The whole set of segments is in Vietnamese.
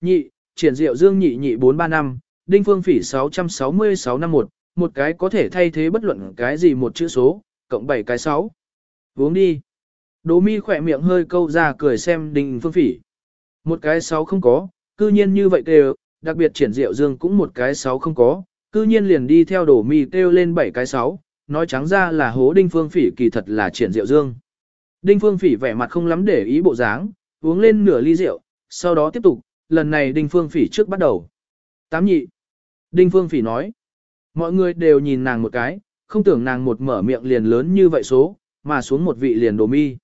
Nhị, triển diệu dương nhị nhị 435, đinh phương phỉ 666 năm một, một cái có thể thay thế bất luận cái gì một chữ số, cộng 7 cái 6. Uống đi. Đỗ mi khỏe miệng hơi câu ra cười xem đinh phương phỉ. Một cái 6 không có, cư nhiên như vậy kêu, đặc biệt triển diệu dương cũng một cái 6 không có, cư nhiên liền đi theo đổ mi kêu lên 7 cái 6, nói trắng ra là hố đinh phương phỉ kỳ thật là triển diệu dương. Đinh phương phỉ vẻ mặt không lắm để ý bộ dáng, uống lên nửa ly rượu, sau đó tiếp tục, lần này đinh phương phỉ trước bắt đầu. Tám nhị. Đinh phương phỉ nói. Mọi người đều nhìn nàng một cái, không tưởng nàng một mở miệng liền lớn như vậy số, mà xuống một vị liền đồ mi.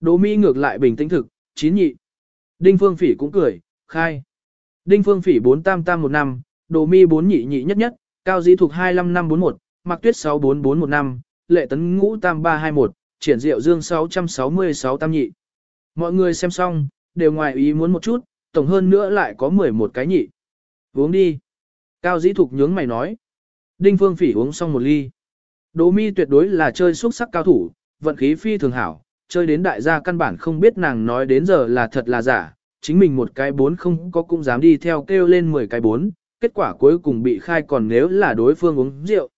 Đồ mi ngược lại bình tĩnh thực, chín nhị. Đinh phương phỉ cũng cười, khai. Đinh phương phỉ bốn tam tam một năm, đồ mi bốn nhị nhị nhất nhất, cao dĩ thuộc 25 năm 41, mặc tuyết 644 một năm, lệ tấn ngũ tam 321, triển diệu dương 666 tam nhị. Mọi người xem xong, đều ngoài ý muốn một chút, tổng hơn nữa lại có 11 cái nhị. Uống đi. Cao dĩ thục nhướng mày nói. Đinh Phương Phỉ uống xong một ly. Đỗ mi tuyệt đối là chơi xuất sắc cao thủ, vận khí phi thường hảo, chơi đến đại gia căn bản không biết nàng nói đến giờ là thật là giả, chính mình một cái bốn không có cũng dám đi theo kêu lên 10 cái bốn, kết quả cuối cùng bị khai còn nếu là đối phương uống rượu.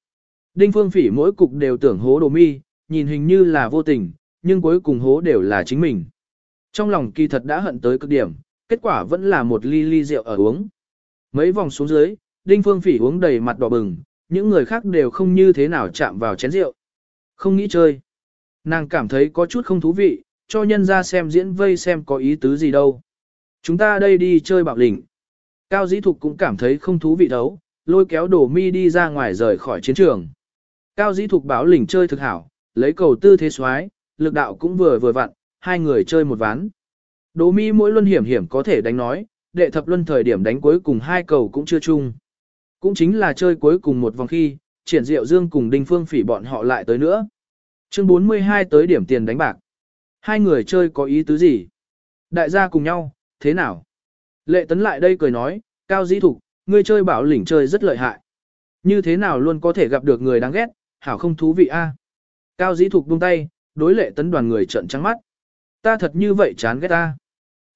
Đinh Phương Phỉ mỗi cục đều tưởng hố Đỗ mi, nhìn hình như là vô tình, nhưng cuối cùng hố đều là chính mình. Trong lòng kỳ thật đã hận tới cực điểm, kết quả vẫn là một ly ly rượu ở uống. Mấy vòng xuống dưới, Đinh Phương Phỉ uống đầy mặt đỏ bừng, những người khác đều không như thế nào chạm vào chén rượu. Không nghĩ chơi. Nàng cảm thấy có chút không thú vị, cho nhân ra xem diễn vây xem có ý tứ gì đâu. Chúng ta đây đi chơi bạo lĩnh. Cao Dĩ Thục cũng cảm thấy không thú vị đấu, lôi kéo đổ mi đi ra ngoài rời khỏi chiến trường. Cao Dĩ Thục bảo lĩnh chơi thực hảo, lấy cầu tư thế xoái, lực đạo cũng vừa vừa vặn, hai người chơi một ván. Đỗ mi mỗi luân hiểm hiểm có thể đánh nói, đệ thập luân thời điểm đánh cuối cùng hai cầu cũng chưa chung. Cũng chính là chơi cuối cùng một vòng khi, triển diệu dương cùng đinh phương phỉ bọn họ lại tới nữa. Chương 42 tới điểm tiền đánh bạc. Hai người chơi có ý tứ gì? Đại gia cùng nhau, thế nào? Lệ tấn lại đây cười nói, cao dĩ thục, ngươi chơi bảo lĩnh chơi rất lợi hại. Như thế nào luôn có thể gặp được người đáng ghét, hảo không thú vị a. Cao dĩ thục buông tay, đối lệ tấn đoàn người trợn trắng mắt. Ta thật như vậy chán ghét ta.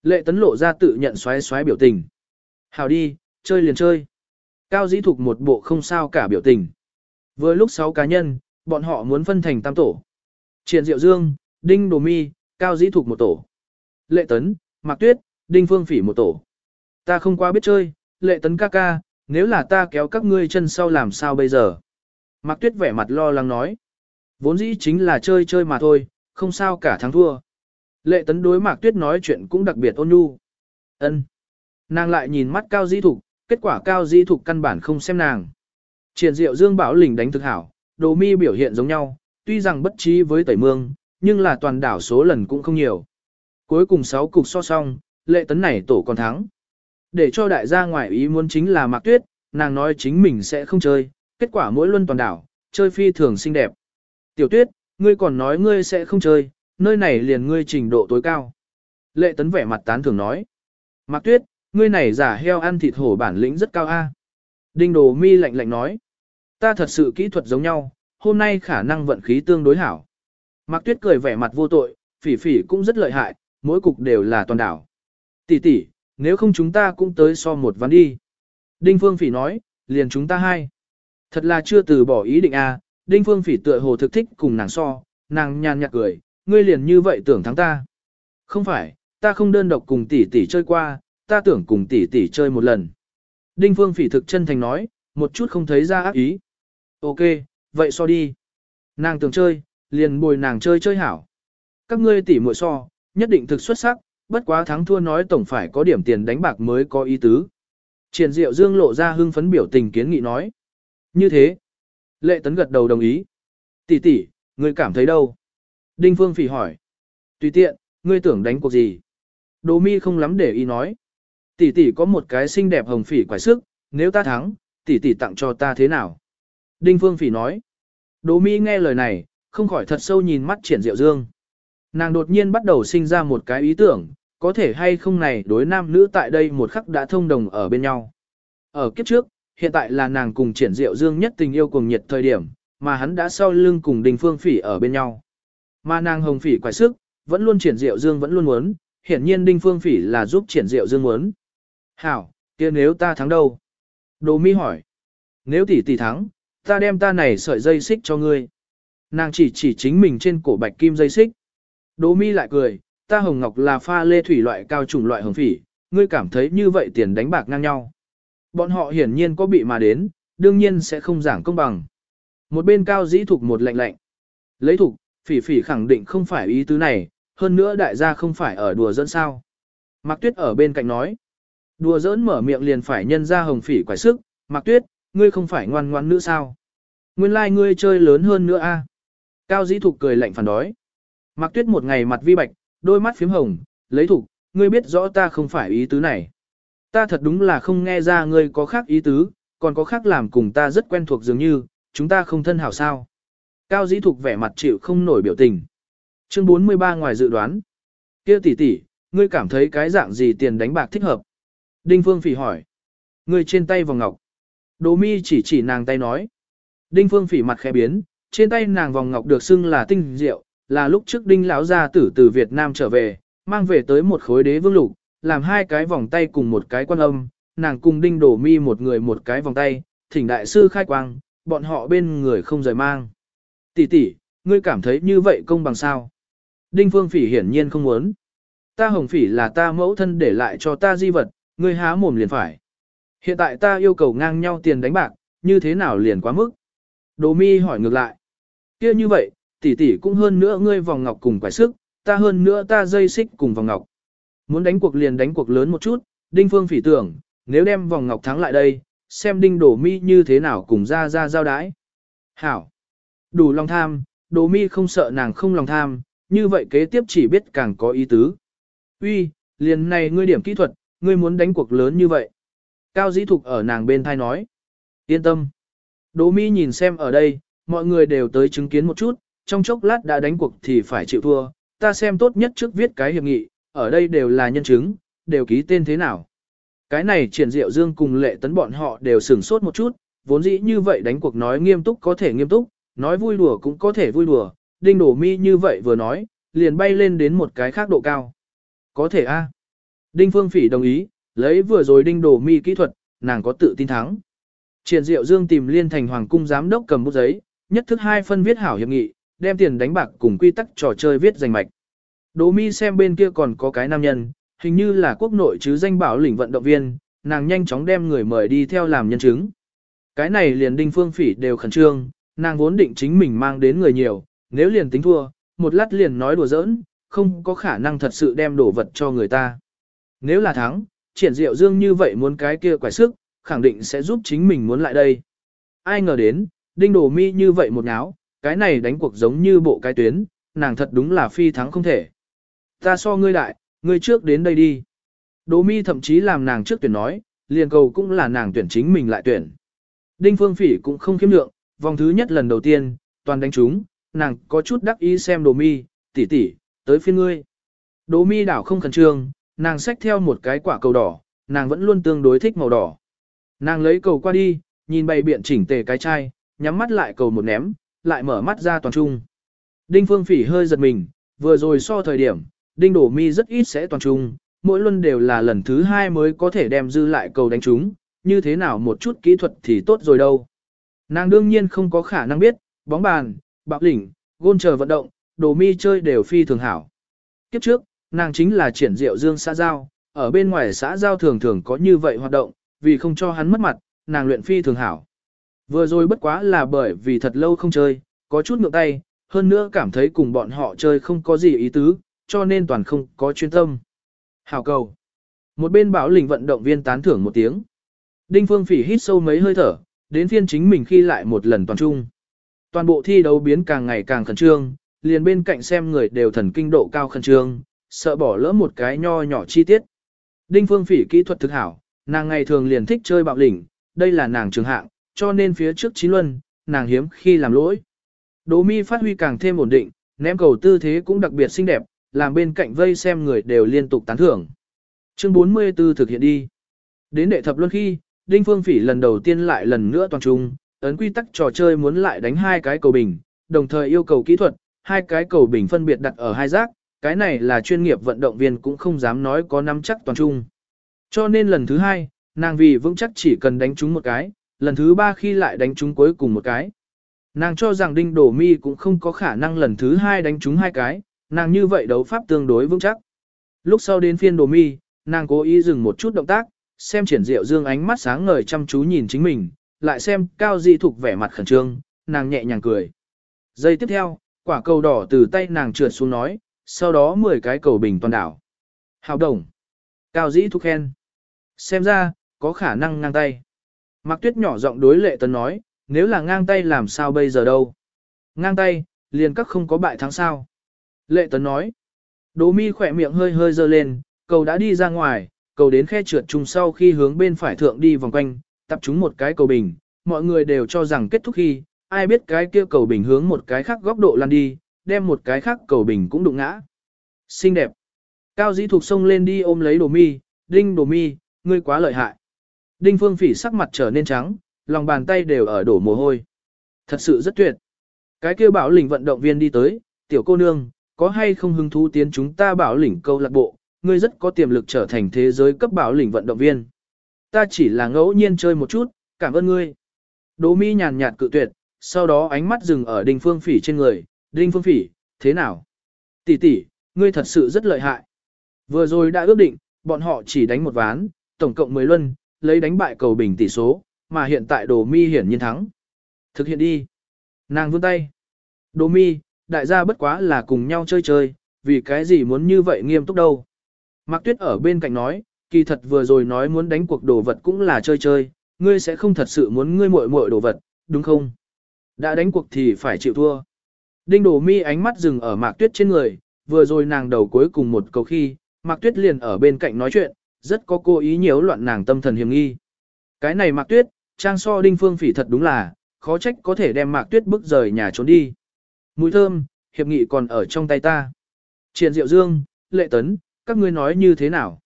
Lệ tấn lộ ra tự nhận xoáy xoáy biểu tình. hào đi, chơi liền chơi. Cao dĩ thục một bộ không sao cả biểu tình. Với lúc 6 cá nhân, bọn họ muốn phân thành tam tổ. Triển Diệu Dương, Đinh Đồ Mi, Cao dĩ thục một tổ. Lệ tấn, Mạc Tuyết, Đinh Phương Phỉ một tổ. Ta không quá biết chơi, lệ tấn ca ca, nếu là ta kéo các ngươi chân sau làm sao bây giờ? Mạc Tuyết vẻ mặt lo lắng nói. Vốn dĩ chính là chơi chơi mà thôi, không sao cả thắng thua. Lệ tấn đối Mạc Tuyết nói chuyện cũng đặc biệt ôn nhu. Ân. Nàng lại nhìn mắt Cao Di Thục, kết quả Cao Di Thục căn bản không xem nàng. Triển Diệu Dương bảo lình đánh thực hảo, Đồ Mi biểu hiện giống nhau, tuy rằng bất trí với Tẩy Mương, nhưng là toàn đảo số lần cũng không nhiều. Cuối cùng 6 cục so song, lệ tấn này tổ còn thắng. Để cho đại gia ngoại ý muốn chính là Mạc Tuyết, nàng nói chính mình sẽ không chơi, kết quả mỗi luân toàn đảo, chơi phi thường xinh đẹp. Tiểu Tuyết, ngươi còn nói ngươi sẽ không chơi, nơi này liền ngươi trình độ tối cao. Lệ tấn vẻ mặt tán thường nói. Mạc tuyết, ngươi này giả heo ăn thịt hổ bản lĩnh rất cao a. Đinh đồ mi lạnh lạnh nói. Ta thật sự kỹ thuật giống nhau, hôm nay khả năng vận khí tương đối hảo. Mạc tuyết cười vẻ mặt vô tội, phỉ phỉ cũng rất lợi hại, mỗi cục đều là toàn đảo. Tỷ tỷ, nếu không chúng ta cũng tới so một ván đi. Đinh phương phỉ nói, liền chúng ta hai. Thật là chưa từ bỏ ý định a. Đinh phương phỉ tựa hồ thực thích cùng nàng so, nàng nhàn nhạt cười, ngươi liền như vậy tưởng thắng ta. Không phải, ta không đơn độc cùng tỷ tỷ chơi qua, ta tưởng cùng tỷ tỷ chơi một lần. Đinh Phương phỉ thực chân thành nói, một chút không thấy ra ác ý. Ok, vậy so đi. Nàng tưởng chơi, liền bồi nàng chơi chơi hảo. Các ngươi tỷ muội so, nhất định thực xuất sắc, bất quá thắng thua nói tổng phải có điểm tiền đánh bạc mới có ý tứ. Triển Diệu Dương lộ ra hưng phấn biểu tình kiến nghị nói. Như thế. Lệ Tấn gật đầu đồng ý. Tỷ tỷ, ngươi cảm thấy đâu? Đinh Phương Phỉ hỏi. Tùy tiện, ngươi tưởng đánh cuộc gì? Đỗ mi không lắm để ý nói. Tỷ tỷ có một cái xinh đẹp hồng phỉ quải sức, nếu ta thắng, tỷ tỷ tặng cho ta thế nào? Đinh Phương Phỉ nói. Đỗ mi nghe lời này, không khỏi thật sâu nhìn mắt triển diệu dương. Nàng đột nhiên bắt đầu sinh ra một cái ý tưởng, có thể hay không này đối nam nữ tại đây một khắc đã thông đồng ở bên nhau. Ở kiếp trước, hiện tại là nàng cùng triển diệu dương nhất tình yêu cùng nhiệt thời điểm, mà hắn đã sau lưng cùng Đinh phương phỉ ở bên nhau. Mà nàng hồng phỉ quải sức, vẫn luôn triển diệu dương vẫn luôn muốn, hiển nhiên đinh phương phỉ là giúp triển diệu dương muốn. Hảo, kia nếu ta thắng đâu? Đồ mi hỏi. Nếu tỷ tỷ thắng, ta đem ta này sợi dây xích cho ngươi. Nàng chỉ chỉ chính mình trên cổ bạch kim dây xích. Đồ mi lại cười, ta hồng ngọc là pha lê thủy loại cao chủng loại hồng phỉ, ngươi cảm thấy như vậy tiền đánh bạc ngang nhau. Bọn họ hiển nhiên có bị mà đến, đương nhiên sẽ không giảng công bằng. Một bên cao dĩ thục một lạnh lạnh. Lấy thục, phỉ phỉ khẳng định không phải ý tứ này, hơn nữa đại gia không phải ở đùa dẫn sao. Mạc Tuyết ở bên cạnh nói. Đùa giỡn mở miệng liền phải nhân ra hồng phỉ quải sức, Mạc Tuyết, ngươi không phải ngoan ngoan nữa sao? Nguyên lai like ngươi chơi lớn hơn nữa a. Cao dĩ thục cười lạnh phản đối. Mạc Tuyết một ngày mặt vi bạch, đôi mắt phím hồng, lấy thục, ngươi biết rõ ta không phải ý tứ này. Ta thật đúng là không nghe ra ngươi có khác ý tứ, còn có khác làm cùng ta rất quen thuộc dường như, chúng ta không thân hảo sao. Cao dĩ thục vẻ mặt chịu không nổi biểu tình. Chương 43 ngoài dự đoán. kia tỷ tỷ, ngươi cảm thấy cái dạng gì tiền đánh bạc thích hợp? Đinh Phương Phỉ hỏi. Ngươi trên tay vòng ngọc. Đỗ mi chỉ chỉ nàng tay nói. Đinh Phương Phỉ mặt khẽ biến, trên tay nàng vòng ngọc được xưng là tinh diệu, là lúc trước Đinh lão gia tử từ Việt Nam trở về, mang về tới một khối đế vương lục, làm hai cái vòng tay cùng một cái quan âm, nàng cùng Đinh Đỗ mi một người một cái vòng tay, thỉnh đại sư khai quang, bọn họ bên người không rời mang. Tỷ tỷ, ngươi cảm thấy như vậy công bằng sao? Đinh Phương Phỉ hiển nhiên không muốn. Ta hồng phỉ là ta mẫu thân để lại cho ta di vật, ngươi há mồm liền phải. Hiện tại ta yêu cầu ngang nhau tiền đánh bạc, như thế nào liền quá mức? Đồ mi hỏi ngược lại. kia như vậy, tỷ tỷ cũng hơn nữa ngươi vòng ngọc cùng quải sức, ta hơn nữa ta dây xích cùng vòng ngọc. Muốn đánh cuộc liền đánh cuộc lớn một chút, đinh phương phỉ tưởng, nếu đem vòng ngọc thắng lại đây, xem đinh đồ mi như thế nào cùng ra ra giao đái. Hảo. Đủ lòng tham, đồ mi không sợ nàng không lòng tham, như vậy kế tiếp chỉ biết càng có ý tứ. Uy, liền này ngươi điểm kỹ thuật, ngươi muốn đánh cuộc lớn như vậy. Cao dĩ thục ở nàng bên thai nói. Yên tâm. Đỗ mi nhìn xem ở đây, mọi người đều tới chứng kiến một chút, trong chốc lát đã đánh cuộc thì phải chịu thua, ta xem tốt nhất trước viết cái hiệp nghị, ở đây đều là nhân chứng, đều ký tên thế nào. Cái này triển diệu dương cùng lệ tấn bọn họ đều sửng sốt một chút, vốn dĩ như vậy đánh cuộc nói nghiêm túc có thể nghiêm túc, nói vui đùa cũng có thể vui đùa, đinh đổ mi như vậy vừa nói, liền bay lên đến một cái khác độ cao. Có thể a. Đinh Phương Phỉ đồng ý, lấy vừa rồi đinh đổ mi kỹ thuật, nàng có tự tin thắng. Triển Diệu Dương tìm Liên Thành Hoàng cung giám đốc cầm bút giấy, nhất thức hai phân viết hảo hiệp nghị, đem tiền đánh bạc cùng quy tắc trò chơi viết danh mạch. Đỗ Mi xem bên kia còn có cái nam nhân, hình như là quốc nội chứ danh bảo lĩnh vận động viên, nàng nhanh chóng đem người mời đi theo làm nhân chứng. Cái này liền Đinh Phương Phỉ đều khẩn trương, nàng vốn định chính mình mang đến người nhiều, nếu liền tính thua, một lát liền nói đùa giỡn, không có khả năng thật sự đem đồ vật cho người ta. Nếu là thắng, triển diệu dương như vậy muốn cái kia quải sức, khẳng định sẽ giúp chính mình muốn lại đây. Ai ngờ đến, đinh đồ mi như vậy một nháo, cái này đánh cuộc giống như bộ cái tuyến, nàng thật đúng là phi thắng không thể. Ta so ngươi đại, ngươi trước đến đây đi. Đồ mi thậm chí làm nàng trước tuyển nói, liền cầu cũng là nàng tuyển chính mình lại tuyển. Đinh phương phỉ cũng không khiêm lượng, vòng thứ nhất lần đầu tiên, toàn đánh chúng, nàng có chút đắc ý xem đồ mi, tỷ tỷ, tới phiên ngươi. Đồ mi đảo không khẩn trương, nàng xách theo một cái quả cầu đỏ, nàng vẫn luôn tương đối thích màu đỏ. Nàng lấy cầu qua đi, nhìn bày biện chỉnh tề cái chai, nhắm mắt lại cầu một ném, lại mở mắt ra toàn trung. Đinh Phương Phỉ hơi giật mình, vừa rồi so thời điểm, Đinh Đổ Mi rất ít sẽ toàn trung, mỗi luân đều là lần thứ hai mới có thể đem dư lại cầu đánh trúng, như thế nào một chút kỹ thuật thì tốt rồi đâu. Nàng đương nhiên không có khả năng biết, bóng bàn, bạo lĩnh, gôn chờ vận động, đồ Mi chơi đều phi thường hảo. Kiếp trước, nàng chính là triển diệu dương xã giao, ở bên ngoài xã giao thường thường có như vậy hoạt động, vì không cho hắn mất mặt, nàng luyện phi thường hảo. Vừa rồi bất quá là bởi vì thật lâu không chơi, có chút ngượng tay, hơn nữa cảm thấy cùng bọn họ chơi không có gì ý tứ, cho nên toàn không có chuyên tâm. Hảo cầu. Một bên bảo lĩnh vận động viên tán thưởng một tiếng. Đinh Phương Phỉ hít sâu mấy hơi thở, đến phiên chính mình khi lại một lần toàn trung. Toàn bộ thi đấu biến càng ngày càng khẩn trương, liền bên cạnh xem người đều thần kinh độ cao khẩn trương, sợ bỏ lỡ một cái nho nhỏ chi tiết. Đinh Phương Phỉ kỹ thuật thực hảo, nàng ngày thường liền thích chơi bạo lĩnh, đây là nàng trường hạng, cho nên phía trước chín luân, nàng hiếm khi làm lỗi. Đỗ mi phát huy càng thêm ổn định, ném cầu tư thế cũng đặc biệt xinh đẹp, làm bên cạnh vây xem người đều liên tục tán thưởng. Chương 44 thực hiện đi. Đến đệ thập luân khi, Đinh Phương Phỉ lần đầu tiên lại lần nữa toàn trung, ấn quy tắc trò chơi muốn lại đánh hai cái cầu bình, đồng thời yêu cầu kỹ thuật, hai cái cầu bình phân biệt đặt ở hai giác, cái này là chuyên nghiệp vận động viên cũng không dám nói có nắm chắc toàn trung. Cho nên lần thứ hai, nàng vì vững chắc chỉ cần đánh trúng một cái, lần thứ ba khi lại đánh trúng cuối cùng một cái. Nàng cho rằng đinh đổ mi cũng không có khả năng lần thứ hai đánh trúng hai cái, nàng như vậy đấu pháp tương đối vững chắc. Lúc sau đến phiên Đổ mi, nàng cố ý dừng một chút động tác, xem triển diệu dương ánh mắt sáng ngời chăm chú nhìn chính mình, lại xem cao dị thục vẻ mặt khẩn trương, nàng nhẹ nhàng cười. Giây tiếp theo, quả cầu đỏ từ tay nàng trượt xuống nói, sau đó 10 cái cầu bình toàn đảo. Hào đồng. Cao dĩ thúc khen. Xem ra, có khả năng ngang tay. Mạc tuyết nhỏ giọng đối lệ tấn nói, nếu là ngang tay làm sao bây giờ đâu. Ngang tay, liền các không có bại thắng sao. Lệ tấn nói. Đỗ mi khỏe miệng hơi hơi dơ lên, cầu đã đi ra ngoài, cầu đến khe trượt chung sau khi hướng bên phải thượng đi vòng quanh, tập trung một cái cầu bình. Mọi người đều cho rằng kết thúc khi, ai biết cái kia cầu bình hướng một cái khác góc độ lăn đi, đem một cái khác cầu bình cũng đụng ngã. Xinh đẹp. Cao dĩ thuộc sông lên đi ôm lấy đồ mi, đinh đồ mi, ngươi quá lợi hại. Đinh phương phỉ sắc mặt trở nên trắng, lòng bàn tay đều ở đổ mồ hôi. Thật sự rất tuyệt. Cái kia bảo lĩnh vận động viên đi tới, tiểu cô nương, có hay không hứng thú tiến chúng ta bảo lĩnh câu lạc bộ, ngươi rất có tiềm lực trở thành thế giới cấp bảo lĩnh vận động viên. Ta chỉ là ngẫu nhiên chơi một chút, cảm ơn ngươi. Đỗ mi nhàn nhạt cự tuyệt, sau đó ánh mắt dừng ở đinh phương phỉ trên người, đinh phương phỉ, thế nào? Tỷ tỷ, ngươi thật sự rất lợi hại. Vừa rồi đã ước định, bọn họ chỉ đánh một ván, tổng cộng 10 luân, lấy đánh bại cầu bình tỷ số, mà hiện tại đồ mi hiển nhiên thắng. Thực hiện đi. Nàng vươn tay. Đồ mi, đại gia bất quá là cùng nhau chơi chơi, vì cái gì muốn như vậy nghiêm túc đâu. Mạc Tuyết ở bên cạnh nói, kỳ thật vừa rồi nói muốn đánh cuộc đồ vật cũng là chơi chơi, ngươi sẽ không thật sự muốn ngươi muội muội đồ vật, đúng không? Đã đánh cuộc thì phải chịu thua. Đinh Đồ Mi ánh mắt dừng ở Mạc Tuyết trên người, vừa rồi nàng đầu cuối cùng một câu khi, Mạc Tuyết liền ở bên cạnh nói chuyện, rất có cố ý nhiễu loạn nàng tâm thần hiềm nghi. Cái này Mạc Tuyết, trang so Đinh Phương Phỉ thật đúng là, khó trách có thể đem Mạc Tuyết bức rời nhà trốn đi. Mùi thơm, hiệp nghị còn ở trong tay ta. Triển Diệu Dương, Lệ Tấn, các ngươi nói như thế nào?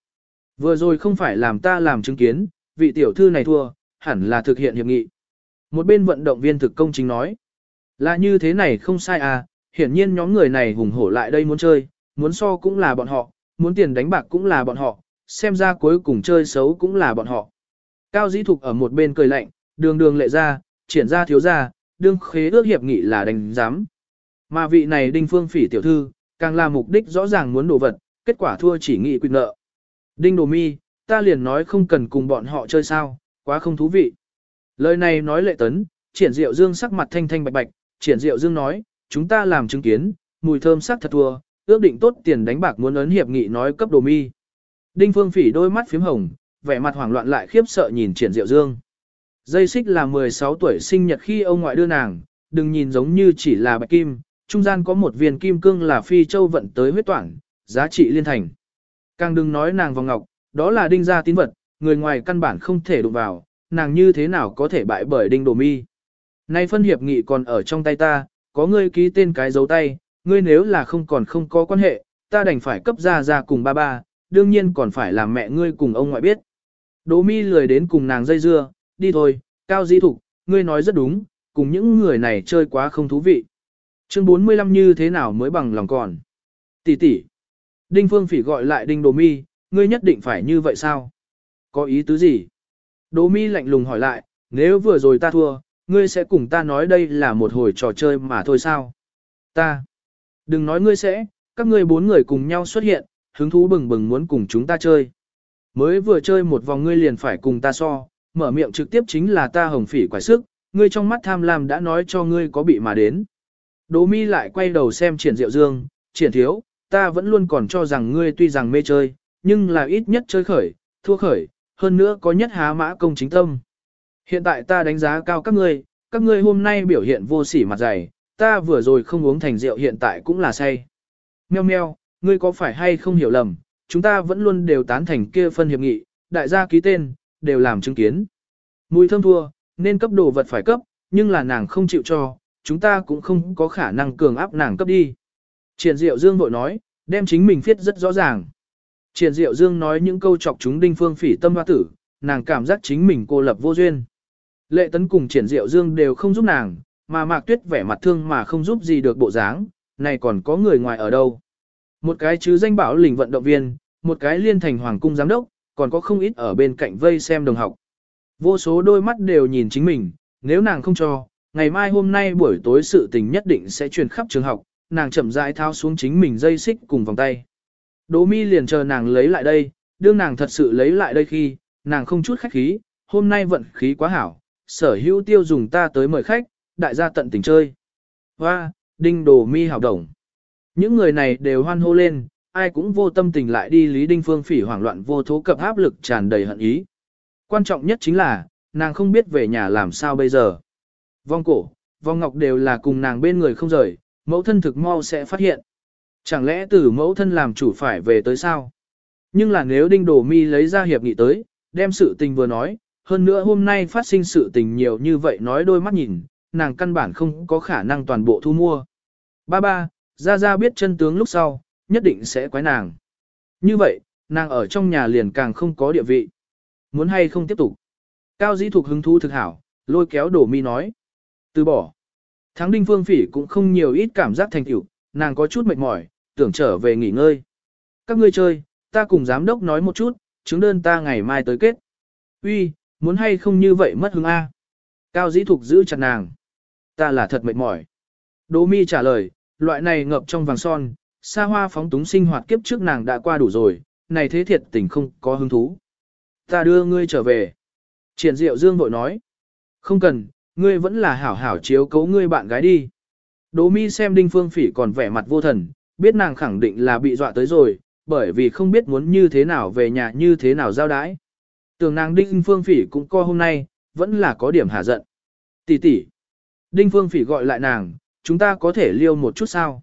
Vừa rồi không phải làm ta làm chứng kiến, vị tiểu thư này thua, hẳn là thực hiện hiệp nghị. Một bên vận động viên thực công chính nói. Là như thế này không sai à, hiển nhiên nhóm người này hùng hổ lại đây muốn chơi, muốn so cũng là bọn họ, muốn tiền đánh bạc cũng là bọn họ, xem ra cuối cùng chơi xấu cũng là bọn họ. Cao dĩ thục ở một bên cười lạnh, đường đường lệ ra, triển ra thiếu ra, đương khế ước hiệp nghị là đánh giám. Mà vị này đinh phương phỉ tiểu thư, càng là mục đích rõ ràng muốn đổ vật, kết quả thua chỉ nghị quyết nợ. Đinh đồ mi, ta liền nói không cần cùng bọn họ chơi sao, quá không thú vị. Lời này nói lệ tấn, triển diệu dương sắc mặt thanh thanh bạch bạch, triển diệu dương nói, chúng ta làm chứng kiến, mùi thơm sắc thật thua, ước định tốt tiền đánh bạc muốn ấn hiệp nghị nói cấp đồ mi. Đinh phương phỉ đôi mắt phím hồng, vẻ mặt hoảng loạn lại khiếp sợ nhìn triển diệu dương. Dây xích là 16 tuổi sinh nhật khi ông ngoại đưa nàng, đừng nhìn giống như chỉ là bạch kim, trung gian có một viên kim cương là phi châu vận tới huyết toản, giá trị liên thành. Càng đừng nói nàng vòng ngọc, đó là đinh gia tín vật, người ngoài căn bản không thể đụng vào, nàng như thế nào có thể bại bởi đinh đồ mi. Nay phân hiệp nghị còn ở trong tay ta, có ngươi ký tên cái dấu tay, ngươi nếu là không còn không có quan hệ, ta đành phải cấp ra ra cùng ba ba, đương nhiên còn phải làm mẹ ngươi cùng ông ngoại biết. Đỗ mi lười đến cùng nàng dây dưa, đi thôi, cao di thục, ngươi nói rất đúng, cùng những người này chơi quá không thú vị. Chương 45 như thế nào mới bằng lòng còn. Tỷ tỷ. Đinh Phương Phỉ gọi lại Đinh Đồ Mi, ngươi nhất định phải như vậy sao? Có ý tứ gì? Đồ Mi lạnh lùng hỏi lại, nếu vừa rồi ta thua, ngươi sẽ cùng ta nói đây là một hồi trò chơi mà thôi sao? Ta. Đừng nói ngươi sẽ, các ngươi bốn người cùng nhau xuất hiện, hứng thú bừng bừng muốn cùng chúng ta chơi. Mới vừa chơi một vòng ngươi liền phải cùng ta so, mở miệng trực tiếp chính là ta hồng phỉ quải sức, ngươi trong mắt tham lam đã nói cho ngươi có bị mà đến. Đỗ mi lại quay đầu xem triển diệu dương, triển thiếu, ta vẫn luôn còn cho rằng ngươi tuy rằng mê chơi, nhưng là ít nhất chơi khởi, thua khởi, hơn nữa có nhất há mã công chính tâm. Hiện tại ta đánh giá cao các ngươi, các ngươi hôm nay biểu hiện vô sỉ mặt dày, ta vừa rồi không uống thành rượu hiện tại cũng là say. Meo meo, ngươi có phải hay không hiểu lầm, chúng ta vẫn luôn đều tán thành kia phân hiệp nghị, đại gia ký tên, đều làm chứng kiến. Mùi thơm thua, nên cấp đồ vật phải cấp, nhưng là nàng không chịu cho, chúng ta cũng không có khả năng cường áp nàng cấp đi. Triển Diệu Dương vội nói, đem chính mình viết rất rõ ràng. Triển Diệu Dương nói những câu chọc chúng đinh phương phỉ tâm hoa tử, nàng cảm giác chính mình cô lập vô duyên. Lệ tấn cùng Triển Diệu Dương đều không giúp nàng, mà Mạc Tuyết vẻ mặt thương mà không giúp gì được bộ dáng, này còn có người ngoài ở đâu. Một cái chứ danh bảo lĩnh vận động viên, một cái liên thành hoàng cung giám đốc, còn có không ít ở bên cạnh vây xem đồng học. Vô số đôi mắt đều nhìn chính mình, nếu nàng không cho, ngày mai hôm nay buổi tối sự tình nhất định sẽ truyền khắp trường học, nàng chậm rãi thao xuống chính mình dây xích cùng vòng tay. Đỗ mi liền chờ nàng lấy lại đây, đương nàng thật sự lấy lại đây khi, nàng không chút khách khí, hôm nay vận khí quá hảo, sở hữu tiêu dùng ta tới mời khách, đại gia tận tình chơi. Hoa, đinh đồ mi hảo đồng. Những người này đều hoan hô lên, ai cũng vô tâm tình lại đi Lý Đinh Phương phỉ hoảng loạn vô thố cập áp lực tràn đầy hận ý. Quan trọng nhất chính là, nàng không biết về nhà làm sao bây giờ. Vong cổ, vong ngọc đều là cùng nàng bên người không rời, mẫu thân thực mau sẽ phát hiện. Chẳng lẽ từ mẫu thân làm chủ phải về tới sao? Nhưng là nếu đinh đồ mi lấy ra hiệp nghị tới, đem sự tình vừa nói, hơn nữa hôm nay phát sinh sự tình nhiều như vậy nói đôi mắt nhìn, nàng căn bản không có khả năng toàn bộ thu mua. Ba ba, ra ra biết chân tướng lúc sau, nhất định sẽ quái nàng. Như vậy, nàng ở trong nhà liền càng không có địa vị. Muốn hay không tiếp tục. Cao dĩ thuộc hứng thú thực hảo, lôi kéo đổ mi nói. Từ bỏ. Thắng đinh phương phỉ cũng không nhiều ít cảm giác thành tựu, nàng có chút mệt mỏi, tưởng trở về nghỉ ngơi. Các ngươi chơi, ta cùng giám đốc nói một chút, chứng đơn ta ngày mai tới kết. Uy, muốn hay không như vậy mất hứng A. Cao dĩ thục giữ chặt nàng. Ta là thật mệt mỏi. Đỗ mi trả lời, loại này ngập trong vàng son, xa hoa phóng túng sinh hoạt kiếp trước nàng đã qua đủ rồi, này thế thiệt tình không có hứng thú. Ta đưa ngươi trở về. Triển diệu dương vội nói. Không cần, ngươi vẫn là hảo hảo chiếu cấu ngươi bạn gái đi. Đỗ mi xem đinh phương phỉ còn vẻ mặt vô thần, biết nàng khẳng định là bị dọa tới rồi, bởi vì không biết muốn như thế nào về nhà như thế nào giao đái. Tưởng nàng đinh phương phỉ cũng co hôm nay, vẫn là có điểm hạ giận. Tỷ tỷ. Đinh phương phỉ gọi lại nàng, chúng ta có thể liêu một chút sao?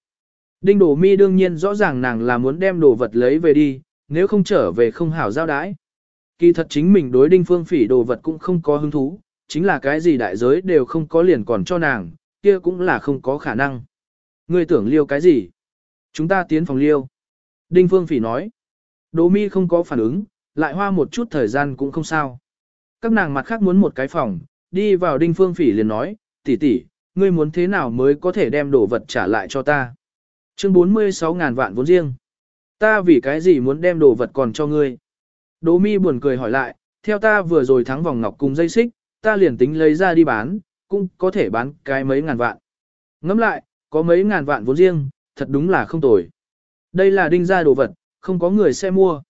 Đinh đổ mi đương nhiên rõ ràng nàng là muốn đem đồ vật lấy về đi, nếu không trở về không hảo giao đái. Kỳ thật chính mình đối đinh phương phỉ đồ vật cũng không có hứng thú, chính là cái gì đại giới đều không có liền còn cho nàng, kia cũng là không có khả năng. Ngươi tưởng liêu cái gì? Chúng ta tiến phòng liêu. Đinh phương phỉ nói. Đỗ mi không có phản ứng, lại hoa một chút thời gian cũng không sao. Các nàng mặt khác muốn một cái phòng, đi vào đinh phương phỉ liền nói, tỷ tỷ, ngươi muốn thế nào mới có thể đem đồ vật trả lại cho ta. Chương 46 ngàn vạn vốn riêng. Ta vì cái gì muốn đem đồ vật còn cho ngươi? Đỗ mi buồn cười hỏi lại, theo ta vừa rồi thắng vòng ngọc cùng dây xích, ta liền tính lấy ra đi bán, cũng có thể bán cái mấy ngàn vạn. Ngẫm lại, có mấy ngàn vạn vốn riêng, thật đúng là không tồi. Đây là đinh gia đồ vật, không có người sẽ mua.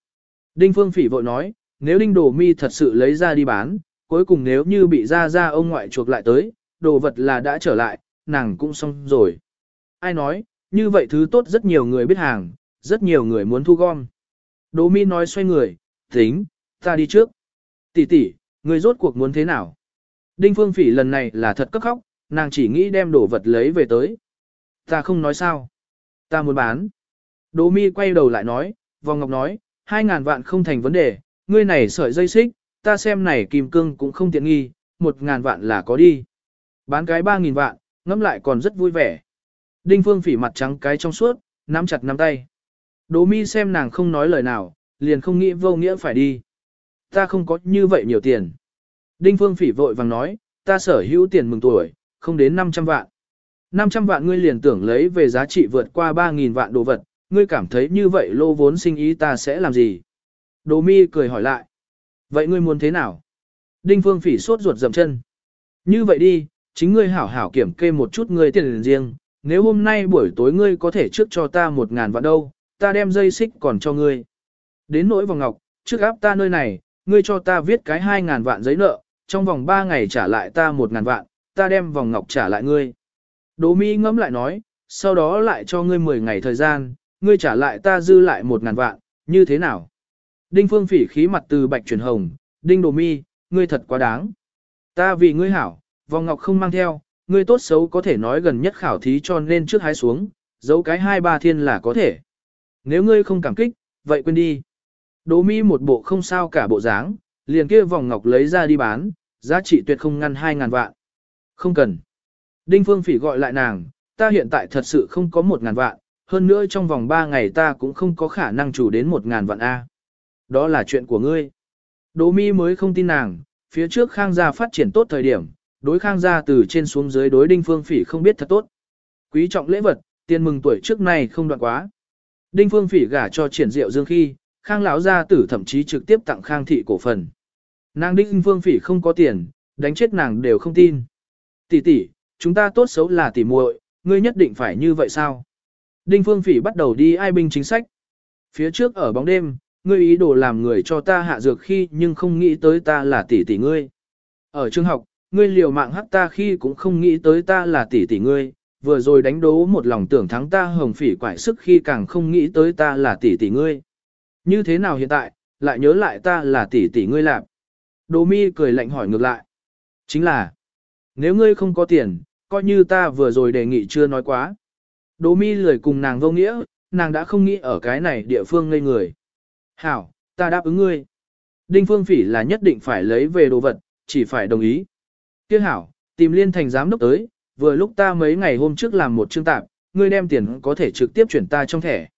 Đinh Phương Phỉ vội nói, nếu đinh đồ mi thật sự lấy ra đi bán, cuối cùng nếu như bị ra ra ông ngoại chuộc lại tới, đồ vật là đã trở lại, nàng cũng xong rồi. Ai nói, như vậy thứ tốt rất nhiều người biết hàng, rất nhiều người muốn thu gom. Đồ mi nói xoay người, tính, ta đi trước. Tỷ tỷ, người rốt cuộc muốn thế nào? Đinh Phương Phỉ lần này là thật cấp khóc, nàng chỉ nghĩ đem đồ vật lấy về tới. Ta không nói sao. Ta muốn bán. Đỗ mi quay đầu lại nói, vòng ngọc nói, hai ngàn vạn không thành vấn đề, ngươi này sợi dây xích, ta xem này kim cương cũng không tiện nghi, một ngàn vạn là có đi. Bán cái ba nghìn vạn, ngẫm lại còn rất vui vẻ. Đinh Phương phỉ mặt trắng cái trong suốt, nắm chặt nắm tay. Đỗ mi xem nàng không nói lời nào, liền không nghĩ vô nghĩa phải đi. Ta không có như vậy nhiều tiền. Đinh Phương phỉ vội vàng nói, ta sở hữu tiền mừng tuổi, không đến 500 vạn. 500 vạn ngươi liền tưởng lấy về giá trị vượt qua 3.000 vạn đồ vật, ngươi cảm thấy như vậy lô vốn sinh ý ta sẽ làm gì? Đồ mi cười hỏi lại. Vậy ngươi muốn thế nào? Đinh Phương Phỉ sốt ruột dậm chân. Như vậy đi, chính ngươi hảo hảo kiểm kê một chút ngươi tiền riêng, nếu hôm nay buổi tối ngươi có thể trước cho ta một ngàn vạn đâu, ta đem dây xích còn cho ngươi. Đến nỗi vào ngọc, trước áp ta nơi này, ngươi cho ta viết cái hai ngàn vạn giấy nợ, trong vòng ba ngày trả lại ta một ngàn vạn, ta đem vòng ngọc trả lại ngươi. Đỗ mi ngẫm lại nói, sau đó lại cho ngươi 10 ngày thời gian, ngươi trả lại ta dư lại một ngàn vạn, như thế nào? Đinh Phương Phỉ khí mặt từ bạch chuyển hồng, Đinh Đỗ Mi, ngươi thật quá đáng. Ta vì ngươi hảo, vòng ngọc không mang theo, ngươi tốt xấu có thể nói gần nhất khảo thí cho nên trước hái xuống, giấu cái hai ba thiên là có thể. Nếu ngươi không cảm kích, vậy quên đi. Đỗ Mi một bộ không sao cả bộ dáng, liền kia vòng ngọc lấy ra đi bán, giá trị tuyệt không ngăn hai ngàn vạn. Không cần. Đinh Phương Phỉ gọi lại nàng, ta hiện tại thật sự không có một ngàn vạn, hơn nữa trong vòng 3 ngày ta cũng không có khả năng chủ đến một ngàn vạn A. Đó là chuyện của ngươi. Đỗ mi mới không tin nàng, phía trước khang gia phát triển tốt thời điểm, đối khang gia từ trên xuống dưới đối đinh phương phỉ không biết thật tốt. Quý trọng lễ vật, tiền mừng tuổi trước này không đoạn quá. Đinh phương phỉ gả cho triển diệu dương khi, Khang lão gia tử thậm chí trực tiếp tặng Khang thị cổ phần. Nàng Đinh vương Phỉ không có tiền, đánh chết nàng đều không tin. Tỷ tỷ, chúng ta tốt xấu là tỷ muội, ngươi nhất định phải như vậy sao? Đinh Phương Phỉ bắt đầu đi ai binh chính sách. Phía trước ở bóng đêm, ngươi ý đồ làm người cho ta hạ dược khi nhưng không nghĩ tới ta là tỷ tỷ ngươi. Ở trường học, ngươi liều mạng hắc ta khi cũng không nghĩ tới ta là tỷ tỷ ngươi, vừa rồi đánh đố một lòng tưởng thắng ta hồng phỉ quải sức khi càng không nghĩ tới ta là tỷ tỷ ngươi. Như thế nào hiện tại, lại nhớ lại ta là tỷ tỷ ngươi làm. Đồ mi cười lạnh hỏi ngược lại. Chính là, nếu ngươi không có tiền, coi như ta vừa rồi đề nghị chưa nói quá. Đồ mi lười cùng nàng vô nghĩa, nàng đã không nghĩ ở cái này địa phương ngây người. Hảo, ta đáp ứng ngươi. Đinh Phương Phỉ là nhất định phải lấy về đồ vật, chỉ phải đồng ý. Tiếc hảo, tìm liên thành giám đốc tới, vừa lúc ta mấy ngày hôm trước làm một chương tạp, ngươi đem tiền có thể trực tiếp chuyển ta trong thẻ.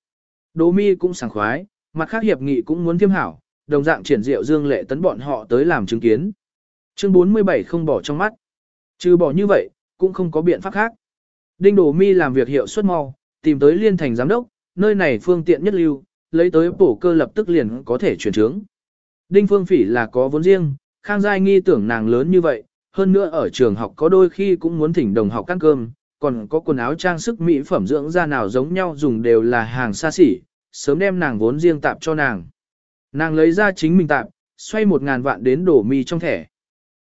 Đỗ mi cũng sảng khoái, mặt khác hiệp nghị cũng muốn thiêm hảo, đồng dạng triển diệu dương lệ tấn bọn họ tới làm chứng kiến. Chương 47 không bỏ trong mắt. Trừ bỏ như vậy, cũng không có biện pháp khác. Đinh Đồ mi làm việc hiệu suất mau, tìm tới liên thành giám đốc, nơi này phương tiện nhất lưu, lấy tới bổ cơ lập tức liền có thể chuyển trướng. Đinh Phương Phỉ là có vốn riêng, Khang Giai nghi tưởng nàng lớn như vậy, hơn nữa ở trường học có đôi khi cũng muốn thỉnh đồng học ăn cơm, còn có quần áo trang sức mỹ phẩm dưỡng da nào giống nhau dùng đều là hàng xa xỉ, sớm đem nàng vốn riêng tạp cho nàng. Nàng lấy ra chính mình tạp, xoay một ngàn vạn đến đổ mi trong thẻ.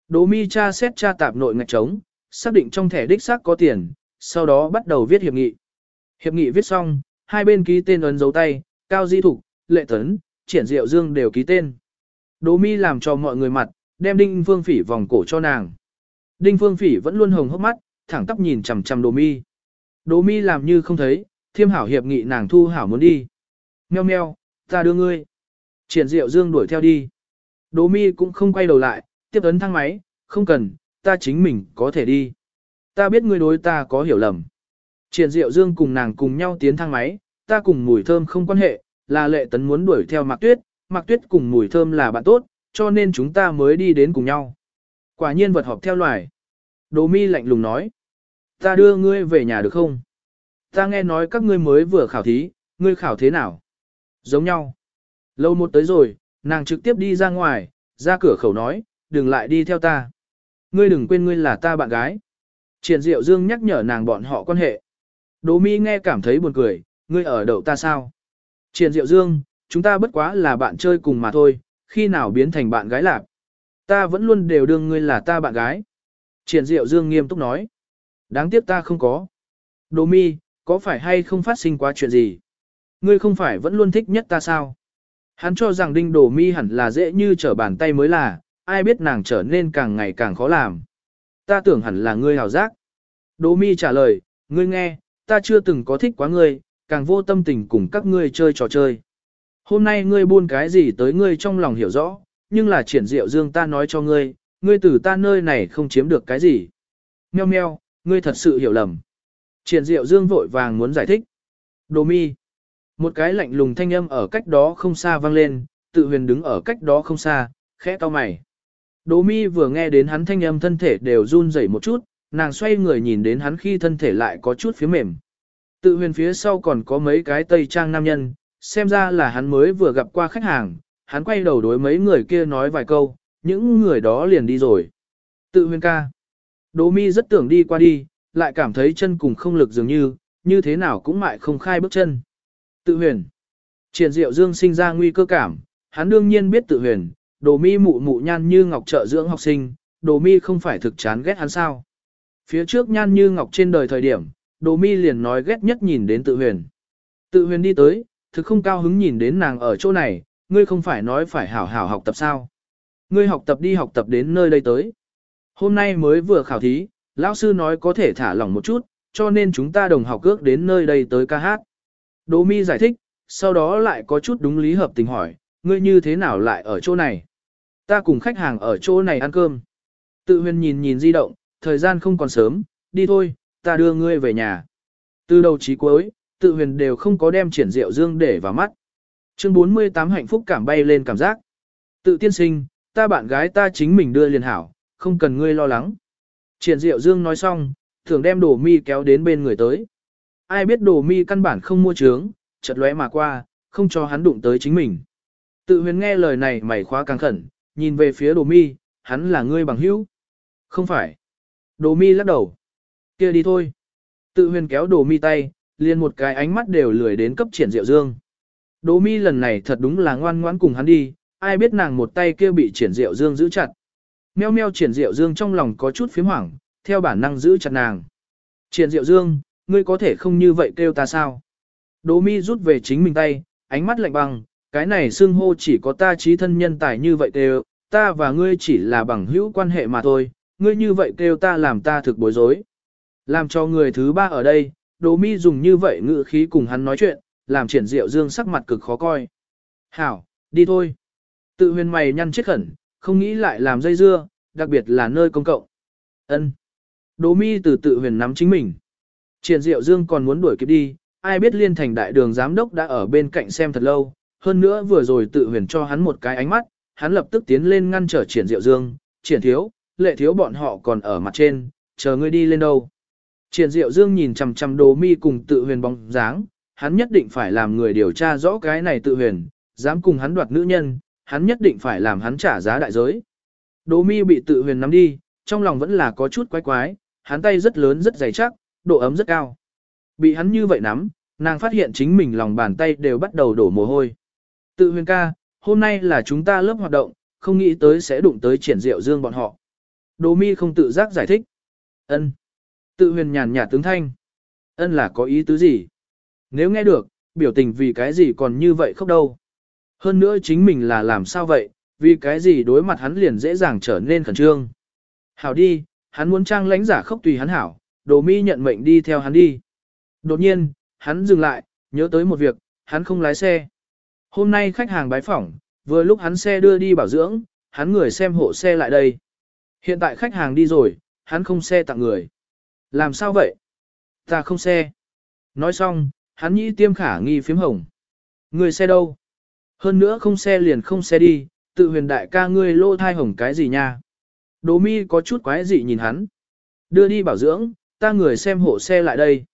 Đổ mi tra xét tra tạp nội ngạch trống, xác định trong thẻ đích xác có tiền, sau đó bắt đầu viết hiệp nghị. Hiệp nghị viết xong, hai bên ký tên ấn dấu tay, Cao Di Thục, Lệ Tấn, Triển Diệu Dương đều ký tên. Đỗ Mi làm cho mọi người mặt, đem Đinh Phương Phỉ vòng cổ cho nàng. Đinh Phương Phỉ vẫn luôn hồng hốc mắt, thẳng tắp nhìn chằm chằm Đỗ Mi. Đỗ Mi làm như không thấy, thiêm hảo hiệp nghị nàng thu hảo muốn đi. Meo meo, ta đưa ngươi. Triển Diệu Dương đuổi theo đi. Đỗ Mi cũng không quay đầu lại, tiếp ấn thang máy, không cần, ta chính mình có thể đi. Ta biết ngươi đối ta có hiểu lầm. Triển Diệu Dương cùng nàng cùng nhau tiến thang máy, ta cùng mùi thơm không quan hệ, là lệ tấn muốn đuổi theo Mạc Tuyết, Mạc Tuyết cùng mùi thơm là bạn tốt, cho nên chúng ta mới đi đến cùng nhau. Quả nhiên vật họp theo loài. Đỗ mi lạnh lùng nói. Ta đưa ngươi về nhà được không? Ta nghe nói các ngươi mới vừa khảo thí, ngươi khảo thế nào? Giống nhau. Lâu một tới rồi, nàng trực tiếp đi ra ngoài, ra cửa khẩu nói, đừng lại đi theo ta. Ngươi đừng quên ngươi là ta bạn gái. Triển Diệu Dương nhắc nhở nàng bọn họ quan hệ. Đỗ Mi nghe cảm thấy buồn cười, ngươi ở đậu ta sao? Triển Diệu Dương, chúng ta bất quá là bạn chơi cùng mà thôi, khi nào biến thành bạn gái lạc? Ta vẫn luôn đều đương ngươi là ta bạn gái. Triển Diệu Dương nghiêm túc nói. Đáng tiếc ta không có. Đỗ mi, có phải hay không phát sinh quá chuyện gì? Ngươi không phải vẫn luôn thích nhất ta sao? Hắn cho rằng đinh đồ mi hẳn là dễ như trở bàn tay mới là, ai biết nàng trở nên càng ngày càng khó làm. Ta tưởng hẳn là ngươi hào giác. đồ mi trả lời, ngươi nghe, ta chưa từng có thích quá ngươi, càng vô tâm tình cùng các ngươi chơi trò chơi. Hôm nay ngươi buôn cái gì tới ngươi trong lòng hiểu rõ, nhưng là triển diệu dương ta nói cho ngươi, ngươi từ ta nơi này không chiếm được cái gì. Meo meo, ngươi thật sự hiểu lầm. Triển diệu dương vội vàng muốn giải thích. Đồ mi. Một cái lạnh lùng thanh âm ở cách đó không xa vang lên, tự huyền đứng ở cách đó không xa, khẽ to mày. Đỗ mi vừa nghe đến hắn thanh âm thân thể đều run rẩy một chút, nàng xoay người nhìn đến hắn khi thân thể lại có chút phía mềm. Tự huyền phía sau còn có mấy cái tây trang nam nhân, xem ra là hắn mới vừa gặp qua khách hàng, hắn quay đầu đối mấy người kia nói vài câu, những người đó liền đi rồi. Tự huyền ca. Đỗ mi rất tưởng đi qua đi, lại cảm thấy chân cùng không lực dường như, như thế nào cũng mại không khai bước chân. Tự huyền. Triển diệu dương sinh ra nguy cơ cảm, hắn đương nhiên biết tự huyền, đồ mi mụ mụ nhan như ngọc trợ dưỡng học sinh, đồ mi không phải thực chán ghét hắn sao. Phía trước nhan như ngọc trên đời thời điểm, đồ mi liền nói ghét nhất nhìn đến tự huyền. Tự huyền đi tới, thực không cao hứng nhìn đến nàng ở chỗ này, ngươi không phải nói phải hảo hảo học tập sao. Ngươi học tập đi học tập đến nơi đây tới. Hôm nay mới vừa khảo thí, lão sư nói có thể thả lỏng một chút, cho nên chúng ta đồng học ước đến nơi đây tới ca hát. Đỗ mi giải thích, sau đó lại có chút đúng lý hợp tình hỏi, ngươi như thế nào lại ở chỗ này? Ta cùng khách hàng ở chỗ này ăn cơm. Tự huyền nhìn nhìn di động, thời gian không còn sớm, đi thôi, ta đưa ngươi về nhà. Từ đầu chí cuối, tự huyền đều không có đem triển diệu dương để vào mắt. Chương 48 hạnh phúc cảm bay lên cảm giác. Tự tiên sinh, ta bạn gái ta chính mình đưa liền hảo, không cần ngươi lo lắng. Triển diệu dương nói xong, thường đem đổ mi kéo đến bên người tới. Ai biết đồ mi căn bản không mua trướng, chợt lóe mà qua, không cho hắn đụng tới chính mình. Tự huyền nghe lời này mày khóa càng khẩn, nhìn về phía đồ mi, hắn là ngươi bằng hữu. Không phải. Đồ mi lắc đầu. kia đi thôi. Tự huyền kéo đồ mi tay, liền một cái ánh mắt đều lười đến cấp triển diệu dương. Đồ mi lần này thật đúng là ngoan ngoãn cùng hắn đi, ai biết nàng một tay kia bị triển diệu dương giữ chặt. Meo meo triển diệu dương trong lòng có chút phím hoảng, theo bản năng giữ chặt nàng. Triển diệu dương, ngươi có thể không như vậy kêu ta sao? Đỗ mi rút về chính mình tay, ánh mắt lạnh băng, cái này xưng hô chỉ có ta trí thân nhân tài như vậy kêu, ta và ngươi chỉ là bằng hữu quan hệ mà thôi, ngươi như vậy kêu ta làm ta thực bối rối. Làm cho người thứ ba ở đây, Đỗ mi dùng như vậy ngữ khí cùng hắn nói chuyện, làm triển diệu dương sắc mặt cực khó coi. Hảo, đi thôi. Tự huyền mày nhăn chết khẩn, không nghĩ lại làm dây dưa, đặc biệt là nơi công cộng. Ân. Đỗ mi từ tự huyền nắm chính mình. Triển diệu dương còn muốn đuổi kịp đi, ai biết liên thành đại đường giám đốc đã ở bên cạnh xem thật lâu, hơn nữa vừa rồi tự huyền cho hắn một cái ánh mắt, hắn lập tức tiến lên ngăn trở triển diệu dương, triển thiếu, lệ thiếu bọn họ còn ở mặt trên, chờ ngươi đi lên đâu. Triển diệu dương nhìn chằm chằm đồ mi cùng tự huyền bóng dáng, hắn nhất định phải làm người điều tra rõ cái này tự huyền, dám cùng hắn đoạt nữ nhân, hắn nhất định phải làm hắn trả giá đại giới. Đồ mi bị tự huyền nắm đi, trong lòng vẫn là có chút quái quái, hắn tay rất lớn rất dày chắc, độ ấm rất cao. Bị hắn như vậy nắm, nàng phát hiện chính mình lòng bàn tay đều bắt đầu đổ mồ hôi. Tự huyền ca, hôm nay là chúng ta lớp hoạt động, không nghĩ tới sẽ đụng tới triển diệu dương bọn họ. Đồ mi không tự giác giải thích. ân Tự huyền nhàn nhạt tướng thanh. ân là có ý tứ gì? Nếu nghe được, biểu tình vì cái gì còn như vậy khóc đâu. Hơn nữa chính mình là làm sao vậy, vì cái gì đối mặt hắn liền dễ dàng trở nên khẩn trương. Hảo đi, hắn muốn trang lãnh giả khóc tùy hắn hảo, đồ mi nhận mệnh đi theo hắn đi. Đột nhiên, hắn dừng lại, nhớ tới một việc, hắn không lái xe. Hôm nay khách hàng bái phỏng, vừa lúc hắn xe đưa đi bảo dưỡng, hắn người xem hộ xe lại đây. Hiện tại khách hàng đi rồi, hắn không xe tặng người. Làm sao vậy? Ta không xe. Nói xong, hắn nhĩ tiêm khả nghi phím hồng. Người xe đâu? Hơn nữa không xe liền không xe đi, tự huyền đại ca ngươi lô thai hồng cái gì nha? Đố mi có chút quái dị nhìn hắn. Đưa đi bảo dưỡng, ta người xem hộ xe lại đây.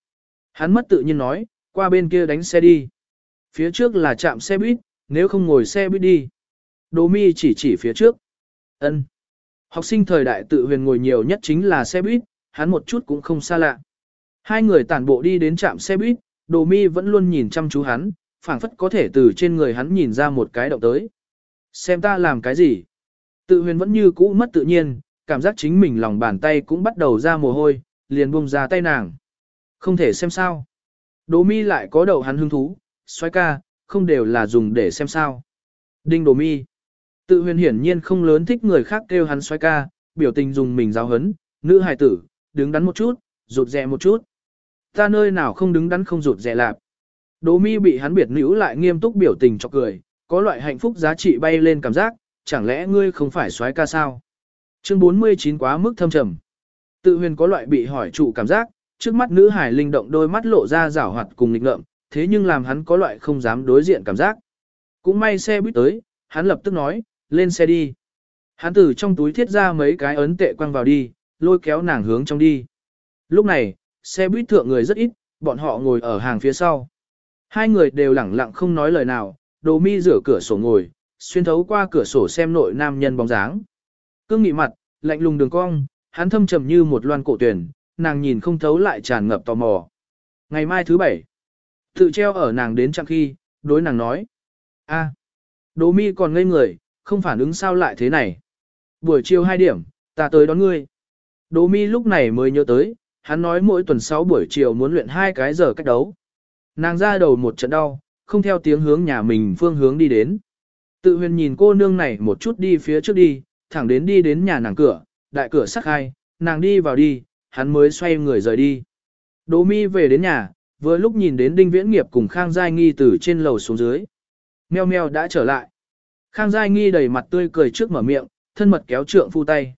Hắn mất tự nhiên nói, qua bên kia đánh xe đi. Phía trước là trạm xe buýt, nếu không ngồi xe buýt đi. Đỗ mi chỉ chỉ phía trước. ân Học sinh thời đại tự huyền ngồi nhiều nhất chính là xe buýt, hắn một chút cũng không xa lạ. Hai người tản bộ đi đến trạm xe buýt, đồ mi vẫn luôn nhìn chăm chú hắn, phảng phất có thể từ trên người hắn nhìn ra một cái động tới. Xem ta làm cái gì? Tự huyền vẫn như cũ mất tự nhiên, cảm giác chính mình lòng bàn tay cũng bắt đầu ra mồ hôi, liền buông ra tay nàng. Không thể xem sao. Đỗ mi lại có đầu hắn hứng thú, xoay ca, không đều là dùng để xem sao. Đinh Đỗ mi. Tự huyền hiển nhiên không lớn thích người khác kêu hắn xoay ca, biểu tình dùng mình giáo hấn, nữ hài tử, đứng đắn một chút, rụt rè một chút. Ta nơi nào không đứng đắn không rụt rè lạp. Đỗ mi bị hắn biệt nữ lại nghiêm túc biểu tình cho cười, có loại hạnh phúc giá trị bay lên cảm giác, chẳng lẽ ngươi không phải xoái ca sao? Chương 49 quá mức thâm trầm. Tự huyền có loại bị hỏi trụ cảm giác, trước mắt nữ hải linh động đôi mắt lộ ra rảo hoạt cùng nghịch ngợm, thế nhưng làm hắn có loại không dám đối diện cảm giác. Cũng may xe buýt tới, hắn lập tức nói, lên xe đi. Hắn từ trong túi thiết ra mấy cái ấn tệ quăng vào đi, lôi kéo nàng hướng trong đi. Lúc này, xe buýt thượng người rất ít, bọn họ ngồi ở hàng phía sau. Hai người đều lẳng lặng không nói lời nào, đồ mi rửa cửa sổ ngồi, xuyên thấu qua cửa sổ xem nội nam nhân bóng dáng. Cương nghị mặt, lạnh lùng đường cong, hắn thâm trầm như một loan cổ tuyển, nàng nhìn không thấu lại tràn ngập tò mò. Ngày mai thứ bảy, tự treo ở nàng đến chặng khi, đối nàng nói. a Đỗ mi còn ngây người, không phản ứng sao lại thế này. Buổi chiều 2 điểm, ta tới đón ngươi. Đỗ mi lúc này mới nhớ tới, hắn nói mỗi tuần 6 buổi chiều muốn luyện hai cái giờ cách đấu. Nàng ra đầu một trận đau, không theo tiếng hướng nhà mình phương hướng đi đến. Tự huyền nhìn cô nương này một chút đi phía trước đi, thẳng đến đi đến nhà nàng cửa, đại cửa sắc hai, nàng đi vào đi, hắn mới xoay người rời đi. Đỗ mi về đến nhà, vừa lúc nhìn đến Đinh Viễn Nghiệp cùng Khang Giai Nghi từ trên lầu xuống dưới. Meo meo đã trở lại. Khang Giai Nghi đầy mặt tươi cười trước mở miệng, thân mật kéo trượng phu tay.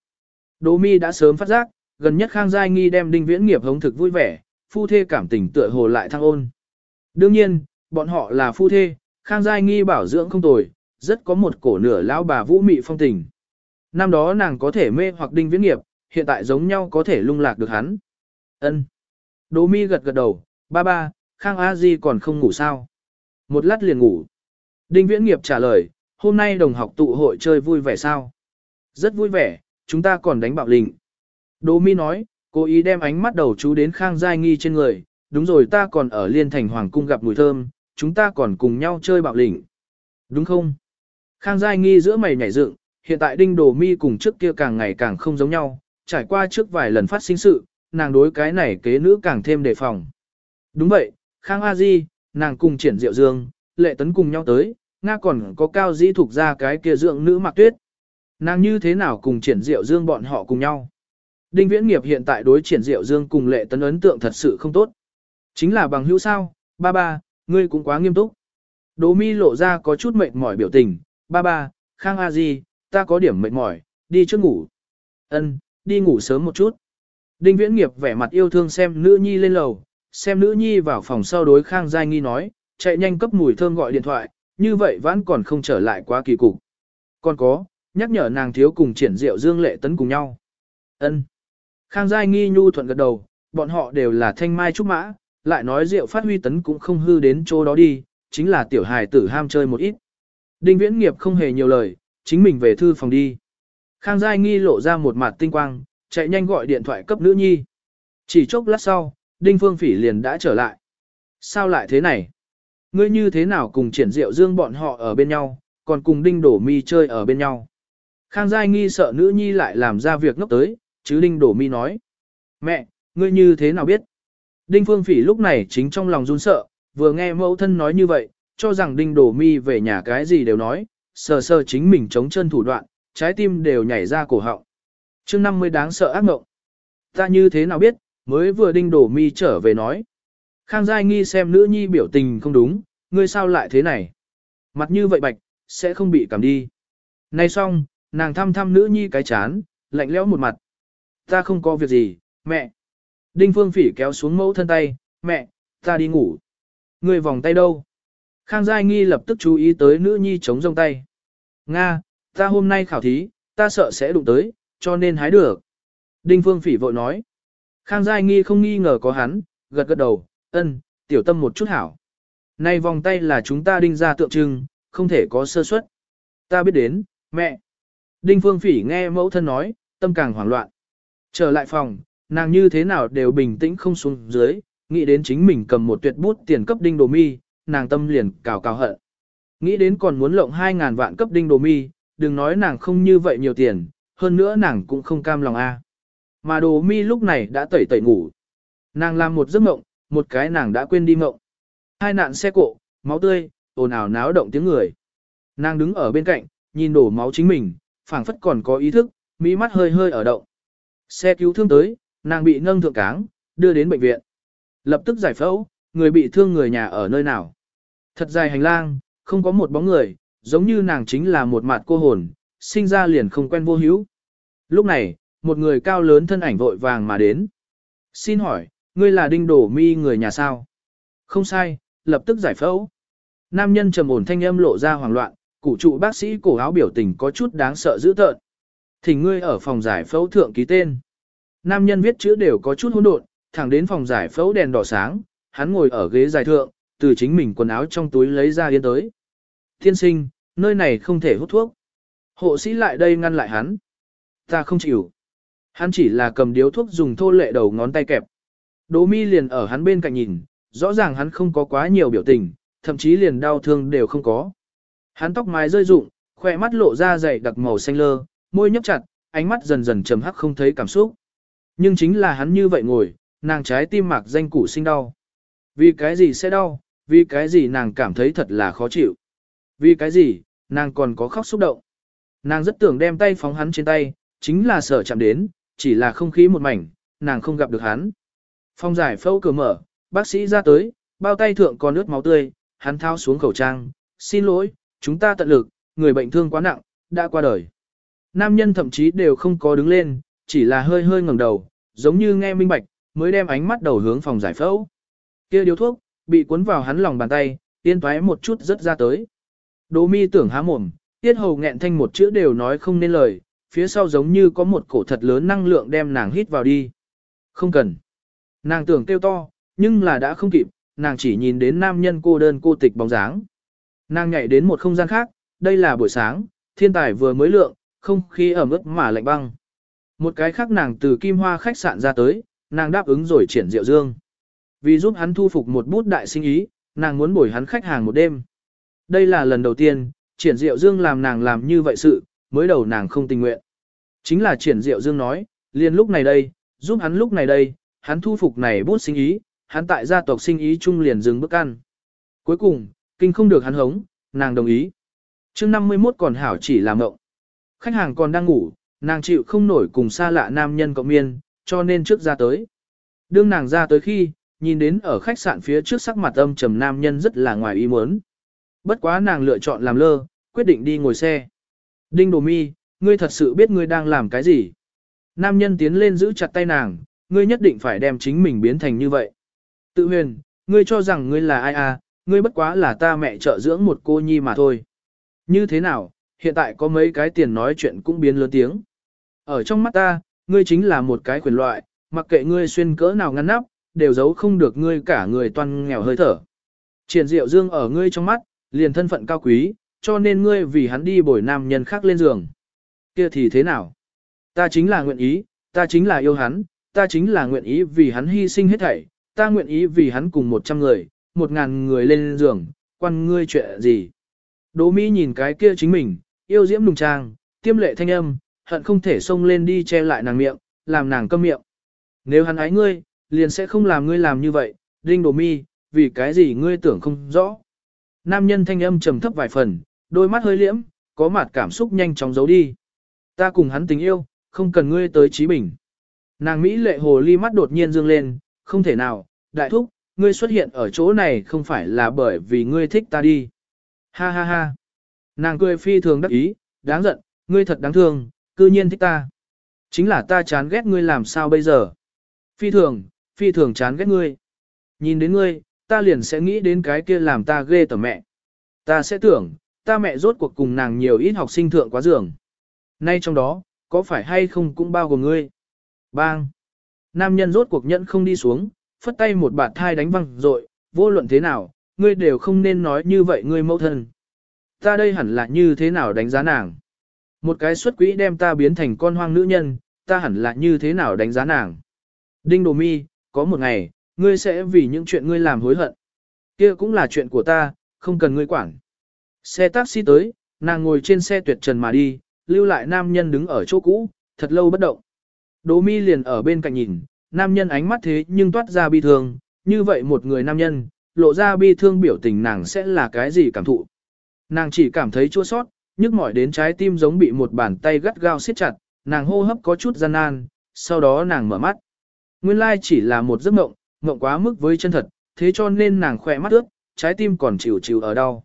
Đỗ mi đã sớm phát giác, gần nhất Khang Giai Nghi đem Đinh Viễn Nghiệp hống thực vui vẻ, phu thê cảm tình tựa hồ lại thăng ôn. Đương nhiên, bọn họ là phu thê, Khang Giai Nghi bảo dưỡng không tồi, rất có một cổ nửa lão bà vũ mị phong tình. Năm đó nàng có thể mê hoặc Đinh Viễn Nghiệp, hiện tại giống nhau có thể lung lạc được hắn. Ân. Đỗ mi gật gật đầu, ba ba, Khang A Di còn không ngủ sao? Một lát liền ngủ. Đinh Viễn Nghiệp trả lời, hôm nay đồng học tụ hội chơi vui vẻ sao? Rất vui vẻ, chúng ta còn đánh bạo lình. Đỗ Mi nói, cố ý đem ánh mắt đầu chú đến Khang Giai Nghi trên người, đúng rồi ta còn ở Liên Thành Hoàng Cung gặp mùi thơm, chúng ta còn cùng nhau chơi bạo lình. Đúng không? Khang Giai Nghi giữa mày nhảy dựng, hiện tại Đinh Đồ Mi cùng trước kia càng ngày càng không giống nhau, trải qua trước vài lần phát sinh sự, nàng đối cái này kế nữ càng thêm đề phòng. Đúng vậy, Khang A Di, nàng cùng triển diệu dương, lệ tấn cùng nhau tới, Nga còn có cao dĩ thuộc ra cái kia dưỡng nữ mặc tuyết. Nàng như thế nào cùng triển diệu dương bọn họ cùng nhau? Đinh Viễn Nghiệp hiện tại đối triển diệu dương cùng lệ tấn ấn tượng thật sự không tốt. Chính là bằng hữu sao, ba ba, ngươi cũng quá nghiêm túc. Đỗ mi lộ ra có chút mệt mỏi biểu tình, ba ba, Khang A Di, ta có điểm mệt mỏi, đi trước ngủ. Ân, đi ngủ sớm một chút. Đinh Viễn Nghiệp vẻ mặt yêu thương xem nữ nhi lên lầu, xem nữ nhi vào phòng sau đối Khang Giai Nghi nói, chạy nhanh cấp mùi thơm gọi điện thoại, như vậy vẫn còn không trở lại quá kỳ cục. Còn có, nhắc nhở nàng thiếu cùng triển diệu dương lệ tấn cùng nhau. Ân. Khang Giai Nghi nhu thuận gật đầu, bọn họ đều là thanh mai trúc mã, lại nói diệu phát huy tấn cũng không hư đến chỗ đó đi, chính là tiểu hài tử ham chơi một ít. Đinh Viễn Nghiệp không hề nhiều lời, chính mình về thư phòng đi. Khang Giai Nghi lộ ra một mặt tinh quang, chạy nhanh gọi điện thoại cấp nữ nhi. Chỉ chốc lát sau, Đinh Phương Phỉ liền đã trở lại. Sao lại thế này? Ngươi như thế nào cùng triển diệu dương bọn họ ở bên nhau, còn cùng Đinh Đổ Mi chơi ở bên nhau? Khang Giai Nghi sợ nữ nhi lại làm ra việc ngốc tới, chứ Đinh Đổ Mi nói. Mẹ, ngươi như thế nào biết? Đinh Phương Phỉ lúc này chính trong lòng run sợ, vừa nghe mẫu thân nói như vậy, cho rằng Đinh Đổ Mi về nhà cái gì đều nói, sờ sờ chính mình chống chân thủ đoạn, trái tim đều nhảy ra cổ họng. chương 50 đáng sợ ác mộng. Ta như thế nào biết, mới vừa Đinh Đổ Mi trở về nói. Khang Giai Nghi xem nữ nhi biểu tình không đúng, ngươi sao lại thế này? Mặt như vậy bạch, sẽ không bị cảm đi. Nay xong, nàng thăm thăm nữ nhi cái chán, lạnh lẽo một mặt. Ta không có việc gì, mẹ. Đinh Phương Phỉ kéo xuống mẫu thân tay, mẹ, ta đi ngủ. Ngươi vòng tay đâu? Khang Giai Nghi lập tức chú ý tới nữ nhi chống rông tay. Nga, ta hôm nay khảo thí, ta sợ sẽ đụng tới, cho nên hái được. Đinh Phương Phỉ vội nói. Khang Giai Nghi không nghi ngờ có hắn, gật gật đầu, ân, tiểu tâm một chút hảo. Nay vòng tay là chúng ta đinh ra tượng trưng, không thể có sơ suất. Ta biết đến, mẹ. Đinh Phương Phỉ nghe mẫu thân nói, tâm càng hoảng loạn. Trở lại phòng, nàng như thế nào đều bình tĩnh không xuống dưới, nghĩ đến chính mình cầm một tuyệt bút tiền cấp đinh đồ mi, nàng tâm liền cào cào hận. Nghĩ đến còn muốn lộng 2.000 vạn cấp đinh đồ mi, đừng nói nàng không như vậy nhiều tiền, hơn nữa nàng cũng không cam lòng a. Mà đồ mi lúc này đã tẩy tẩy ngủ. Nàng làm một giấc mộng, một cái nàng đã quên đi mộng. Hai nạn xe cộ, máu tươi, ồn ào náo động tiếng người. Nàng đứng ở bên cạnh, nhìn đổ máu chính mình, phảng phất còn có ý thức, mỹ mắt hơi hơi ở động. Xe cứu thương tới, nàng bị nâng thượng cáng, đưa đến bệnh viện. Lập tức giải phẫu, người bị thương người nhà ở nơi nào. Thật dài hành lang, không có một bóng người, giống như nàng chính là một mặt cô hồn, sinh ra liền không quen vô hữu. Lúc này, một người cao lớn thân ảnh vội vàng mà đến. Xin hỏi, ngươi là đinh đổ mi người nhà sao? Không sai, lập tức giải phẫu. Nam nhân trầm ổn thanh âm lộ ra hoảng loạn, cụ trụ bác sĩ cổ áo biểu tình có chút đáng sợ dữ tợn. Thỉnh ngươi ở phòng giải phẫu thượng ký tên. Nam nhân viết chữ đều có chút hỗn độn, thẳng đến phòng giải phẫu đèn đỏ sáng, hắn ngồi ở ghế dài thượng, từ chính mình quần áo trong túi lấy ra yên tới. Thiên sinh, nơi này không thể hút thuốc. Hộ sĩ lại đây ngăn lại hắn. Ta không chịu. Hắn chỉ là cầm điếu thuốc dùng thô lệ đầu ngón tay kẹp. Đỗ mi liền ở hắn bên cạnh nhìn, rõ ràng hắn không có quá nhiều biểu tình, thậm chí liền đau thương đều không có. Hắn tóc mái rơi rụng, khỏe mắt lộ ra dày đặc màu xanh lơ, môi nhấp chặt, ánh mắt dần dần trầm hắc không thấy cảm xúc. Nhưng chính là hắn như vậy ngồi, nàng trái tim mạc danh củ sinh đau. Vì cái gì sẽ đau, vì cái gì nàng cảm thấy thật là khó chịu. Vì cái gì, nàng còn có khóc xúc động. Nàng rất tưởng đem tay phóng hắn trên tay, chính là sợ chạm đến, chỉ là không khí một mảnh, nàng không gặp được hắn. Phong giải phẫu cửa mở, bác sĩ ra tới, bao tay thượng còn ướt máu tươi, hắn thao xuống khẩu trang, xin lỗi, chúng ta tận lực, người bệnh thương quá nặng, đã qua đời. Nam nhân thậm chí đều không có đứng lên, chỉ là hơi hơi ngẩng đầu, giống như nghe minh bạch, mới đem ánh mắt đầu hướng phòng giải phẫu. Kia điếu thuốc, bị cuốn vào hắn lòng bàn tay, tiên thoái một chút rất ra tới. Đỗ mi tưởng há mồm, tiết hầu nghẹn thanh một chữ đều nói không nên lời, phía sau giống như có một cổ thật lớn năng lượng đem nàng hít vào đi. Không cần. Nàng tưởng kêu to, nhưng là đã không kịp, nàng chỉ nhìn đến nam nhân cô đơn cô tịch bóng dáng. Nàng nhảy đến một không gian khác, đây là buổi sáng, thiên tài vừa mới lượng, không khí ẩm ướt mà lạnh băng. Một cái khác nàng từ Kim Hoa khách sạn ra tới, nàng đáp ứng rồi triển Diệu Dương. Vì giúp hắn thu phục một bút đại sinh ý, nàng muốn bồi hắn khách hàng một đêm. Đây là lần đầu tiên, triển Diệu Dương làm nàng làm như vậy sự, mới đầu nàng không tình nguyện. Chính là triển Diệu Dương nói, liền lúc này đây, giúp hắn lúc này đây, hắn thu phục này bút sinh ý, hắn tại gia tộc sinh ý chung liền dừng bước ăn. Cuối cùng, kinh không được hắn hống, nàng đồng ý. chương 51 còn hảo chỉ là mộng. Khách hàng còn đang ngủ, nàng chịu không nổi cùng xa lạ nam nhân cộng miên, cho nên trước ra tới. Đương nàng ra tới khi, nhìn đến ở khách sạn phía trước sắc mặt âm trầm nam nhân rất là ngoài ý muốn. Bất quá nàng lựa chọn làm lơ, quyết định đi ngồi xe. Đinh Đồ Mi, ngươi thật sự biết ngươi đang làm cái gì? Nam nhân tiến lên giữ chặt tay nàng, ngươi nhất định phải đem chính mình biến thành như vậy. Tự huyền, ngươi cho rằng ngươi là ai à, ngươi bất quá là ta mẹ trợ dưỡng một cô nhi mà thôi. Như thế nào, hiện tại có mấy cái tiền nói chuyện cũng biến lớn tiếng. Ở trong mắt ta, ngươi chính là một cái quyền loại, mặc kệ ngươi xuyên cỡ nào ngăn nắp, đều giấu không được ngươi cả người toan nghèo hơi thở. Triển diệu dương ở ngươi trong mắt, liền thân phận cao quý, cho nên ngươi vì hắn đi bồi nam nhân khác lên giường. Kia thì thế nào? Ta chính là nguyện ý, ta chính là yêu hắn, ta chính là nguyện ý vì hắn hy sinh hết thảy, ta nguyện ý vì hắn cùng một trăm người, một ngàn người lên giường, quan ngươi chuyện gì? Đỗ Mỹ nhìn cái kia chính mình, yêu diễm nùng trang, tiêm lệ thanh âm, hận không thể xông lên đi che lại nàng miệng, làm nàng câm miệng. Nếu hắn ái ngươi, liền sẽ không làm ngươi làm như vậy, Đinh Đồ Mi, vì cái gì ngươi tưởng không rõ. Nam nhân thanh âm trầm thấp vài phần, đôi mắt hơi liễm, có mặt cảm xúc nhanh chóng giấu đi. Ta cùng hắn tình yêu, không cần ngươi tới trí bình. Nàng Mỹ lệ hồ ly mắt đột nhiên dương lên, không thể nào, đại thúc, ngươi xuất hiện ở chỗ này không phải là bởi vì ngươi thích ta đi. Ha ha ha. Nàng cười phi thường đắc ý, đáng giận, ngươi thật đáng thương, cư nhiên thích ta. Chính là ta chán ghét ngươi làm sao bây giờ. Phi thường, phi thường chán ghét ngươi. Nhìn đến ngươi, ta liền sẽ nghĩ đến cái kia làm ta ghê tởm mẹ. Ta sẽ tưởng, ta mẹ rốt cuộc cùng nàng nhiều ít học sinh thượng quá giường. Nay trong đó, có phải hay không cũng bao gồm ngươi. Bang! Nam nhân rốt cuộc nhẫn không đi xuống, phất tay một bạt thai đánh văng rồi, vô luận thế nào, ngươi đều không nên nói như vậy ngươi mẫu thân. Ta đây hẳn là như thế nào đánh giá nàng. Một cái xuất quỹ đem ta biến thành con hoang nữ nhân, ta hẳn là như thế nào đánh giá nàng. Đinh Đồ Mi, có một ngày, ngươi sẽ vì những chuyện ngươi làm hối hận. Kia cũng là chuyện của ta, không cần ngươi quản. Xe taxi tới, nàng ngồi trên xe tuyệt trần mà đi, lưu lại nam nhân đứng ở chỗ cũ, thật lâu bất động. Đỗ mi liền ở bên cạnh nhìn, nam nhân ánh mắt thế nhưng toát ra bi thương, như vậy một người nam nhân, lộ ra bi thương biểu tình nàng sẽ là cái gì cảm thụ. Nàng chỉ cảm thấy chua sót, nhức mỏi đến trái tim giống bị một bàn tay gắt gao siết chặt, nàng hô hấp có chút gian nan, sau đó nàng mở mắt. Nguyên lai chỉ là một giấc mộng, mộng quá mức với chân thật, thế cho nên nàng khỏe mắt ướt, trái tim còn chịu chịu ở đau.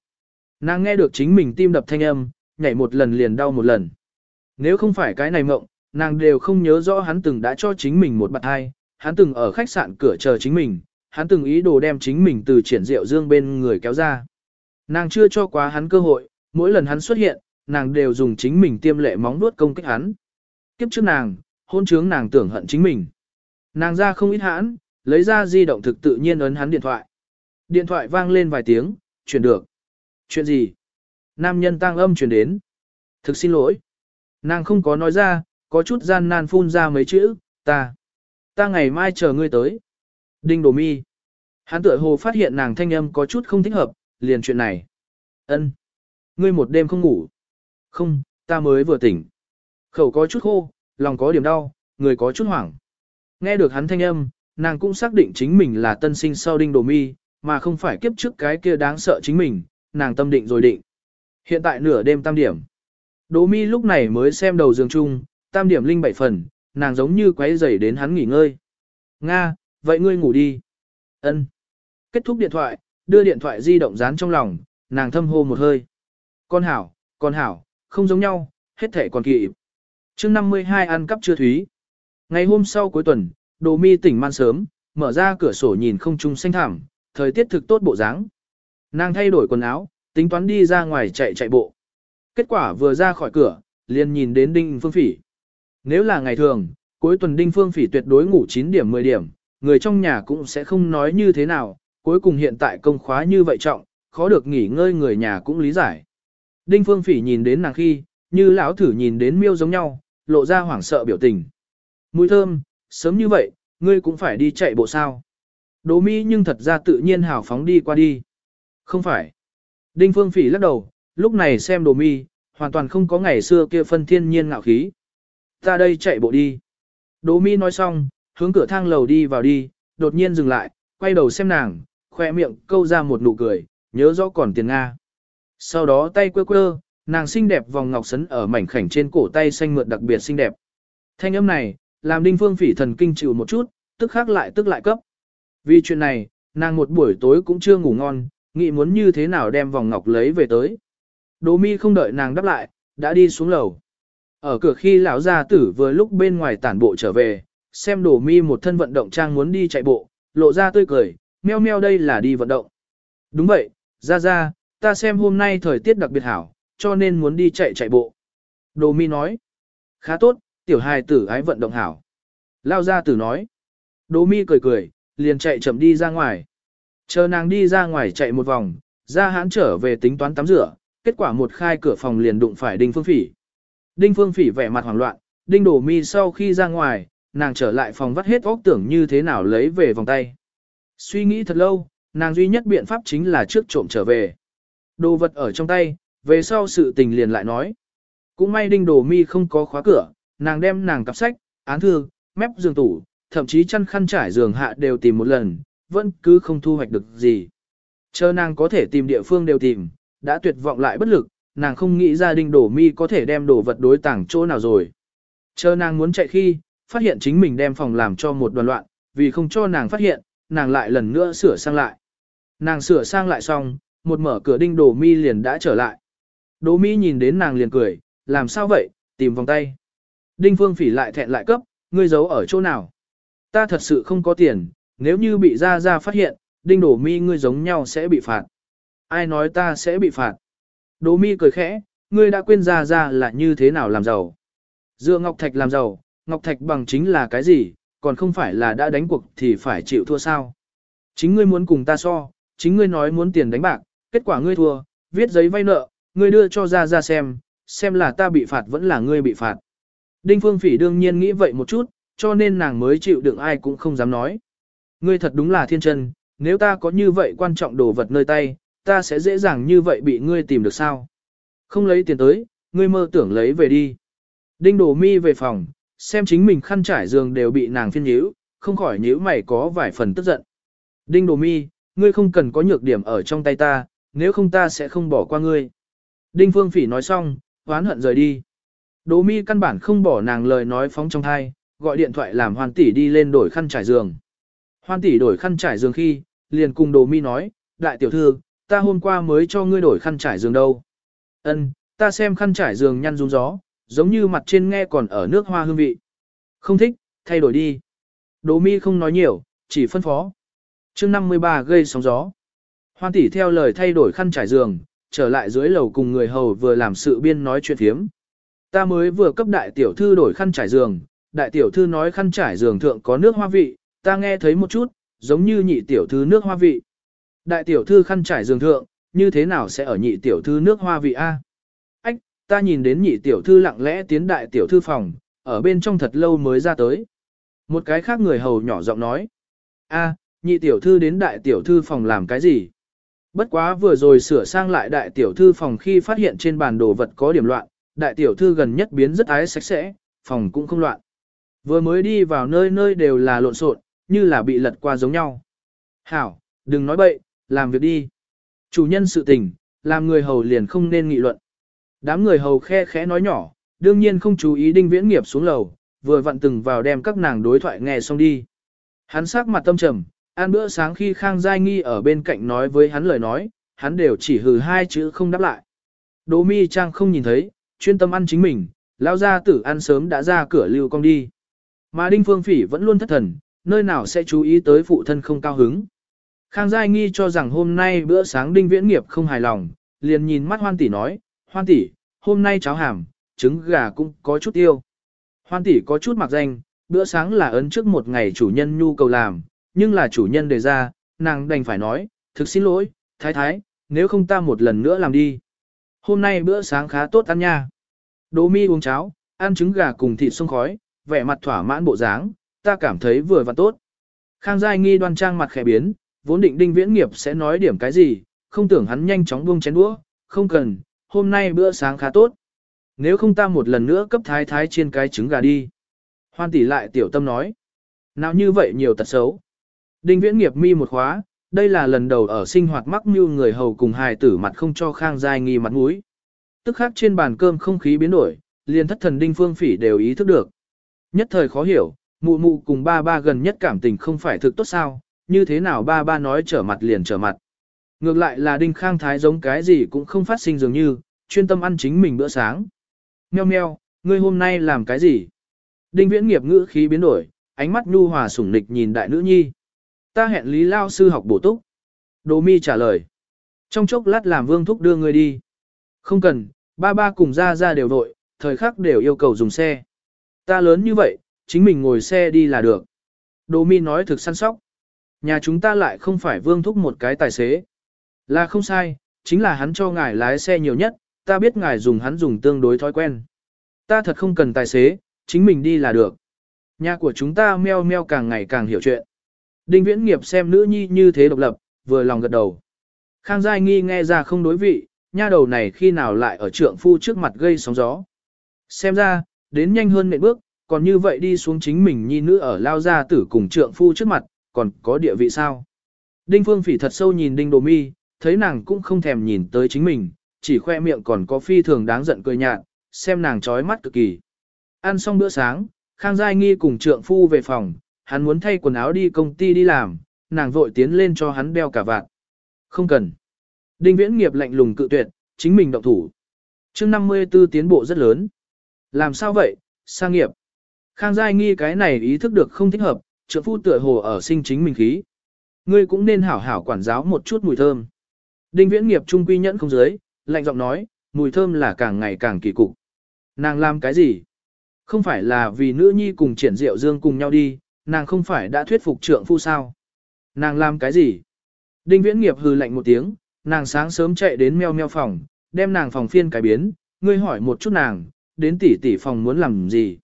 Nàng nghe được chính mình tim đập thanh âm, nhảy một lần liền đau một lần. Nếu không phải cái này mộng, nàng đều không nhớ rõ hắn từng đã cho chính mình một bạn hai, hắn từng ở khách sạn cửa chờ chính mình, hắn từng ý đồ đem chính mình từ triển rượu dương bên người kéo ra. Nàng chưa cho quá hắn cơ hội, mỗi lần hắn xuất hiện, nàng đều dùng chính mình tiêm lệ móng nuốt công kích hắn. Kiếp trước nàng, hôn trướng nàng tưởng hận chính mình. Nàng ra không ít hãn, lấy ra di động thực tự nhiên ấn hắn điện thoại. Điện thoại vang lên vài tiếng, chuyển được. Chuyện gì? Nam nhân tăng âm chuyển đến. Thực xin lỗi. Nàng không có nói ra, có chút gian nan phun ra mấy chữ, ta. Ta ngày mai chờ ngươi tới. Đinh Đồ Mi. Hắn tựa hồ phát hiện nàng thanh âm có chút không thích hợp, liền chuyện này. Ân, Ngươi một đêm không ngủ. Không, ta mới vừa tỉnh. Khẩu có chút khô, lòng có điểm đau, người có chút hoảng. Nghe được hắn thanh âm, nàng cũng xác định chính mình là tân sinh sau đinh đồ mi, mà không phải kiếp trước cái kia đáng sợ chính mình, nàng tâm định rồi định. Hiện tại nửa đêm tam điểm. Đồ mi lúc này mới xem đầu giường chung, tam điểm linh bảy phần, nàng giống như quấy rầy đến hắn nghỉ ngơi. Nga, vậy ngươi ngủ đi. Ân. Kết thúc điện thoại, đưa điện thoại di động dán trong lòng, nàng thâm hô một hơi. Con hảo, con hảo, không giống nhau, hết thể còn kỵ. chương 52 ăn cắp chưa thúy. Ngày hôm sau cuối tuần, đồ mi tỉnh man sớm, mở ra cửa sổ nhìn không trung xanh thẳm, thời tiết thực tốt bộ dáng. Nàng thay đổi quần áo, tính toán đi ra ngoài chạy chạy bộ. Kết quả vừa ra khỏi cửa, liền nhìn đến Đinh Phương Phỉ. Nếu là ngày thường, cuối tuần Đinh Phương Phỉ tuyệt đối ngủ 9 điểm 10 điểm, người trong nhà cũng sẽ không nói như thế nào, cuối cùng hiện tại công khóa như vậy trọng, khó được nghỉ ngơi người nhà cũng lý giải. Đinh Phương Phỉ nhìn đến nàng khi, như lão thử nhìn đến miêu giống nhau, lộ ra hoảng sợ biểu tình. Mùi thơm, sớm như vậy, ngươi cũng phải đi chạy bộ sao. Đỗ Mi nhưng thật ra tự nhiên hào phóng đi qua đi. Không phải. Đinh Phương Phỉ lắc đầu, lúc này xem Đỗ Mi, hoàn toàn không có ngày xưa kia phân thiên nhiên ngạo khí. Ta đây chạy bộ đi. Đỗ Mi nói xong, hướng cửa thang lầu đi vào đi, đột nhiên dừng lại, quay đầu xem nàng, khoe miệng câu ra một nụ cười, nhớ rõ còn tiền Nga. Sau đó tay quơ quơ, nàng xinh đẹp vòng ngọc sấn ở mảnh khảnh trên cổ tay xanh mượt đặc biệt xinh đẹp. Thanh âm này, làm đinh phương phỉ thần kinh chịu một chút, tức khác lại tức lại cấp. Vì chuyện này, nàng một buổi tối cũng chưa ngủ ngon, nghĩ muốn như thế nào đem vòng ngọc lấy về tới. Đỗ mi không đợi nàng đáp lại, đã đi xuống lầu. Ở cửa khi lão gia tử vừa lúc bên ngoài tản bộ trở về, xem Đỗ mi một thân vận động trang muốn đi chạy bộ, lộ ra tươi cười, meo meo đây là đi vận động. Đúng vậy, ra ra, ta xem hôm nay thời tiết đặc biệt hảo, cho nên muốn đi chạy chạy bộ. Đồ mi nói, khá tốt, tiểu hài tử ái vận động hảo. Lao ra tử nói, Đỗ mi cười cười, liền chạy chậm đi ra ngoài. Chờ nàng đi ra ngoài chạy một vòng, ra hãn trở về tính toán tắm rửa, kết quả một khai cửa phòng liền đụng phải Đinh Phương Phỉ. Đinh Phương Phỉ vẻ mặt hoảng loạn, Đinh Đổ Mi sau khi ra ngoài, nàng trở lại phòng vắt hết óc tưởng như thế nào lấy về vòng tay. Suy nghĩ thật lâu, nàng duy nhất biện pháp chính là trước trộm trở về. Đồ vật ở trong tay, về sau sự tình liền lại nói. Cũng may Đinh Đồ Mi không có khóa cửa, nàng đem nàng cặp sách, án thư, mép giường tủ, thậm chí chăn khăn trải giường hạ đều tìm một lần, vẫn cứ không thu hoạch được gì. Chờ nàng có thể tìm địa phương đều tìm, đã tuyệt vọng lại bất lực, nàng không nghĩ ra Đinh đổ Mi có thể đem đồ vật đối tảng chỗ nào rồi. Chờ nàng muốn chạy khi, phát hiện chính mình đem phòng làm cho một đoàn loạn, vì không cho nàng phát hiện, nàng lại lần nữa sửa sang lại. Nàng sửa sang lại xong, một mở cửa đinh đồ mi liền đã trở lại. Đồ mi nhìn đến nàng liền cười, làm sao vậy, tìm vòng tay. Đinh phương phỉ lại thẹn lại cấp, ngươi giấu ở chỗ nào. Ta thật sự không có tiền, nếu như bị ra ra phát hiện, đinh đổ mi ngươi giống nhau sẽ bị phạt. Ai nói ta sẽ bị phạt. Đỗ mi cười khẽ, ngươi đã quên ra ra là như thế nào làm giàu. Dựa Ngọc Thạch làm giàu, Ngọc Thạch bằng chính là cái gì, còn không phải là đã đánh cuộc thì phải chịu thua sao. Chính ngươi muốn cùng ta so, chính ngươi nói muốn tiền đánh bạc, kết quả ngươi thua, viết giấy vay nợ, ngươi đưa cho ra ra xem, xem là ta bị phạt vẫn là ngươi bị phạt. Đinh Phương Phỉ đương nhiên nghĩ vậy một chút, cho nên nàng mới chịu đựng ai cũng không dám nói. Ngươi thật đúng là thiên chân, nếu ta có như vậy quan trọng đồ vật nơi tay, ta sẽ dễ dàng như vậy bị ngươi tìm được sao. Không lấy tiền tới, ngươi mơ tưởng lấy về đi. Đinh Đồ Mi về phòng, xem chính mình khăn trải giường đều bị nàng phiên nhíu, không khỏi nhíu mày có vài phần tức giận. Đinh Đồ Mi, ngươi không cần có nhược điểm ở trong tay ta, nếu không ta sẽ không bỏ qua ngươi. Đinh Phương Phỉ nói xong, oán hận rời đi. Đỗ Mi căn bản không bỏ nàng lời nói phóng trong thai, gọi điện thoại làm Hoan tỷ đi lên đổi khăn trải giường. Hoan tỷ đổi khăn trải giường khi, liền cùng Đỗ Mi nói, đại tiểu thư, ta hôm qua mới cho ngươi đổi khăn trải giường đâu. Ân, ta xem khăn trải giường nhăn rung gió, giống như mặt trên nghe còn ở nước hoa hương vị. Không thích, thay đổi đi. Đỗ mi không nói nhiều, chỉ phân phó. chương 53 gây sóng gió. Hoan tỷ theo lời thay đổi khăn trải giường, trở lại dưới lầu cùng người hầu vừa làm sự biên nói chuyện thiếm. Ta mới vừa cấp đại tiểu thư đổi khăn trải giường, đại tiểu thư nói khăn trải giường thượng có nước hoa vị, ta nghe thấy một chút, giống như nhị tiểu thư nước hoa vị. Đại tiểu thư khăn trải giường thượng, như thế nào sẽ ở nhị tiểu thư nước hoa vị A? Ách, ta nhìn đến nhị tiểu thư lặng lẽ tiến đại tiểu thư phòng, ở bên trong thật lâu mới ra tới. Một cái khác người hầu nhỏ giọng nói. a nhị tiểu thư đến đại tiểu thư phòng làm cái gì? Bất quá vừa rồi sửa sang lại đại tiểu thư phòng khi phát hiện trên bàn đồ vật có điểm loạn, đại tiểu thư gần nhất biến rất ái sạch sẽ, phòng cũng không loạn. Vừa mới đi vào nơi nơi đều là lộn xộn, như là bị lật qua giống nhau. Hảo, đừng nói bậy, làm việc đi. Chủ nhân sự tình, làm người hầu liền không nên nghị luận. Đám người hầu khe khẽ nói nhỏ, đương nhiên không chú ý đinh viễn nghiệp xuống lầu, vừa vặn từng vào đem các nàng đối thoại nghe xong đi. Hắn sắc mặt tâm trầm, ăn bữa sáng khi Khang Giai Nghi ở bên cạnh nói với hắn lời nói, hắn đều chỉ hừ hai chữ không đáp lại. Đỗ mi trang không nhìn thấy, chuyên tâm ăn chính mình, lao ra tử ăn sớm đã ra cửa lưu con đi. Mà Đinh Phương Phỉ vẫn luôn thất thần, nơi nào sẽ chú ý tới phụ thân không cao hứng. Khang Giai Nghi cho rằng hôm nay bữa sáng Đinh Viễn Nghiệp không hài lòng, liền nhìn mắt hoan tỷ nói, hoan tỷ, hôm nay cháo hàm, trứng gà cũng có chút tiêu. Hoan tỷ có chút mặc danh, bữa sáng là ấn trước một ngày chủ nhân nhu cầu làm, nhưng là chủ nhân đề ra, nàng đành phải nói, thực xin lỗi, thái thái, nếu không ta một lần nữa làm đi. Hôm nay bữa sáng khá tốt ăn nha. Đỗ mi uống cháo, ăn trứng gà cùng thịt sông khói, vẻ mặt thỏa mãn bộ dáng, ta cảm thấy vừa và tốt. Khang Giai Nghi đoan trang mặt khẽ biến, vốn định đinh viễn nghiệp sẽ nói điểm cái gì, không tưởng hắn nhanh chóng buông chén đũa, không cần, hôm nay bữa sáng khá tốt. Nếu không ta một lần nữa cấp thái thái trên cái trứng gà đi. Hoan tỷ lại tiểu tâm nói. Nào như vậy nhiều tật xấu. Đinh viễn nghiệp mi một khóa, đây là lần đầu ở sinh hoạt mắc mưu người hầu cùng hài tử mặt không cho khang giai nghi mặt mũi. Tức khác trên bàn cơm không khí biến đổi, liền thất thần đinh phương phỉ đều ý thức được. Nhất thời khó hiểu, mụ mụ cùng ba ba gần nhất cảm tình không phải thực tốt sao, như thế nào ba ba nói trở mặt liền trở mặt. Ngược lại là đinh khang thái giống cái gì cũng không phát sinh dường như, chuyên tâm ăn chính mình bữa sáng. Meo meo, ngươi hôm nay làm cái gì? Đinh viễn nghiệp ngữ khí biến đổi, ánh mắt nhu hòa sủng nịch nhìn đại nữ nhi. Ta hẹn Lý Lao sư học bổ túc. Đồ mi trả lời. Trong chốc lát làm vương thúc đưa ngươi đi. Không cần, ba ba cùng ra ra đều vội, thời khắc đều yêu cầu dùng xe. Ta lớn như vậy, chính mình ngồi xe đi là được. Đồ mi nói thực săn sóc. Nhà chúng ta lại không phải vương thúc một cái tài xế. Là không sai, chính là hắn cho ngài lái xe nhiều nhất, ta biết ngài dùng hắn dùng tương đối thói quen. Ta thật không cần tài xế, chính mình đi là được. Nhà của chúng ta meo meo càng ngày càng hiểu chuyện. Đinh viễn nghiệp xem nữ nhi như thế độc lập, vừa lòng gật đầu. Khang Giai Nghi nghe ra không đối vị, nha đầu này khi nào lại ở trượng phu trước mặt gây sóng gió. Xem ra, đến nhanh hơn nệm bước, còn như vậy đi xuống chính mình nhi nữ ở lao gia tử cùng trượng phu trước mặt, còn có địa vị sao. Đinh Phương Phỉ thật sâu nhìn Đinh Đồ Mi, thấy nàng cũng không thèm nhìn tới chính mình, chỉ khoe miệng còn có phi thường đáng giận cười nhạt, xem nàng trói mắt cực kỳ. Ăn xong bữa sáng, Khang Giai Nghi cùng trượng phu về phòng, hắn muốn thay quần áo đi công ty đi làm, nàng vội tiến lên cho hắn đeo cả vạt. Không cần. Đinh Viễn nghiệp lạnh lùng cự tuyệt, chính mình động thủ. chương 54 tiến bộ rất lớn. Làm sao vậy, sang nghiệp. Khang Giai Nghi cái này ý thức được không thích hợp, trượng phu tựa hồ ở sinh chính mình khí. Ngươi cũng nên hảo hảo quản giáo một chút mùi thơm. Đinh Viễn nghiệp trung quy nhẫn không dưới, lạnh giọng nói, mùi thơm là càng ngày càng kỳ cục. Nàng làm cái gì? Không phải là vì nữ nhi cùng triển diệu dương cùng nhau đi, nàng không phải đã thuyết phục trượng phu sao? Nàng làm cái gì? Đinh viễn nghiệp hừ lạnh một tiếng, nàng sáng sớm chạy đến meo meo phòng, đem nàng phòng phiên cải biến, ngươi hỏi một chút nàng, đến tỷ tỷ phòng muốn làm gì?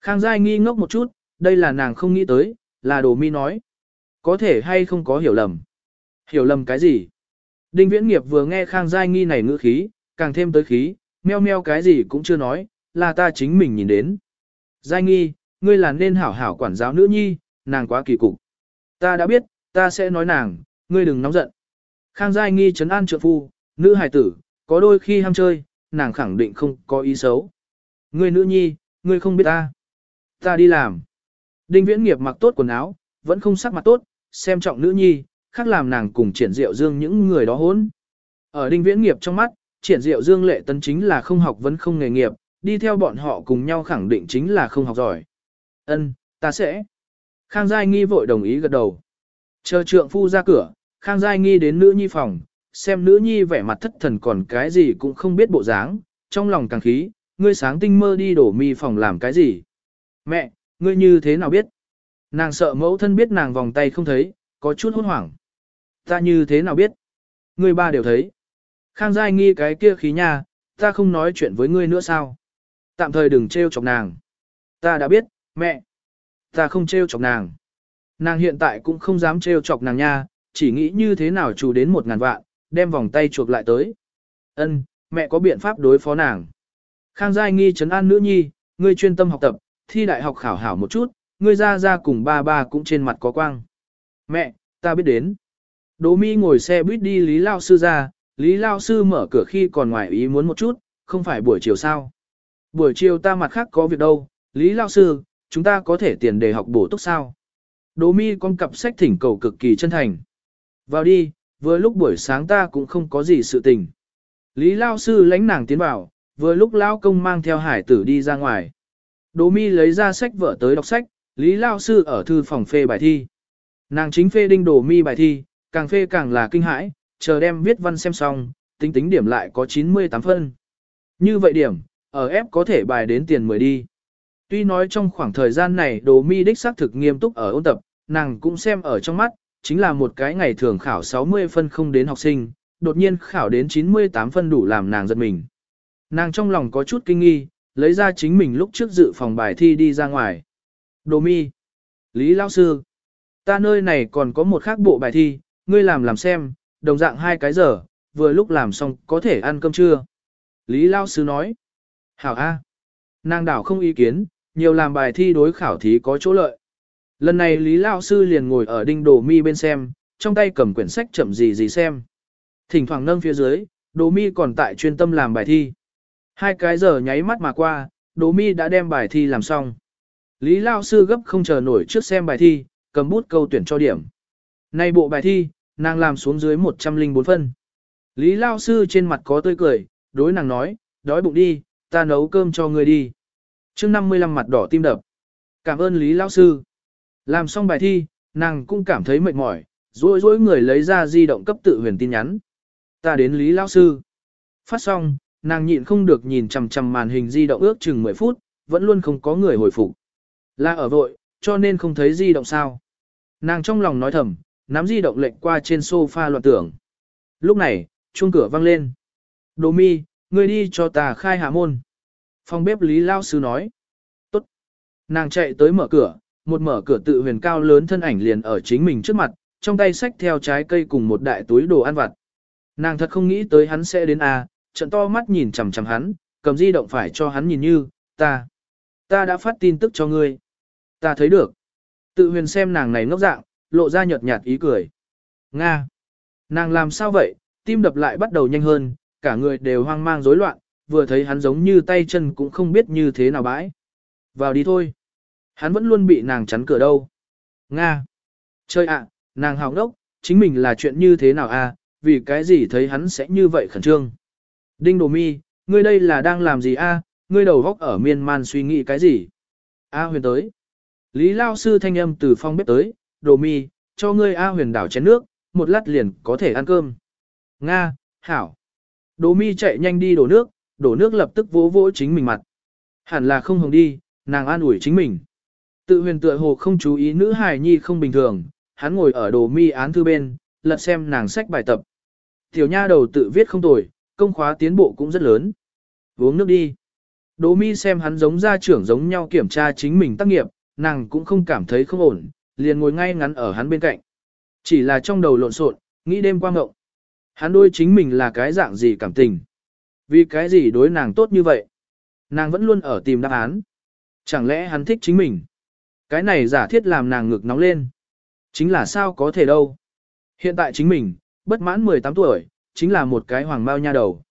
Khang Giai nghi ngốc một chút, đây là nàng không nghĩ tới, là đồ mi nói. Có thể hay không có hiểu lầm? Hiểu lầm cái gì? Đinh viễn nghiệp vừa nghe Khang Giai nghi này ngữ khí, càng thêm tới khí, meo meo cái gì cũng chưa nói, là ta chính mình nhìn đến. Giai nghi, ngươi là nên hảo hảo quản giáo nữ nhi, nàng quá kỳ cục. Ta đã biết, ta sẽ nói nàng, ngươi đừng nóng giận. Khang Giai nghi trấn an trượng phu, nữ hài tử, có đôi khi ham chơi, nàng khẳng định không có ý xấu. Ngươi nữ nhi, ngươi không biết ta. Ta đi làm. Đinh viễn nghiệp mặc tốt quần áo, vẫn không sắc mặt tốt, xem trọng nữ nhi, khác làm nàng cùng triển diệu dương những người đó hốn. Ở đinh viễn nghiệp trong mắt, triển diệu dương lệ tấn chính là không học vẫn không nghề nghiệp, đi theo bọn họ cùng nhau khẳng định chính là không học giỏi. Ân, ta sẽ. Khang Giai Nghi vội đồng ý gật đầu. Chờ trượng phu ra cửa, Khang Giai Nghi đến nữ nhi phòng, xem nữ nhi vẻ mặt thất thần còn cái gì cũng không biết bộ dáng, trong lòng càng khí, ngươi sáng tinh mơ đi đổ mi phòng làm cái gì. Mẹ, ngươi như thế nào biết? Nàng sợ mẫu thân biết nàng vòng tay không thấy, có chút hốt hoảng. Ta như thế nào biết? Ngươi ba đều thấy. Khang Giai Nghi cái kia khí nha, ta không nói chuyện với ngươi nữa sao? Tạm thời đừng trêu chọc nàng. Ta đã biết, mẹ. Ta không trêu chọc nàng. Nàng hiện tại cũng không dám trêu chọc nàng nha, chỉ nghĩ như thế nào chủ đến một ngàn vạn, đem vòng tay chuộc lại tới. Ân, mẹ có biện pháp đối phó nàng. Khang Giai nghi trấn an nữ nhi, ngươi chuyên tâm học tập, thi đại học khảo hảo một chút, ngươi ra ra cùng ba ba cũng trên mặt có quang. Mẹ, ta biết đến. Đỗ mi ngồi xe buýt đi Lý Lao Sư ra, Lý Lao Sư mở cửa khi còn ngoài ý muốn một chút, không phải buổi chiều sao. Buổi chiều ta mặt khác có việc đâu, Lý Lao Sư, chúng ta có thể tiền để học bổ túc sao? Đỗ mi con cặp sách thỉnh cầu cực kỳ chân thành. Vào đi, vừa lúc buổi sáng ta cũng không có gì sự tình. Lý Lao Sư lãnh nàng tiến vào, vừa lúc Lao Công mang theo hải tử đi ra ngoài. Đỗ mi lấy ra sách vở tới đọc sách, Lý Lao Sư ở thư phòng phê bài thi. Nàng chính phê đinh Đỗ mi bài thi, càng phê càng là kinh hãi, chờ đem viết văn xem xong, tính tính điểm lại có 98 phân. Như vậy điểm, ở ép có thể bài đến tiền mười đi. Tuy nói trong khoảng thời gian này đồ mi đích xác thực nghiêm túc ở ôn tập, nàng cũng xem ở trong mắt, chính là một cái ngày thường khảo 60 phân không đến học sinh, đột nhiên khảo đến 98 phân đủ làm nàng giật mình. Nàng trong lòng có chút kinh nghi, lấy ra chính mình lúc trước dự phòng bài thi đi ra ngoài. Đồ mi. Lý Lao Sư. Ta nơi này còn có một khác bộ bài thi, ngươi làm làm xem, đồng dạng hai cái giờ, vừa lúc làm xong có thể ăn cơm trưa. Lý Lao Sư nói. Hảo A. Nàng đảo không ý kiến, nhiều làm bài thi đối khảo thí có chỗ lợi. Lần này Lý Lao Sư liền ngồi ở đinh đồ mi bên xem, trong tay cầm quyển sách chậm gì gì xem. Thỉnh thoảng nâng phía dưới, đồ mi còn tại chuyên tâm làm bài thi. Hai cái giờ nháy mắt mà qua, đồ mi đã đem bài thi làm xong. Lý Lao Sư gấp không chờ nổi trước xem bài thi, cầm bút câu tuyển cho điểm. Nay bộ bài thi, nàng làm xuống dưới 104 phân. Lý Lao Sư trên mặt có tươi cười, đối nàng nói, đói bụng đi, ta nấu cơm cho ngươi đi. chương 55 mặt đỏ tim đập. Cảm ơn Lý Lao Sư. Làm xong bài thi, nàng cũng cảm thấy mệt mỏi, rối rối người lấy ra di động cấp tự huyền tin nhắn. Ta đến Lý Lao Sư. Phát xong, nàng nhịn không được nhìn chằm chằm màn hình di động ước chừng 10 phút, vẫn luôn không có người hồi phục. Là ở vội, cho nên không thấy di động sao. Nàng trong lòng nói thầm, nắm di động lệnh qua trên sofa loạn tưởng. Lúc này, chuông cửa vang lên. Đồ mi, người đi cho ta khai hạ môn. Phòng bếp Lý Lao Sư nói. Tốt. Nàng chạy tới mở cửa, một mở cửa tự huyền cao lớn thân ảnh liền ở chính mình trước mặt, trong tay xách theo trái cây cùng một đại túi đồ ăn vặt. Nàng thật không nghĩ tới hắn sẽ đến a, trận to mắt nhìn chằm chằm hắn, cầm di động phải cho hắn nhìn như, ta, ta đã phát tin tức cho ngươi. Ta thấy được. Tự huyền xem nàng này ngốc dạng, lộ ra nhợt nhạt ý cười. Nga. Nàng làm sao vậy, tim đập lại bắt đầu nhanh hơn, cả người đều hoang mang rối loạn, vừa thấy hắn giống như tay chân cũng không biết như thế nào bãi. Vào đi thôi. Hắn vẫn luôn bị nàng chắn cửa đâu. Nga. Chơi ạ, nàng hào đốc, chính mình là chuyện như thế nào à, vì cái gì thấy hắn sẽ như vậy khẩn trương. Đinh Đồ Mi, ngươi đây là đang làm gì a? ngươi đầu góc ở miên man suy nghĩ cái gì? A huyền tới. Lý Lao Sư thanh âm từ phong bếp tới, Đồ Mi, cho ngươi A huyền đảo chén nước, một lát liền có thể ăn cơm. Nga, hảo. Đồ Mi chạy nhanh đi đổ nước, đổ nước lập tức vỗ vỗ chính mình mặt. Hẳn là không hồng đi, nàng an ủi chính mình. Tự huyền tựa hồ không chú ý nữ hài nhi không bình thường, hắn ngồi ở đồ mi án thư bên, lật xem nàng sách bài tập. Tiểu nha đầu tự viết không tồi, công khóa tiến bộ cũng rất lớn. Uống nước đi. Đồ mi xem hắn giống gia trưởng giống nhau kiểm tra chính mình tác nghiệp, nàng cũng không cảm thấy không ổn, liền ngồi ngay ngắn ở hắn bên cạnh. Chỉ là trong đầu lộn xộn, nghĩ đêm qua ngộng. Hắn đôi chính mình là cái dạng gì cảm tình. Vì cái gì đối nàng tốt như vậy. Nàng vẫn luôn ở tìm đáp án. Chẳng lẽ hắn thích chính mình. Cái này giả thiết làm nàng ngực nóng lên. Chính là sao có thể đâu. Hiện tại chính mình, bất mãn 18 tuổi, chính là một cái hoàng mao nha đầu.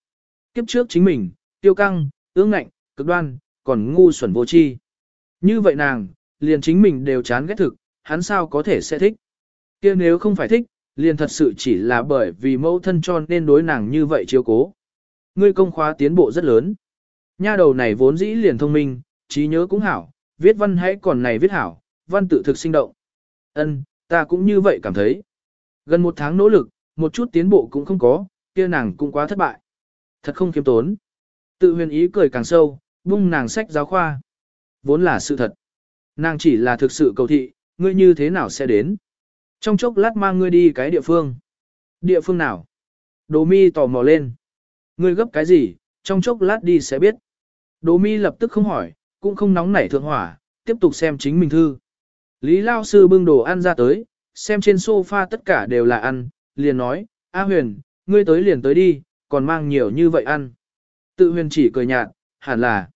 Kiếp trước chính mình, tiêu căng, ương ngạnh, cực đoan, còn ngu xuẩn vô tri. Như vậy nàng, liền chính mình đều chán ghét thực, hắn sao có thể sẽ thích. kia nếu không phải thích, liền thật sự chỉ là bởi vì mẫu thân cho nên đối nàng như vậy chiếu cố. Ngươi công khóa tiến bộ rất lớn. Nha đầu này vốn dĩ liền thông minh, trí nhớ cũng hảo, viết văn hãy còn này viết hảo, văn tự thực sinh động. Ân, ta cũng như vậy cảm thấy. Gần một tháng nỗ lực, một chút tiến bộ cũng không có, kia nàng cũng quá thất bại. Thật không kiêm tốn. Tự huyền ý cười càng sâu, bung nàng sách giáo khoa. Vốn là sự thật. Nàng chỉ là thực sự cầu thị, ngươi như thế nào sẽ đến. Trong chốc lát mang ngươi đi cái địa phương. Địa phương nào? Đồ mi tò mò lên. Ngươi gấp cái gì, trong chốc lát đi sẽ biết. Đồ mi lập tức không hỏi, cũng không nóng nảy thượng hỏa, tiếp tục xem chính mình thư. Lý Lao Sư bưng đồ ăn ra tới, xem trên sofa tất cả đều là ăn, liền nói, A huyền, ngươi tới liền tới đi, còn mang nhiều như vậy ăn. Tự huyền chỉ cười nhạt, hẳn là.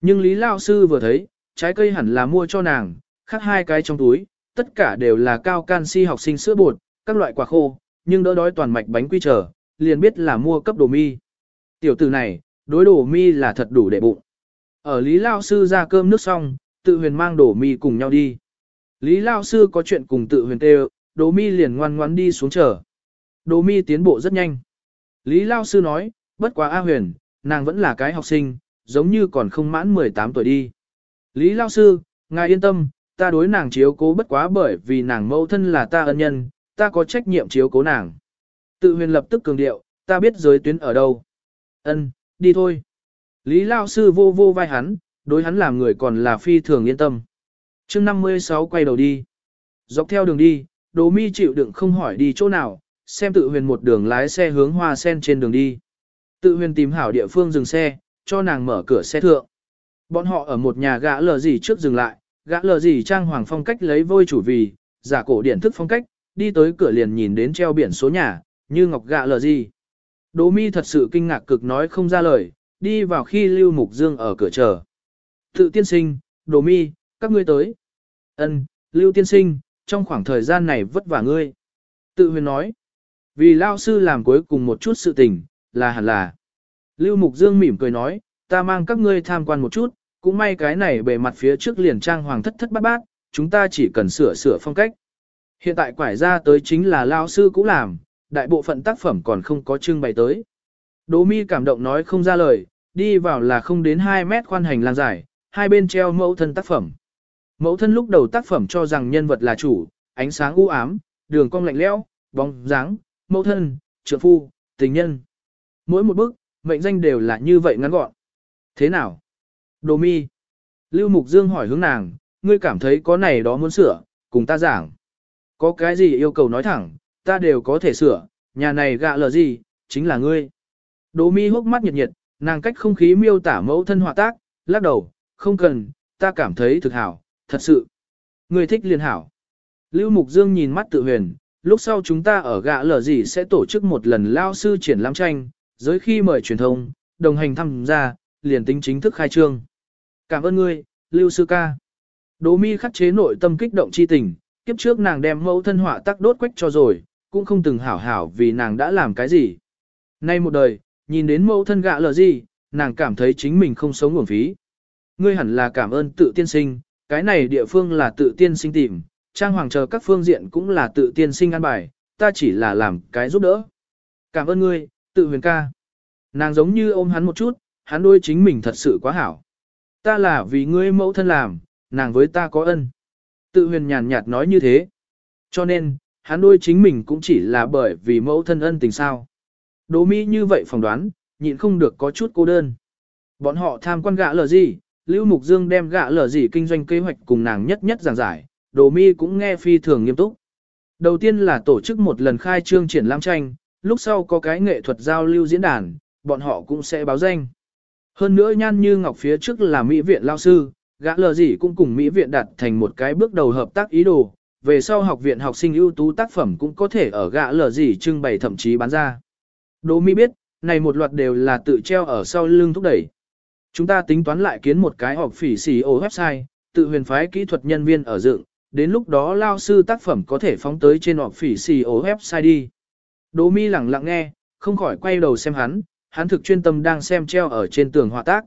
Nhưng Lý Lao Sư vừa thấy, trái cây hẳn là mua cho nàng, khác hai cái trong túi, tất cả đều là cao canxi học sinh sữa bột, các loại quả khô, nhưng đỡ đói toàn mạch bánh quy trở, liền biết là mua cấp đồ mi. Tiểu tử này, đối đồ mi là thật đủ để bụng. Ở Lý Lao Sư ra cơm nước xong, tự huyền mang đổ mi cùng nhau đi. Lý Lao Sư có chuyện cùng tự huyền tê đổ mi liền ngoan ngoãn đi xuống chờ. Đổ mi tiến bộ rất nhanh. Lý Lao Sư nói, bất quá A huyền, nàng vẫn là cái học sinh, giống như còn không mãn 18 tuổi đi. Lý Lao Sư, ngài yên tâm, ta đối nàng chiếu cố bất quá bởi vì nàng mẫu thân là ta ân nhân, ta có trách nhiệm chiếu cố nàng. Tự huyền lập tức cường điệu, ta biết giới tuyến ở đâu. Ân, đi thôi. Lý Lao Sư vô vô vai hắn, đối hắn làm người còn là phi thường yên tâm. chương 56 quay đầu đi. Dọc theo đường đi, Đỗ mi chịu đựng không hỏi đi chỗ nào, xem tự huyền một đường lái xe hướng hoa sen trên đường đi. Tự huyền tìm hảo địa phương dừng xe, cho nàng mở cửa xe thượng. Bọn họ ở một nhà gã lờ gì trước dừng lại, gã lờ gì trang hoàng phong cách lấy vôi chủ vì, giả cổ điển thức phong cách, đi tới cửa liền nhìn đến treo biển số nhà, như ngọc gã lờ gì. Đỗ mi thật sự kinh ngạc cực nói không ra lời, đi vào khi Lưu Mục Dương ở cửa chờ. Tự tiên sinh, đồ mi, các ngươi tới. Ân, Lưu tiên sinh, trong khoảng thời gian này vất vả ngươi. Tự huyền nói, vì lao sư làm cuối cùng một chút sự tình, là hẳn là. Lưu Mục Dương mỉm cười nói, ta mang các ngươi tham quan một chút, cũng may cái này bề mặt phía trước liền trang hoàng thất thất bát bát, chúng ta chỉ cần sửa sửa phong cách. Hiện tại quải ra tới chính là lao sư cũng làm, đại bộ phận tác phẩm còn không có trưng bày tới. Đỗ mi cảm động nói không ra lời, đi vào là không đến 2 mét khoan hành lang dài, hai bên treo mẫu thân tác phẩm. Mẫu thân lúc đầu tác phẩm cho rằng nhân vật là chủ, ánh sáng u ám, đường cong lạnh lẽo, bóng dáng, mẫu thân, trượng phu, tình nhân. Mỗi một bức, mệnh danh đều là như vậy ngắn gọn. Thế nào? Đồ mi. Lưu Mục Dương hỏi hướng nàng, ngươi cảm thấy có này đó muốn sửa, cùng ta giảng. Có cái gì yêu cầu nói thẳng, ta đều có thể sửa, nhà này gạ lờ gì, chính là ngươi. Đỗ mi hốc mắt nhiệt nhiệt, nàng cách không khí miêu tả mẫu thân họa tác, lắc đầu, không cần, ta cảm thấy thực hảo, thật sự. người thích liền hảo. Lưu Mục Dương nhìn mắt tự huyền, lúc sau chúng ta ở gạ lở gì sẽ tổ chức một lần lao sư triển lãm tranh, giới khi mời truyền thông, đồng hành tham gia, liền tính chính thức khai trương. Cảm ơn ngươi, Lưu Sư Ca. Đỗ mi khắc chế nội tâm kích động chi tình, kiếp trước nàng đem mẫu thân họa tắc đốt quách cho rồi, cũng không từng hảo hảo vì nàng đã làm cái gì. Nay một đời, nhìn đến mẫu thân gạ lờ gì, nàng cảm thấy chính mình không sống nguồn phí. Ngươi hẳn là cảm ơn tự tiên sinh, cái này địa phương là tự tiên sinh tìm, trang hoàng chờ các phương diện cũng là tự tiên sinh ăn bài, ta chỉ là làm cái giúp đỡ. Cảm ơn ngươi, tự huyền ca. Nàng giống như ôm hắn một chút, hắn đôi chính mình thật sự quá hảo. Ta là vì ngươi mẫu thân làm, nàng với ta có ân. Tự huyền nhàn nhạt nói như thế. Cho nên, hắn đôi chính mình cũng chỉ là bởi vì mẫu thân ân tình sao. Đỗ Mỹ như vậy phỏng đoán, nhịn không được có chút cô đơn. Bọn họ tham quan gạ lờ gì, Lưu Mục Dương đem gạ lờ gì kinh doanh kế hoạch cùng nàng nhất nhất giảng giải, Đỗ Mỹ cũng nghe phi thường nghiêm túc. Đầu tiên là tổ chức một lần khai trương triển lãm tranh, lúc sau có cái nghệ thuật giao lưu diễn đàn, bọn họ cũng sẽ báo danh. Hơn nữa nhan như ngọc phía trước là Mỹ viện lao sư, gã lờ gì cũng cùng Mỹ viện đạt thành một cái bước đầu hợp tác ý đồ, về sau học viện học sinh ưu tú tác phẩm cũng có thể ở gã lờ gì trưng bày thậm chí bán ra. Đỗ Mỹ biết, này một loạt đều là tự treo ở sau lưng thúc đẩy. Chúng ta tính toán lại kiến một cái họp phỉ xì ô website, tự huyền phái kỹ thuật nhân viên ở dựng, đến lúc đó lao sư tác phẩm có thể phóng tới trên họp phỉ xì ô website đi. Đỗ Mi lặng lặng nghe, không khỏi quay đầu xem hắn, hắn thực chuyên tâm đang xem treo ở trên tường họa tác.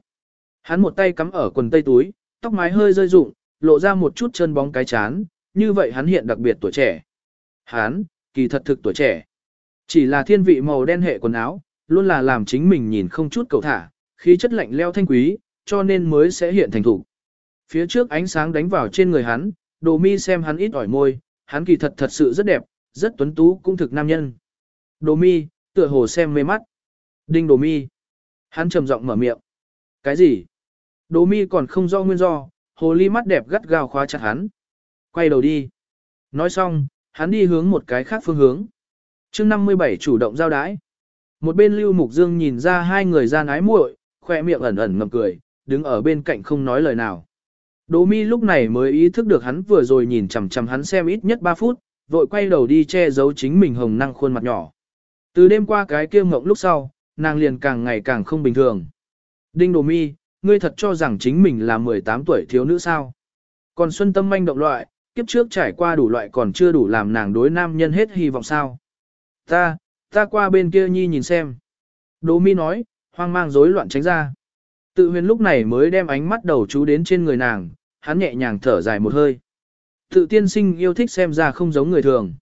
Hắn một tay cắm ở quần tây túi, tóc mái hơi rơi rụng, lộ ra một chút chân bóng cái chán, như vậy hắn hiện đặc biệt tuổi trẻ. Hắn, kỳ thật thực tuổi trẻ. Chỉ là thiên vị màu đen hệ quần áo, luôn là làm chính mình nhìn không chút cầu thả, khí chất lạnh leo thanh quý, cho nên mới sẽ hiện thành thủ. Phía trước ánh sáng đánh vào trên người hắn, đồ mi xem hắn ít ỏi môi, hắn kỳ thật thật sự rất đẹp, rất tuấn tú cũng thực nam nhân. Đồ mi, tựa hồ xem mê mắt. Đinh đồ mi. Hắn trầm giọng mở miệng. Cái gì? Đồ mi còn không do nguyên do, hồ ly mắt đẹp gắt gao khóa chặt hắn. Quay đầu đi. Nói xong, hắn đi hướng một cái khác phương hướng chương 57 chủ động giao đái. Một bên Lưu Mục Dương nhìn ra hai người gian ái muội, khoe miệng ẩn ẩn ngầm cười, đứng ở bên cạnh không nói lời nào. Đỗ mi lúc này mới ý thức được hắn vừa rồi nhìn chằm chằm hắn xem ít nhất 3 phút, vội quay đầu đi che giấu chính mình hồng năng khuôn mặt nhỏ. Từ đêm qua cái kia ngộng lúc sau, nàng liền càng ngày càng không bình thường. Đinh Đỗ Mi, ngươi thật cho rằng chính mình là 18 tuổi thiếu nữ sao? Còn Xuân Tâm manh động loại, kiếp trước trải qua đủ loại còn chưa đủ làm nàng đối nam nhân hết hy vọng sao? Ta, ta qua bên kia nhi nhìn xem. Đỗ Mi nói, hoang mang rối loạn tránh ra. Tự huyền lúc này mới đem ánh mắt đầu chú đến trên người nàng, hắn nhẹ nhàng thở dài một hơi. Tự tiên sinh yêu thích xem ra không giống người thường.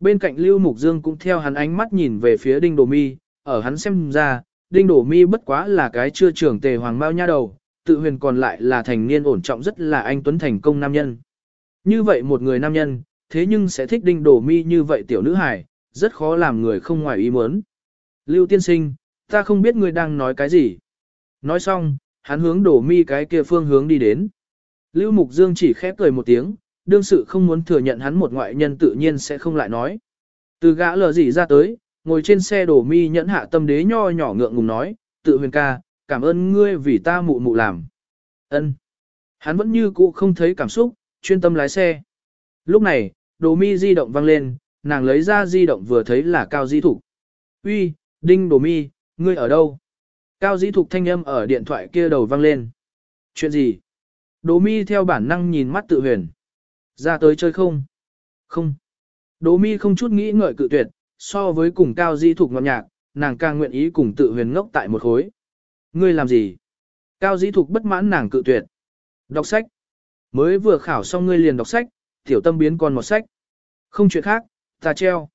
Bên cạnh Lưu Mục Dương cũng theo hắn ánh mắt nhìn về phía Đinh Đồ Mi, ở hắn xem ra, Đinh Đồ Mi bất quá là cái chưa trưởng tề hoàng bao nha đầu, tự huyền còn lại là thành niên ổn trọng rất là anh tuấn thành công nam nhân. Như vậy một người nam nhân, thế nhưng sẽ thích Đinh Đồ Mi như vậy tiểu nữ hài, rất khó làm người không ngoài ý muốn. Lưu tiên sinh, ta không biết ngươi đang nói cái gì. Nói xong, hắn hướng đổ Mi cái kia phương hướng đi đến. Lưu Mục Dương chỉ khép cười một tiếng, đương sự không muốn thừa nhận hắn một ngoại nhân tự nhiên sẽ không lại nói. Từ gã lờ gì ra tới, ngồi trên xe đổ mi nhẫn hạ tâm đế nho nhỏ ngượng ngùng nói, tự huyền ca, cảm ơn ngươi vì ta mụ mụ làm. ân Hắn vẫn như cũ không thấy cảm xúc, chuyên tâm lái xe. Lúc này, đồ mi di động vang lên, nàng lấy ra di động vừa thấy là cao di thục. Uy, đinh đồ mi, ngươi ở đâu? Cao di thục thanh âm ở điện thoại kia đầu vang lên. Chuyện gì? Đồ mi theo bản năng nhìn mắt tự huyền. Ra tới chơi không? Không. Đồ mi không chút nghĩ ngợi cự tuyệt, so với cùng cao di thục ngọt nhạc, nàng càng nguyện ý cùng tự huyền ngốc tại một khối. Ngươi làm gì? Cao di thục bất mãn nàng cự tuyệt. Đọc sách. Mới vừa khảo xong ngươi liền đọc sách, tiểu tâm biến con một sách. Không chuyện khác, ta treo.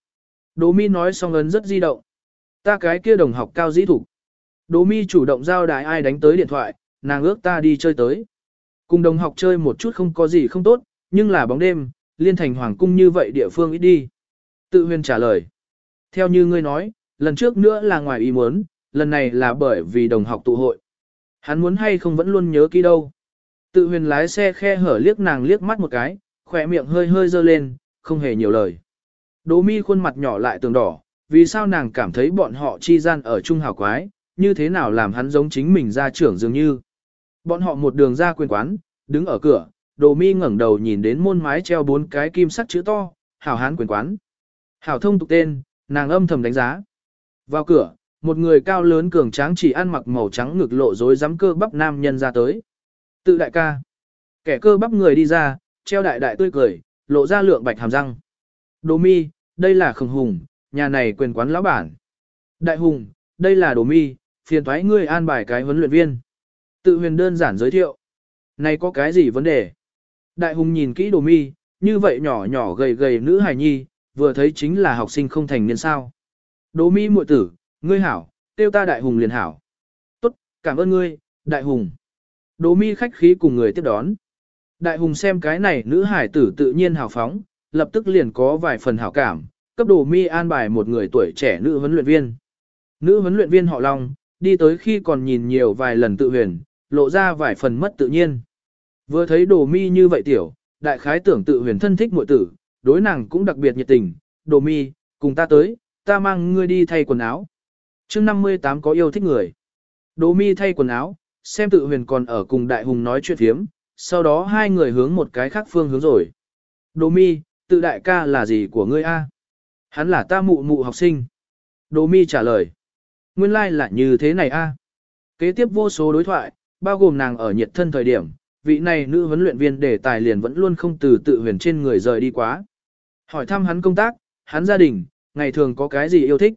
Đỗ mi nói xong ấn rất di động. Ta cái kia đồng học cao dĩ thủ. Đỗ mi chủ động giao đại ai đánh tới điện thoại, nàng ước ta đi chơi tới. Cùng đồng học chơi một chút không có gì không tốt, nhưng là bóng đêm, liên thành hoàng cung như vậy địa phương ít đi. Tự huyền trả lời. Theo như ngươi nói, lần trước nữa là ngoài ý muốn, lần này là bởi vì đồng học tụ hội. Hắn muốn hay không vẫn luôn nhớ kỹ đâu. Tự huyền lái xe khe hở liếc nàng liếc mắt một cái, khỏe miệng hơi hơi dơ lên, không hề nhiều lời. Đỗ mi khuôn mặt nhỏ lại tường đỏ, vì sao nàng cảm thấy bọn họ chi gian ở chung hào quái, như thế nào làm hắn giống chính mình ra trưởng dường như. Bọn họ một đường ra quyền quán, đứng ở cửa, Đỗ mi ngẩng đầu nhìn đến môn mái treo bốn cái kim sắt chữ to, hảo hán quyền quán. Hảo thông tục tên, nàng âm thầm đánh giá. Vào cửa, một người cao lớn cường tráng chỉ ăn mặc màu trắng ngực lộ dối rắm cơ bắp nam nhân ra tới. Tự đại ca. Kẻ cơ bắp người đi ra, treo đại đại tươi cười, lộ ra lượng bạch hàm răng. Đồ mi, đây là khổng hùng, nhà này quyền quán lão bản. Đại hùng, đây là đồ mi, phiền thoái ngươi an bài cái huấn luyện viên. Tự huyền đơn giản giới thiệu. Này có cái gì vấn đề? Đại hùng nhìn kỹ đồ mi, như vậy nhỏ nhỏ gầy gầy nữ hài nhi, vừa thấy chính là học sinh không thành niên sao. Đồ mi muội tử, ngươi hảo, tiêu ta đại hùng liền hảo. Tốt, cảm ơn ngươi, đại hùng. Đồ mi khách khí cùng người tiếp đón. Đại hùng xem cái này nữ hải tử tự nhiên hào phóng, lập tức liền có vài phần hảo cảm, cấp đồ mi an bài một người tuổi trẻ nữ huấn luyện viên. Nữ huấn luyện viên họ Long, đi tới khi còn nhìn nhiều vài lần tự huyền, lộ ra vài phần mất tự nhiên. Vừa thấy đồ mi như vậy tiểu, đại khái tưởng tự huyền thân thích muội tử, đối nàng cũng đặc biệt nhiệt tình, đồ mi, cùng ta tới, ta mang ngươi đi thay quần áo. chương 58 có yêu thích người. Đồ mi thay quần áo, xem tự huyền còn ở cùng đại hùng nói chuyện phiếm, sau đó hai người hướng một cái khác phương hướng rồi. Đồ mi, tự đại ca là gì của ngươi a? Hắn là ta mụ mụ học sinh. Đồ mi trả lời. Nguyên lai like là như thế này a. Kế tiếp vô số đối thoại, bao gồm nàng ở nhiệt thân thời điểm, vị này nữ huấn luyện viên đề tài liền vẫn luôn không từ tự huyền trên người rời đi quá. Hỏi thăm hắn công tác, hắn gia đình, ngày thường có cái gì yêu thích.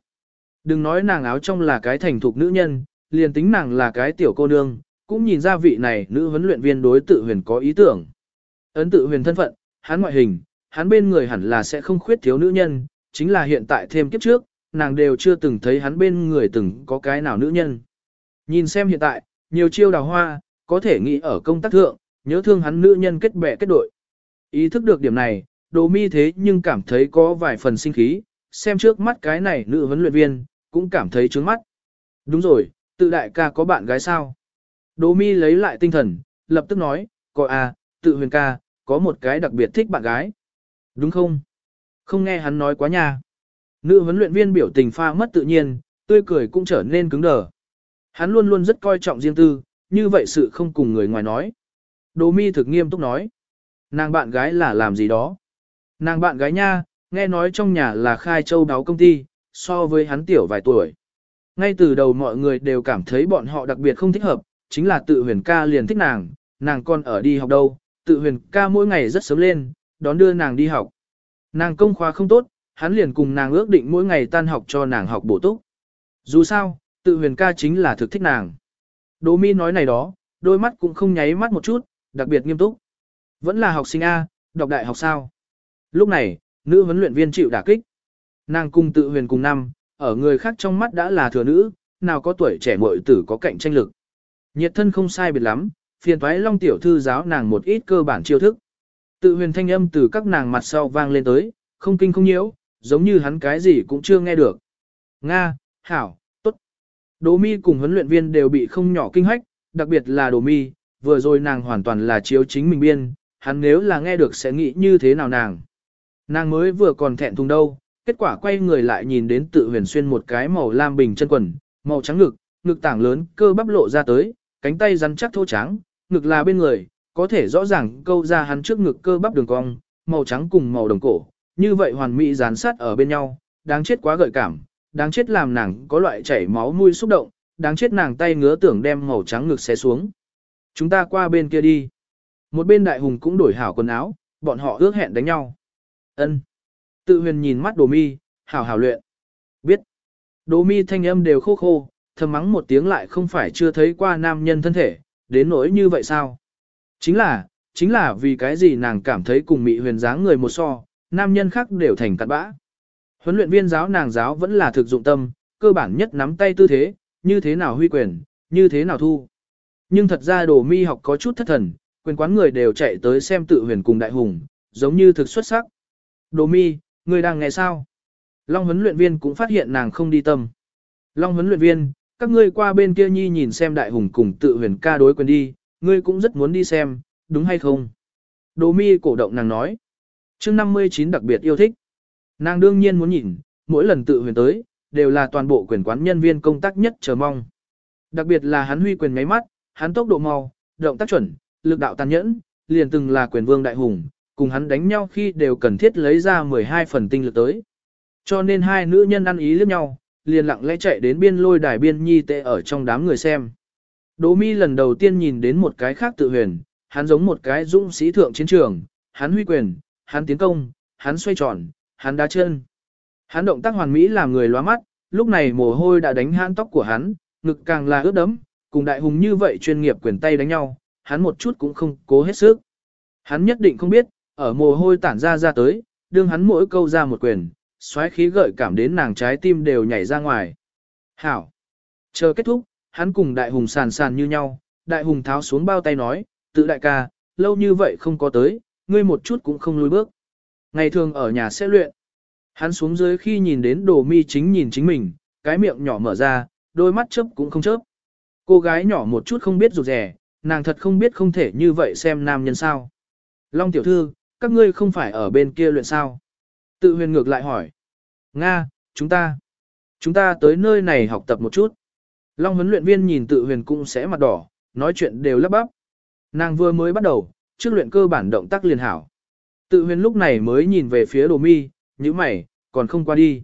Đừng nói nàng áo trong là cái thành thục nữ nhân, liền tính nàng là cái tiểu cô nương, cũng nhìn ra vị này nữ huấn luyện viên đối tự huyền có ý tưởng. Ấn tự huyền thân phận, hắn ngoại hình, hắn bên người hẳn là sẽ không khuyết thiếu nữ nhân, chính là hiện tại thêm kiếp trước, nàng đều chưa từng thấy hắn bên người từng có cái nào nữ nhân. Nhìn xem hiện tại, nhiều chiêu đào hoa, có thể nghĩ ở công tác thượng, nhớ thương hắn nữ nhân kết bè kết đội. Ý thức được điểm này, đồ mi thế nhưng cảm thấy có vài phần sinh khí, xem trước mắt cái này nữ huấn luyện viên, cũng cảm thấy trướng mắt. Đúng rồi, tự đại ca có bạn gái sao? Đỗ mi lấy lại tinh thần, lập tức nói, có à, tự huyền ca, có một cái đặc biệt thích bạn gái. Đúng không? Không nghe hắn nói quá nha. Nữ huấn luyện viên biểu tình pha mất tự nhiên, tươi cười cũng trở nên cứng đờ. Hắn luôn luôn rất coi trọng riêng tư, như vậy sự không cùng người ngoài nói. Đỗ mi thực nghiêm túc nói. Nàng bạn gái là làm gì đó? Nàng bạn gái nha, nghe nói trong nhà là khai châu đáo công ty, so với hắn tiểu vài tuổi. Ngay từ đầu mọi người đều cảm thấy bọn họ đặc biệt không thích hợp, chính là tự huyền ca liền thích nàng, nàng còn ở đi học đâu, tự huyền ca mỗi ngày rất sớm lên, đón đưa nàng đi học. Nàng công khóa không tốt, hắn liền cùng nàng ước định mỗi ngày tan học cho nàng học bổ túc. Dù sao, tự huyền ca chính là thực thích nàng. Đỗ mi nói này đó, đôi mắt cũng không nháy mắt một chút, đặc biệt nghiêm túc. Vẫn là học sinh A, đọc đại học sao. Lúc này, nữ huấn luyện viên chịu đả kích. Nàng cùng tự huyền cùng năm, ở người khác trong mắt đã là thừa nữ, nào có tuổi trẻ muội tử có cạnh tranh lực. Nhiệt thân không sai biệt lắm, phiền thoái long tiểu thư giáo nàng một ít cơ bản chiêu thức. Tự huyền thanh âm từ các nàng mặt sau vang lên tới, không kinh không nhiễu, giống như hắn cái gì cũng chưa nghe được. Nga, Hảo, Tốt. Đỗ mi cùng huấn luyện viên đều bị không nhỏ kinh hách, đặc biệt là Đỗ mi, vừa rồi nàng hoàn toàn là chiếu chính mình biên, hắn nếu là nghe được sẽ nghĩ như thế nào nàng. Nàng mới vừa còn thẹn thùng đâu, kết quả quay người lại nhìn đến tự huyền xuyên một cái màu lam bình chân quần, màu trắng ngực, ngực tảng lớn, cơ bắp lộ ra tới, cánh tay rắn chắc thô trắng, ngực là bên người, có thể rõ ràng câu ra hắn trước ngực cơ bắp đường cong, màu trắng cùng màu đồng cổ, như vậy hoàn mỹ dán sát ở bên nhau, đáng chết quá gợi cảm, đáng chết làm nàng có loại chảy máu nuôi xúc động, đáng chết nàng tay ngứa tưởng đem màu trắng ngực xé xuống. Chúng ta qua bên kia đi. Một bên đại hùng cũng đổi hảo quần áo, bọn họ ước hẹn đánh nhau. Ân. Tự huyền nhìn mắt đồ mi, hảo hảo luyện. Biết. Đồ mi thanh âm đều khô khô, thầm mắng một tiếng lại không phải chưa thấy qua nam nhân thân thể, đến nỗi như vậy sao? Chính là, chính là vì cái gì nàng cảm thấy cùng mị huyền dáng người một so, nam nhân khác đều thành cặn bã. Huấn luyện viên giáo nàng giáo vẫn là thực dụng tâm, cơ bản nhất nắm tay tư thế, như thế nào huy quyền, như thế nào thu. Nhưng thật ra đồ mi học có chút thất thần, quyền quán người đều chạy tới xem tự huyền cùng đại hùng, giống như thực xuất sắc. Đồ mi, người đang nghe sao? Long huấn luyện viên cũng phát hiện nàng không đi tâm. Long huấn luyện viên, các ngươi qua bên kia nhi nhìn xem đại hùng cùng tự huyền ca đối quyền đi, ngươi cũng rất muốn đi xem, đúng hay không? Đồ mi cổ động nàng nói. chương 59 đặc biệt yêu thích. Nàng đương nhiên muốn nhìn, mỗi lần tự huyền tới, đều là toàn bộ quyền quán nhân viên công tác nhất chờ mong. Đặc biệt là hắn huy quyền máy mắt, hắn tốc độ mau, động tác chuẩn, lực đạo tàn nhẫn, liền từng là quyền vương đại hùng, cùng hắn đánh nhau khi đều cần thiết lấy ra 12 phần tinh lực tới. Cho nên hai nữ nhân ăn ý liếc nhau, liền lặng lẽ chạy đến biên lôi đài biên nhi tệ ở trong đám người xem. Đỗ mi lần đầu tiên nhìn đến một cái khác tự huyền, hắn giống một cái dũng sĩ thượng chiến trường, hắn huy quyền, hắn tiến công, hắn xoay tròn, hắn đá chân. Hắn động tác hoàn mỹ làm người loa mắt, lúc này mồ hôi đã đánh hãn tóc của hắn, ngực càng là ướt đẫm, cùng đại hùng như vậy chuyên nghiệp quyền tay đánh nhau, hắn một chút cũng không cố hết sức. Hắn nhất định không biết, ở mồ hôi tản ra ra tới, đương hắn mỗi câu ra một quyền, xoáy khí gợi cảm đến nàng trái tim đều nhảy ra ngoài. Hảo! Chờ kết thúc, hắn cùng đại hùng sàn sàn như nhau, đại hùng tháo xuống bao tay nói, tự đại ca, lâu như vậy không có tới, ngươi một chút cũng không lùi bước. Ngày thường ở nhà sẽ luyện. Hắn xuống dưới khi nhìn đến đồ mi chính nhìn chính mình, cái miệng nhỏ mở ra, đôi mắt chớp cũng không chớp. Cô gái nhỏ một chút không biết rụt rẻ, nàng thật không biết không thể như vậy xem nam nhân sao. Long tiểu thư, các ngươi không phải ở bên kia luyện sao? Tự huyền ngược lại hỏi. Nga, chúng ta. Chúng ta tới nơi này học tập một chút. Long huấn luyện viên nhìn tự huyền cũng sẽ mặt đỏ, nói chuyện đều lắp bắp. Nàng vừa mới bắt đầu, trước luyện cơ bản động tác liền hảo. Tự huyền lúc này mới nhìn về phía đồ mi, như mày, còn không qua đi.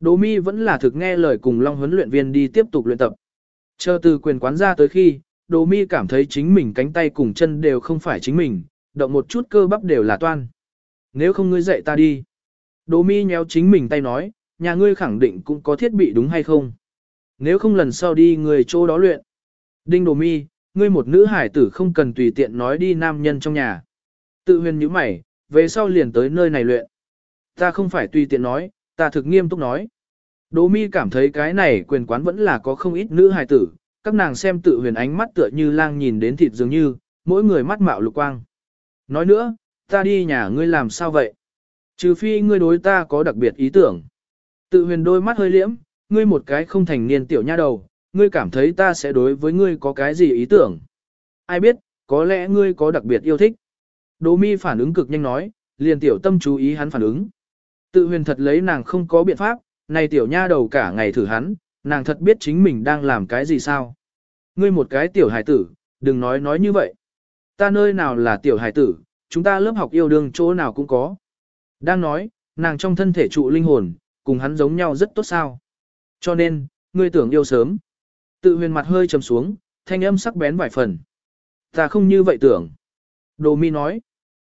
Đồ mi vẫn là thực nghe lời cùng Long huấn luyện viên đi tiếp tục luyện tập. Chờ từ quyền quán ra tới khi, đồ mi cảm thấy chính mình cánh tay cùng chân đều không phải chính mình, động một chút cơ bắp đều là toan. Nếu không ngươi dạy ta đi. Đồ mi nhéo chính mình tay nói, nhà ngươi khẳng định cũng có thiết bị đúng hay không. Nếu không lần sau đi người chỗ đó luyện. Đinh đồ mi, ngươi một nữ hải tử không cần tùy tiện nói đi nam nhân trong nhà. Tự huyền như mày, về sau liền tới nơi này luyện. Ta không phải tùy tiện nói, ta thực nghiêm túc nói. Đỗ mi cảm thấy cái này quyền quán vẫn là có không ít nữ hài tử, các nàng xem tự huyền ánh mắt tựa như lang nhìn đến thịt dường như, mỗi người mắt mạo lục quang. Nói nữa, ta đi nhà ngươi làm sao vậy? Trừ phi ngươi đối ta có đặc biệt ý tưởng. Tự huyền đôi mắt hơi liễm, ngươi một cái không thành niên tiểu nha đầu, ngươi cảm thấy ta sẽ đối với ngươi có cái gì ý tưởng. Ai biết, có lẽ ngươi có đặc biệt yêu thích. Đỗ mi phản ứng cực nhanh nói, liền tiểu tâm chú ý hắn phản ứng. Tự huyền thật lấy nàng không có biện pháp, này tiểu nha đầu cả ngày thử hắn, nàng thật biết chính mình đang làm cái gì sao. Ngươi một cái tiểu hài tử, đừng nói nói như vậy. Ta nơi nào là tiểu hài tử, chúng ta lớp học yêu đương chỗ nào cũng có. Đang nói, nàng trong thân thể trụ linh hồn, cùng hắn giống nhau rất tốt sao. Cho nên, ngươi tưởng yêu sớm. Tự huyền mặt hơi trầm xuống, thanh âm sắc bén vài phần. Ta không như vậy tưởng. Đồ mi nói.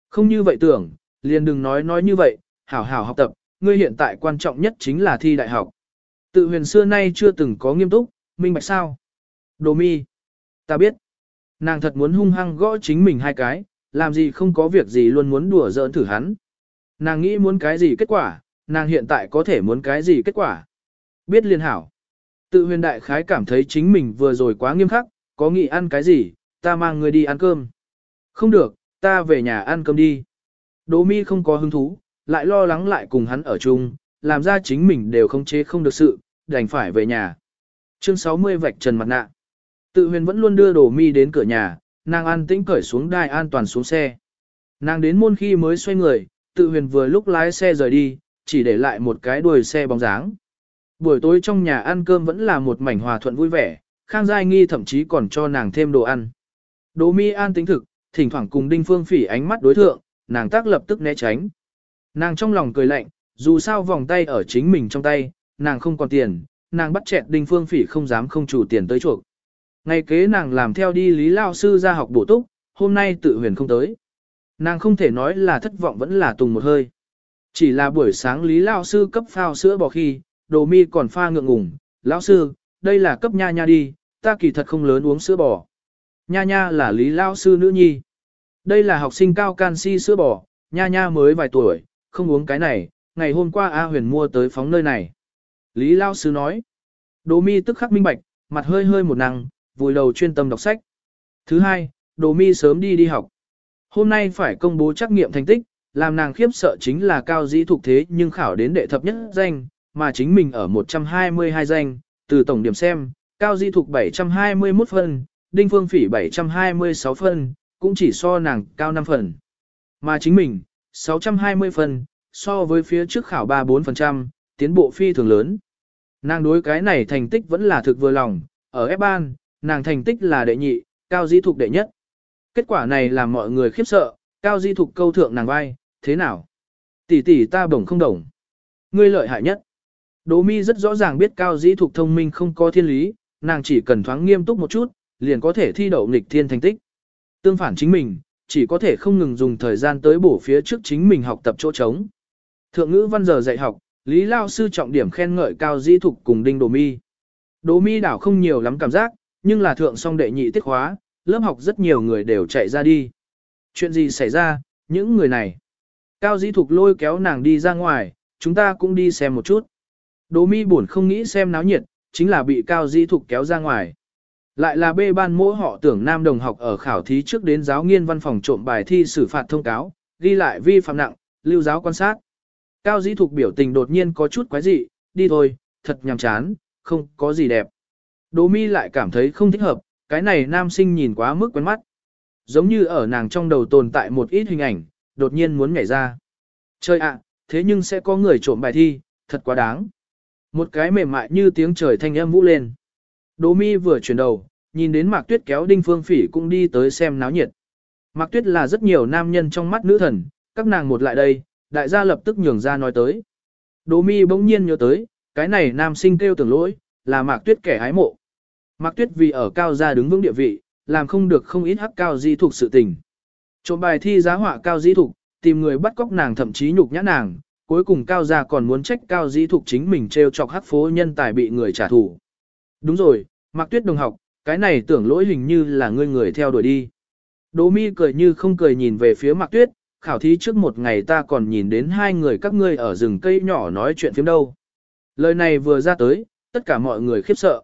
Không như vậy tưởng, liền đừng nói nói như vậy, hảo hảo học tập, ngươi hiện tại quan trọng nhất chính là thi đại học. Tự huyền xưa nay chưa từng có nghiêm túc, minh bạch sao. Đồ mi. Ta biết. Nàng thật muốn hung hăng gõ chính mình hai cái, làm gì không có việc gì luôn muốn đùa giỡn thử hắn. Nàng nghĩ muốn cái gì kết quả, nàng hiện tại có thể muốn cái gì kết quả. Biết liên hảo. Tự huyền đại khái cảm thấy chính mình vừa rồi quá nghiêm khắc, có nghĩ ăn cái gì, ta mang người đi ăn cơm. Không được, ta về nhà ăn cơm đi. Đỗ mi không có hứng thú, lại lo lắng lại cùng hắn ở chung, làm ra chính mình đều không chế không được sự, đành phải về nhà. Chương 60 vạch trần mặt nạ. Tự huyền vẫn luôn đưa Đỗ mi đến cửa nhà, nàng an tĩnh cởi xuống đai an toàn xuống xe. Nàng đến môn khi mới xoay người, tự huyền vừa lúc lái xe rời đi, chỉ để lại một cái đuôi xe bóng dáng. Buổi tối trong nhà ăn cơm vẫn là một mảnh hòa thuận vui vẻ, Khang Giai Nghi thậm chí còn cho nàng thêm đồ ăn. Đỗ Mi An tính thực, thỉnh thoảng cùng Đinh Phương Phỉ ánh mắt đối thượng, nàng tác lập tức né tránh. Nàng trong lòng cười lạnh, dù sao vòng tay ở chính mình trong tay, nàng không còn tiền, nàng bắt chẹt Đinh Phương Phỉ không dám không chủ tiền tới chuộc. Ngày kế nàng làm theo đi Lý Lao Sư ra học bổ túc, hôm nay tự huyền không tới. Nàng không thể nói là thất vọng vẫn là tùng một hơi. Chỉ là buổi sáng Lý Lao Sư cấp phao sữa bò khi, đồ mi còn pha ngượng ngùng. Lão Sư, đây là cấp nha nha đi, ta kỳ thật không lớn uống sữa bò. Nha nha là Lý Lão Sư nữ nhi. Đây là học sinh cao canxi sữa bò, nha nha mới vài tuổi, không uống cái này, ngày hôm qua A huyền mua tới phóng nơi này. Lý Lão Sư nói. Đồ mi tức khắc minh bạch, mặt hơi hơi một năng, vùi đầu chuyên tâm đọc sách. Thứ hai, đồ mi sớm đi đi học. Hôm nay phải công bố trắc nghiệm thành tích, làm nàng khiếp sợ chính là cao dĩ thuộc thế nhưng khảo đến đệ thập nhất danh, mà chính mình ở 122 danh, từ tổng điểm xem, cao Di thuộc 721 phân, đinh phương phỉ 726 phân, cũng chỉ so nàng cao 5 phần. Mà chính mình, 620 phân, so với phía trước khảo 34%, tiến bộ phi thường lớn. Nàng đối cái này thành tích vẫn là thực vừa lòng, ở F ban, nàng thành tích là đệ nhị, cao di thục đệ nhất. Kết quả này làm mọi người khiếp sợ, cao di thục câu thượng nàng vai, thế nào? Tỷ tỷ ta bổng không đồng. Ngươi lợi hại nhất. Đỗ mi rất rõ ràng biết cao di thục thông minh không có thiên lý, nàng chỉ cần thoáng nghiêm túc một chút, liền có thể thi đậu nghịch thiên thành tích. Tương phản chính mình, chỉ có thể không ngừng dùng thời gian tới bổ phía trước chính mình học tập chỗ trống. Thượng ngữ văn giờ dạy học, Lý Lao Sư trọng điểm khen ngợi cao di thục cùng đinh đồ mi. Đồ mi đảo không nhiều lắm cảm giác, nhưng là thượng song đệ nhị tiết khóa, lớp học rất nhiều người đều chạy ra đi. Chuyện gì xảy ra, những người này. Cao Di Thục lôi kéo nàng đi ra ngoài, chúng ta cũng đi xem một chút. Đỗ mi buồn không nghĩ xem náo nhiệt, chính là bị Cao Di Thục kéo ra ngoài. Lại là bê ban mỗi họ tưởng nam đồng học ở khảo thí trước đến giáo nghiên văn phòng trộm bài thi xử phạt thông cáo, ghi lại vi phạm nặng, lưu giáo quan sát. Cao Di Thục biểu tình đột nhiên có chút quái dị, đi thôi, thật nhàm chán, không có gì đẹp. Đỗ mi lại cảm thấy không thích hợp, cái này nam sinh nhìn quá mức quen mắt. Giống như ở nàng trong đầu tồn tại một ít hình ảnh, đột nhiên muốn nhảy ra. Chơi ạ, thế nhưng sẽ có người trộm bài thi, thật quá đáng. Một cái mềm mại như tiếng trời thanh âm vũ lên. Đỗ mi vừa chuyển đầu, nhìn đến Mạc Tuyết kéo Đinh Phương Phỉ cũng đi tới xem náo nhiệt. Mạc Tuyết là rất nhiều nam nhân trong mắt nữ thần, các nàng một lại đây, đại gia lập tức nhường ra nói tới. Đỗ mi bỗng nhiên nhớ tới, cái này nam sinh kêu tưởng lỗi, là Mạc Tuyết kẻ hái mộ. Mạc Tuyết vì ở cao gia đứng vững địa vị, làm không được không ít hắc cao di thuộc sự tình. Trộm bài thi giá họa cao di thuộc, tìm người bắt cóc nàng thậm chí nhục nhã nàng, cuối cùng cao gia còn muốn trách cao Dĩ Thục chính mình treo chọc hắc phố nhân tài bị người trả thù. Đúng rồi, Mạc Tuyết đồng học, cái này tưởng lỗi hình như là ngươi người theo đuổi đi. Đỗ mi cười như không cười nhìn về phía Mạc Tuyết, khảo thí trước một ngày ta còn nhìn đến hai người các ngươi ở rừng cây nhỏ nói chuyện phiếm đâu. Lời này vừa ra tới, tất cả mọi người khiếp sợ.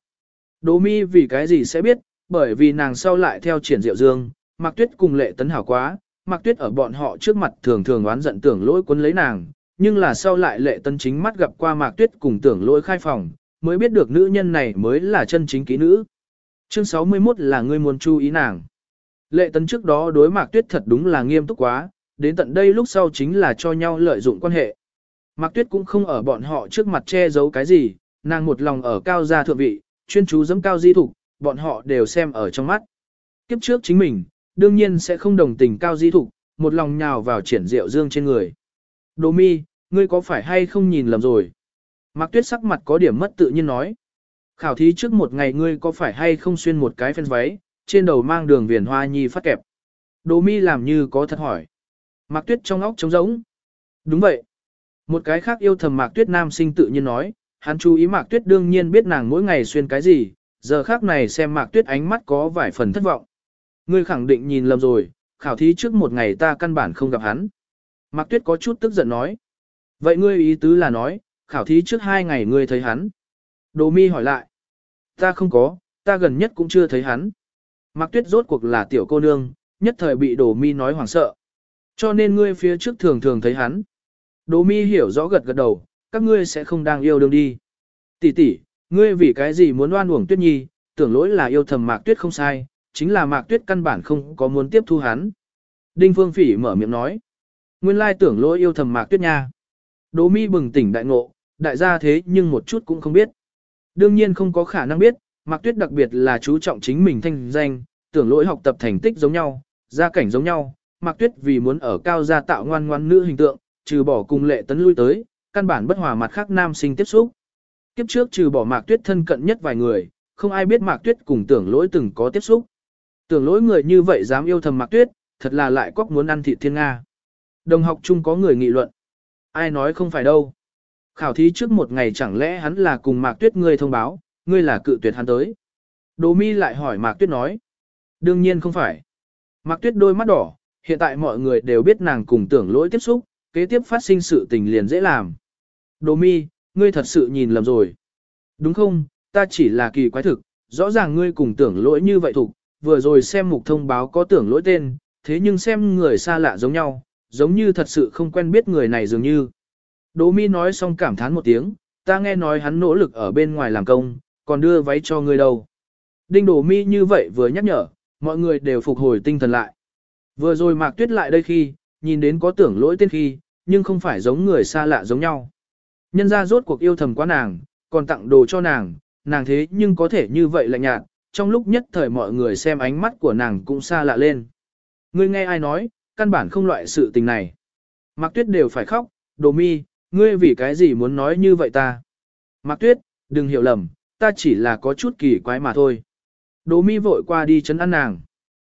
Đỗ mi vì cái gì sẽ biết, bởi vì nàng sau lại theo triển diệu dương, Mạc Tuyết cùng lệ tấn hảo quá, Mạc Tuyết ở bọn họ trước mặt thường thường oán giận tưởng lỗi quân lấy nàng, nhưng là sau lại lệ tân chính mắt gặp qua Mạc Tuyết cùng tưởng lỗi khai phòng, mới biết được nữ nhân này mới là chân chính ký nữ. Chương 61 là ngươi muốn chú ý nàng. Lệ tấn trước đó đối Mạc Tuyết thật đúng là nghiêm túc quá, đến tận đây lúc sau chính là cho nhau lợi dụng quan hệ. Mạc Tuyết cũng không ở bọn họ trước mặt che giấu cái gì, nàng một lòng ở cao gia thượng vị, chuyên chú dẫm cao di thục, bọn họ đều xem ở trong mắt. Kiếp trước chính mình, đương nhiên sẽ không đồng tình cao di thục, một lòng nhào vào triển rượu dương trên người. Đồ mi, ngươi có phải hay không nhìn lầm rồi? Mạc Tuyết sắc mặt có điểm mất tự nhiên nói. Khảo thí trước một ngày ngươi có phải hay không xuyên một cái phên váy, trên đầu mang đường viền hoa nhi phát kẹp. Đồ mi làm như có thật hỏi. Mạc Tuyết trong óc trống rỗng. Đúng vậy. Một cái khác yêu thầm Mạc Tuyết nam sinh tự nhiên nói, hắn chú ý Mạc Tuyết đương nhiên biết nàng mỗi ngày xuyên cái gì, giờ khác này xem Mạc Tuyết ánh mắt có vài phần thất vọng. Ngươi khẳng định nhìn lầm rồi, khảo thí trước một ngày ta căn bản không gặp hắn. Mạc Tuyết có chút tức giận nói. Vậy ngươi ý tứ là nói, khảo thí trước hai ngày ngươi thấy hắn. Đồ mi hỏi lại. Ta không có, ta gần nhất cũng chưa thấy hắn. Mạc Tuyết rốt cuộc là tiểu cô nương, nhất thời bị đồ mi nói hoảng sợ. Cho nên ngươi phía trước thường thường thấy hắn. Đồ mi hiểu rõ gật gật đầu, các ngươi sẽ không đang yêu đương đi. Tỷ tỷ, ngươi vì cái gì muốn oan uổng tuyết nhi, tưởng lỗi là yêu thầm mạc tuyết không sai, chính là mạc tuyết căn bản không có muốn tiếp thu hắn. Đinh Phương Phỉ mở miệng nói. Nguyên lai tưởng lỗi yêu thầm mạc tuyết nha. Đỗ mi bừng tỉnh đại ngộ, đại gia thế nhưng một chút cũng không biết. Đương nhiên không có khả năng biết, Mạc Tuyết đặc biệt là chú trọng chính mình thanh danh, tưởng lỗi học tập thành tích giống nhau, gia cảnh giống nhau. Mạc Tuyết vì muốn ở cao gia tạo ngoan ngoan nữ hình tượng, trừ bỏ cùng lệ tấn lui tới, căn bản bất hòa mặt khác nam sinh tiếp xúc. Kiếp trước trừ bỏ Mạc Tuyết thân cận nhất vài người, không ai biết Mạc Tuyết cùng tưởng lỗi từng có tiếp xúc. Tưởng lỗi người như vậy dám yêu thầm Mạc Tuyết, thật là lại quắc muốn ăn thịt thiên Nga. Đồng học chung có người nghị luận. Ai nói không phải đâu. Khảo thí trước một ngày chẳng lẽ hắn là cùng Mạc Tuyết ngươi thông báo, ngươi là cự tuyệt hắn tới. Đỗ mi lại hỏi Mạc Tuyết nói. Đương nhiên không phải. Mạc Tuyết đôi mắt đỏ, hiện tại mọi người đều biết nàng cùng tưởng lỗi tiếp xúc, kế tiếp phát sinh sự tình liền dễ làm. Đỗ mi, ngươi thật sự nhìn lầm rồi. Đúng không, ta chỉ là kỳ quái thực, rõ ràng ngươi cùng tưởng lỗi như vậy thục, vừa rồi xem mục thông báo có tưởng lỗi tên, thế nhưng xem người xa lạ giống nhau, giống như thật sự không quen biết người này dường như. Đỗ mi nói xong cảm thán một tiếng, ta nghe nói hắn nỗ lực ở bên ngoài làm công, còn đưa váy cho người đâu. Đinh Đỗ mi như vậy vừa nhắc nhở, mọi người đều phục hồi tinh thần lại. Vừa rồi Mạc Tuyết lại đây khi, nhìn đến có tưởng lỗi tên khi, nhưng không phải giống người xa lạ giống nhau. Nhân ra rốt cuộc yêu thầm quá nàng, còn tặng đồ cho nàng, nàng thế nhưng có thể như vậy lạnh nhạt, trong lúc nhất thời mọi người xem ánh mắt của nàng cũng xa lạ lên. Ngươi nghe ai nói, căn bản không loại sự tình này. Mạc Tuyết đều phải khóc, đồ mi, ngươi vì cái gì muốn nói như vậy ta? Mạc Tuyết, đừng hiểu lầm, ta chỉ là có chút kỳ quái mà thôi. Đồ mi vội qua đi chấn ăn nàng.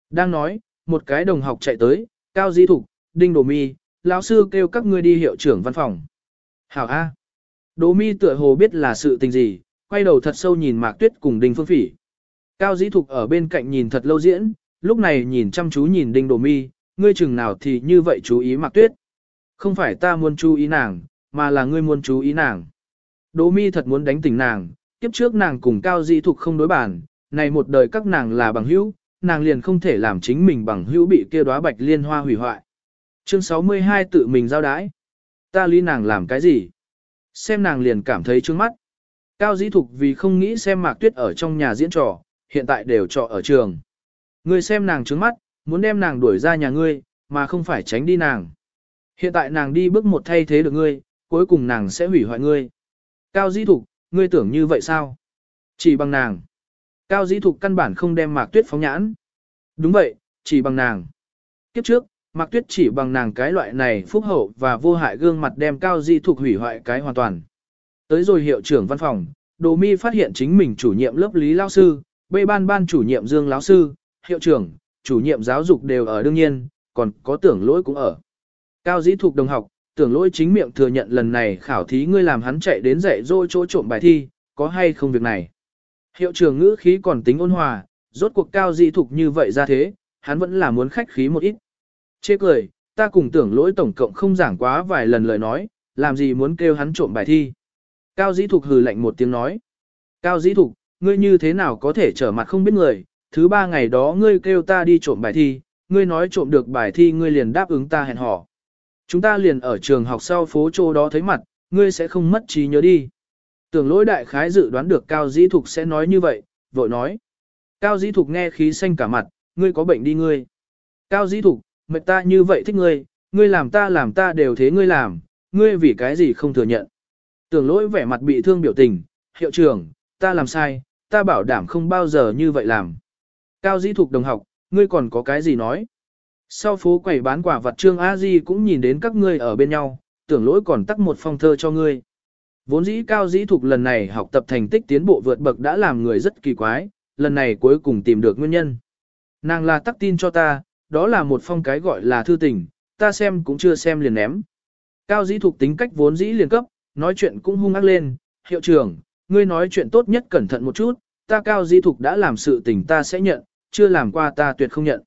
Đang nói, một cái đồng học chạy tới, cao di thục, đinh đồ mi, lão sư kêu các ngươi đi hiệu trưởng văn phòng. Hảo A. Đồ mi tựa hồ biết là sự tình gì, quay đầu thật sâu nhìn Mạc Tuyết cùng đinh phương phỉ. Cao di thục ở bên cạnh nhìn thật lâu diễn, lúc này nhìn chăm chú nhìn đinh đồ mi, ngươi chừng nào thì như vậy chú ý Mặc Tuyết. Không phải ta muốn chú ý nàng, mà là ngươi muốn chú ý nàng. Đỗ mi thật muốn đánh tỉnh nàng, kiếp trước nàng cùng Cao Di Thục không đối bản, này một đời các nàng là bằng hữu, nàng liền không thể làm chính mình bằng hữu bị kia đóa bạch liên hoa hủy hoại. Chương 62 tự mình giao đái. Ta lý nàng làm cái gì? Xem nàng liền cảm thấy trướng mắt. Cao Dĩ Thục vì không nghĩ xem Mạc Tuyết ở trong nhà diễn trò, hiện tại đều trọ ở trường. Ngươi xem nàng trướng mắt, muốn đem nàng đuổi ra nhà ngươi, mà không phải tránh đi nàng. Hiện tại nàng đi bước một thay thế được ngươi, cuối cùng nàng sẽ hủy hoại ngươi. Cao Dĩ Thục, ngươi tưởng như vậy sao? Chỉ bằng nàng. Cao Dĩ Thục căn bản không đem Mạc Tuyết phóng nhãn. Đúng vậy, chỉ bằng nàng. Kiếp trước, Mạc Tuyết chỉ bằng nàng cái loại này phúc hậu và vô hại gương mặt đem Cao Dĩ Thục hủy hoại cái hoàn toàn. Tới rồi hiệu trưởng văn phòng, Đồ Mi phát hiện chính mình chủ nhiệm lớp Lý Lao Sư, bê ban ban chủ nhiệm Dương Lão Sư, hiệu trưởng, chủ nhiệm giáo dục đều ở đương nhiên, còn có tưởng lỗi cũng ở. Cao dĩ thuộc đồng học, tưởng lỗi chính miệng thừa nhận lần này khảo thí ngươi làm hắn chạy đến dạy dỗ chỗ trộm bài thi, có hay không việc này. Hiệu trưởng ngữ khí còn tính ôn hòa, rốt cuộc cao dĩ thuộc như vậy ra thế, hắn vẫn là muốn khách khí một ít. Chê cười, ta cùng tưởng lỗi tổng cộng không giảng quá vài lần lời nói, làm gì muốn kêu hắn trộm bài thi. Cao dĩ thục hừ lạnh một tiếng nói. Cao dĩ thục, ngươi như thế nào có thể trở mặt không biết người, thứ ba ngày đó ngươi kêu ta đi trộm bài thi, ngươi nói trộm được bài thi ngươi liền đáp ứng ta hẹn hò. Chúng ta liền ở trường học sau phố chỗ đó thấy mặt, ngươi sẽ không mất trí nhớ đi. Tưởng lỗi đại khái dự đoán được Cao Dĩ Thục sẽ nói như vậy, vội nói. Cao Dĩ Thục nghe khí xanh cả mặt, ngươi có bệnh đi ngươi. Cao Dĩ Thục, mệt ta như vậy thích ngươi, ngươi làm ta làm ta đều thế ngươi làm, ngươi vì cái gì không thừa nhận. Tưởng lỗi vẻ mặt bị thương biểu tình, hiệu trưởng, ta làm sai, ta bảo đảm không bao giờ như vậy làm. Cao dĩ thục đồng học, ngươi còn có cái gì nói? Sau phố quầy bán quả vật Trương A Di cũng nhìn đến các ngươi ở bên nhau, tưởng lỗi còn tắt một phong thơ cho ngươi. Vốn dĩ cao dĩ thục lần này học tập thành tích tiến bộ vượt bậc đã làm người rất kỳ quái, lần này cuối cùng tìm được nguyên nhân. Nàng là tắc tin cho ta, đó là một phong cái gọi là thư tình, ta xem cũng chưa xem liền ném. Cao dĩ thục tính cách vốn dĩ liền cấp, nói chuyện cũng hung ác lên, hiệu trưởng, ngươi nói chuyện tốt nhất cẩn thận một chút, ta cao Di thục đã làm sự tình ta sẽ nhận, chưa làm qua ta tuyệt không nhận.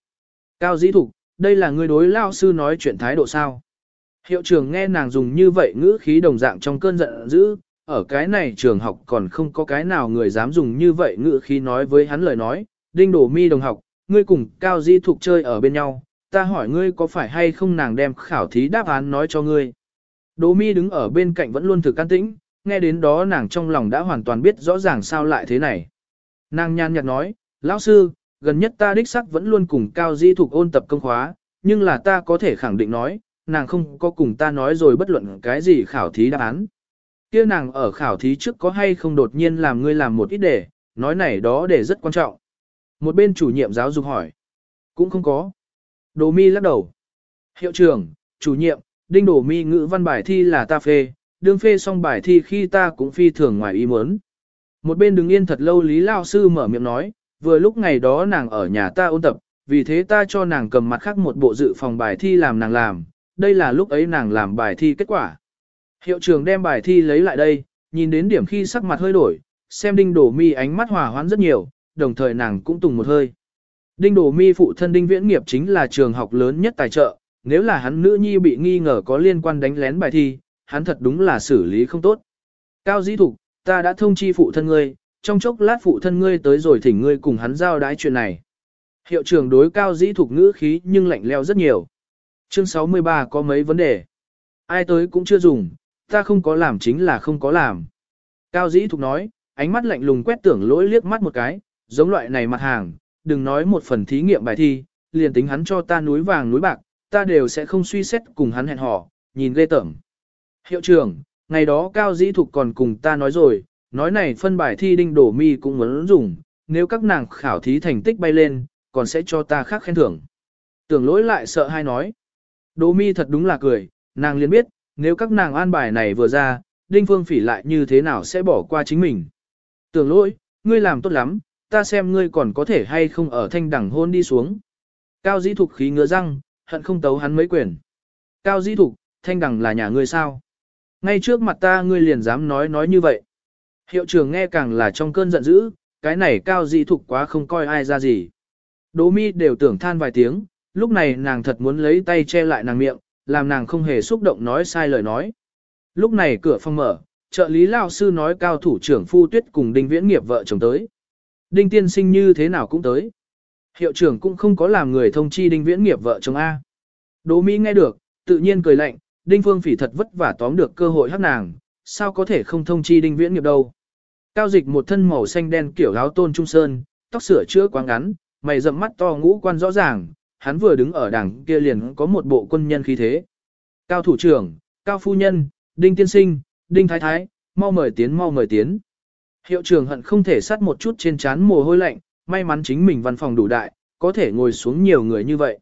Cao Di thục, đây là ngươi đối lao sư nói chuyện thái độ sao. Hiệu trưởng nghe nàng dùng như vậy ngữ khí đồng dạng trong cơn giận dữ, ở cái này trường học còn không có cái nào người dám dùng như vậy ngữ khí nói với hắn lời nói, đinh đổ mi đồng học, ngươi cùng cao Di thục chơi ở bên nhau, ta hỏi ngươi có phải hay không nàng đem khảo thí đáp án nói cho ngươi. Đỗ mi đứng ở bên cạnh vẫn luôn thực can tĩnh, nghe đến đó nàng trong lòng đã hoàn toàn biết rõ ràng sao lại thế này. Nàng nhàn nhạt nói, lão sư, gần nhất ta đích sắc vẫn luôn cùng Cao Di Thục ôn tập công khóa, nhưng là ta có thể khẳng định nói, nàng không có cùng ta nói rồi bất luận cái gì khảo thí đáp án. Kia nàng ở khảo thí trước có hay không đột nhiên làm ngươi làm một ít để, nói này đó để rất quan trọng. Một bên chủ nhiệm giáo dục hỏi. Cũng không có. Đồ mi lắc đầu. Hiệu trưởng, chủ nhiệm, đinh đồ mi ngữ văn bài thi là ta phê, đương phê xong bài thi khi ta cũng phi thường ngoài ý muốn. Một bên đứng yên thật lâu Lý Lao Sư mở miệng nói, vừa lúc ngày đó nàng ở nhà ta ôn tập, vì thế ta cho nàng cầm mặt khác một bộ dự phòng bài thi làm nàng làm, đây là lúc ấy nàng làm bài thi kết quả. Hiệu trưởng đem bài thi lấy lại đây, nhìn đến điểm khi sắc mặt hơi đổi, xem đinh đổ mi ánh mắt hòa hoãn rất nhiều, đồng thời nàng cũng tùng một hơi. Đinh đổ mi phụ thân đinh viễn nghiệp chính là trường học lớn nhất tài trợ, nếu là hắn nữ nhi bị nghi ngờ có liên quan đánh lén bài thi, hắn thật đúng là xử lý không tốt. Cao dĩ thục, ta đã thông chi phụ thân ngươi, trong chốc lát phụ thân ngươi tới rồi thỉnh ngươi cùng hắn giao đái chuyện này. Hiệu trưởng đối cao dĩ thục ngữ khí nhưng lạnh leo rất nhiều. Chương 63 có mấy vấn đề. Ai tới cũng chưa dùng, ta không có làm chính là không có làm. Cao dĩ thục nói, ánh mắt lạnh lùng quét tưởng lỗi liếc mắt một cái, giống loại này mặt hàng, đừng nói một phần thí nghiệm bài thi, liền tính hắn cho ta núi vàng núi bạc, ta đều sẽ không suy xét cùng hắn hẹn hò, nhìn ghê tởm. Hiệu trưởng, ngày đó Cao Dĩ Thục còn cùng ta nói rồi, nói này phân bài thi đinh đổ mi cũng muốn dùng, nếu các nàng khảo thí thành tích bay lên, còn sẽ cho ta khác khen thưởng. Tưởng lỗi lại sợ hai nói. Đỗ mi thật đúng là cười, nàng liền biết, nếu các nàng an bài này vừa ra, đinh phương phỉ lại như thế nào sẽ bỏ qua chính mình. Tưởng lỗi, ngươi làm tốt lắm, ta xem ngươi còn có thể hay không ở thanh đẳng hôn đi xuống. Cao dĩ thục khí ngứa răng, hận không tấu hắn mấy quyền. Cao dĩ thục, thanh đẳng là nhà ngươi sao? Ngay trước mặt ta ngươi liền dám nói nói như vậy. Hiệu trưởng nghe càng là trong cơn giận dữ, cái này cao dị thục quá không coi ai ra gì. Đỗ mi đều tưởng than vài tiếng, lúc này nàng thật muốn lấy tay che lại nàng miệng, làm nàng không hề xúc động nói sai lời nói. Lúc này cửa phòng mở, trợ lý lao sư nói cao thủ trưởng phu tuyết cùng đinh viễn nghiệp vợ chồng tới. Đinh tiên sinh như thế nào cũng tới. Hiệu trưởng cũng không có làm người thông chi đinh viễn nghiệp vợ chồng A. Đỗ Mỹ nghe được, tự nhiên cười lạnh, đinh phương phỉ thật vất vả tóm được cơ hội hắc nàng, sao có thể không thông chi đinh viễn nghiệp đâu. Cao dịch một thân màu xanh đen kiểu áo tôn trung sơn, tóc sửa chữa quá ngắn, mày rậm mắt to ngũ quan rõ ràng, hắn vừa đứng ở đằng kia liền có một bộ quân nhân khí thế. Cao thủ trưởng, cao phu nhân, đinh tiên sinh, đinh thái thái, mau mời tiến mau mời tiến. Hiệu trưởng hận không thể sát một chút trên trán mồ hôi lạnh, may mắn chính mình văn phòng đủ đại, có thể ngồi xuống nhiều người như vậy.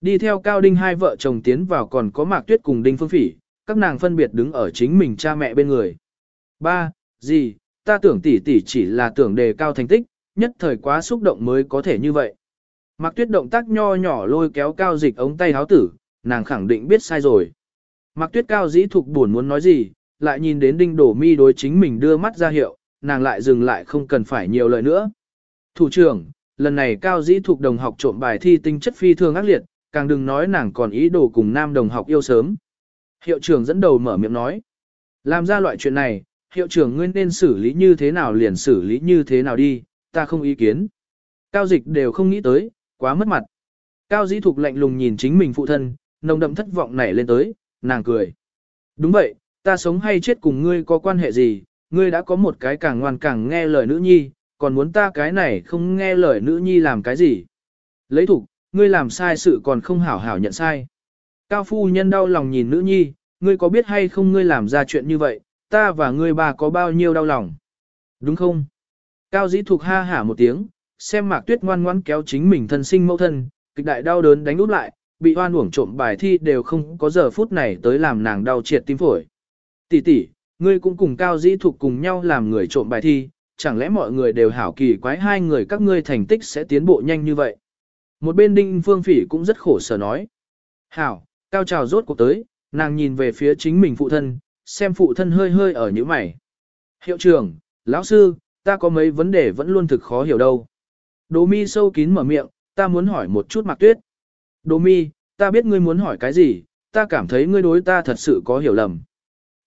Đi theo cao đinh hai vợ chồng tiến vào còn có mạc tuyết cùng đinh phương phỉ, các nàng phân biệt đứng ở chính mình cha mẹ bên người. Ba, gì, ta tưởng tỷ tỷ chỉ là tưởng đề cao thành tích, nhất thời quá xúc động mới có thể như vậy. Mạc tuyết động tác nho nhỏ lôi kéo cao dịch ống tay háo tử, nàng khẳng định biết sai rồi. Mạc tuyết cao dĩ thục buồn muốn nói gì, lại nhìn đến đinh đổ mi đối chính mình đưa mắt ra hiệu, nàng lại dừng lại không cần phải nhiều lời nữa. Thủ trưởng, lần này cao dĩ thục đồng học trộm bài thi tinh chất phi thường ác liệt, càng đừng nói nàng còn ý đồ cùng nam đồng học yêu sớm. Hiệu trưởng dẫn đầu mở miệng nói. Làm ra loại chuyện này, hiệu trưởng nguyên nên xử lý như thế nào liền xử lý như thế nào đi, ta không ý kiến. Cao dịch đều không nghĩ tới, quá mất mặt. Cao dĩ thục lạnh lùng nhìn chính mình phụ thân, nồng đậm thất vọng nảy lên tới, nàng cười. Đúng vậy, ta sống hay chết cùng ngươi có quan hệ gì, ngươi đã có một cái càng ngoan càng nghe lời nữ nhi, còn muốn ta cái này không nghe lời nữ nhi làm cái gì. Lấy thục, ngươi làm sai sự còn không hảo hảo nhận sai. Cao phu nhân đau lòng nhìn nữ nhi, ngươi có biết hay không ngươi làm ra chuyện như vậy, ta và ngươi bà có bao nhiêu đau lòng. Đúng không? Cao dĩ thuộc ha hả một tiếng, xem mạc tuyết ngoan ngoãn kéo chính mình thân sinh mẫu thân, kịch đại đau đớn đánh úp lại, bị oan uổng trộm bài thi đều không có giờ phút này tới làm nàng đau triệt tim phổi. Tỷ tỷ, ngươi cũng cùng cao dĩ thuộc cùng nhau làm người trộm bài thi, chẳng lẽ mọi người đều hảo kỳ quái hai người các ngươi thành tích sẽ tiến bộ nhanh như vậy? Một bên đinh phương phỉ cũng rất khổ sở nói. Hảo, cao trào rốt cuộc tới, nàng nhìn về phía chính mình phụ thân, xem phụ thân hơi hơi ở những mày. Hiệu trưởng, lão sư, ta có mấy vấn đề vẫn luôn thực khó hiểu đâu. Đỗ mi sâu kín mở miệng, ta muốn hỏi một chút mặc Tuyết. Đỗ mi, ta biết ngươi muốn hỏi cái gì, ta cảm thấy ngươi đối ta thật sự có hiểu lầm.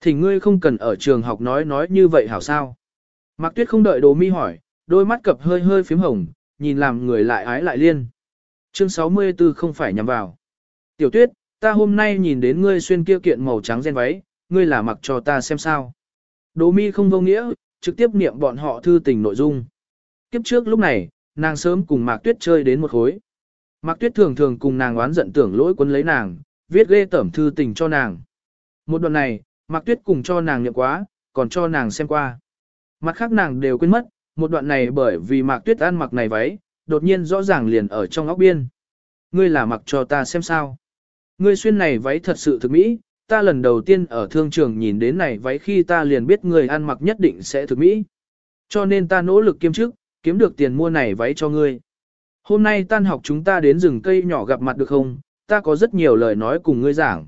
Thì ngươi không cần ở trường học nói nói như vậy hảo sao. Mạc Tuyết không đợi Đỗ mi hỏi, đôi mắt cập hơi hơi phím hồng, nhìn làm người lại ái lại liên. Chương 64 không phải nhằm vào. Tiểu tuyết, ta hôm nay nhìn đến ngươi xuyên kia kiện màu trắng ren váy, ngươi là mặc cho ta xem sao. Đỗ mi không vô nghĩa, trực tiếp niệm bọn họ thư tình nội dung. Kiếp trước lúc này, nàng sớm cùng Mạc Tuyết chơi đến một khối. Mạc Tuyết thường thường cùng nàng oán giận tưởng lỗi quân lấy nàng, viết ghê tẩm thư tình cho nàng. Một đoạn này, Mạc Tuyết cùng cho nàng niệm quá, còn cho nàng xem qua. Mặt khác nàng đều quên mất, một đoạn này bởi vì Mạc Tuyết ăn mặc này váy, đột nhiên rõ ràng liền ở trong óc biên. Ngươi là mặc cho ta xem sao. Ngươi xuyên này váy thật sự thực mỹ, ta lần đầu tiên ở thương trường nhìn đến này váy khi ta liền biết người ăn mặc nhất định sẽ thực mỹ. Cho nên ta nỗ lực kiêm chức, kiếm được tiền mua này váy cho ngươi. Hôm nay tan học chúng ta đến rừng cây nhỏ gặp mặt được không, ta có rất nhiều lời nói cùng ngươi giảng.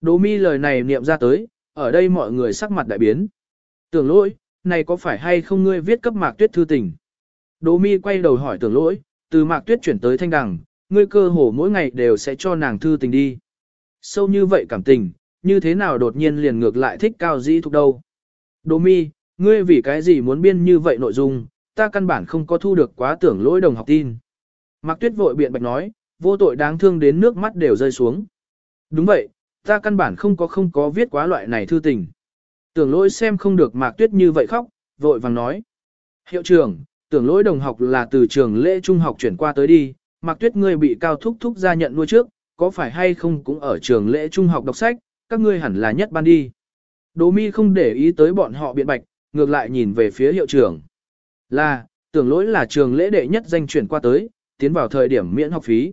Đỗ mi lời này niệm ra tới, ở đây mọi người sắc mặt đại biến. Tưởng lỗi, này có phải hay không ngươi viết cấp mạc tuyết thư tình? Đỗ mi quay đầu hỏi tưởng lỗi, từ mạc tuyết chuyển tới thanh đằng, ngươi cơ hồ mỗi ngày đều sẽ cho nàng thư tình đi. Sâu như vậy cảm tình, như thế nào đột nhiên liền ngược lại thích cao dĩ thục đâu. Đỗ mi, ngươi vì cái gì muốn biên như vậy nội dung, ta căn bản không có thu được quá tưởng lỗi đồng học tin. Mạc tuyết vội biện bạch nói, vô tội đáng thương đến nước mắt đều rơi xuống. Đúng vậy, ta căn bản không có không có viết quá loại này thư tình. Tưởng lỗi xem không được Mạc tuyết như vậy khóc, vội vàng nói. Hiệu trưởng, tưởng lỗi đồng học là từ trường lễ trung học chuyển qua tới đi, mặc tuyết ngươi bị cao thúc thúc ra nhận nuôi trước, có phải hay không cũng ở trường lễ trung học đọc sách, các ngươi hẳn là nhất ban đi. Đỗ mi không để ý tới bọn họ biện bạch, ngược lại nhìn về phía hiệu trưởng. Là, tưởng lỗi là trường lễ đệ nhất danh chuyển qua tới, tiến vào thời điểm miễn học phí.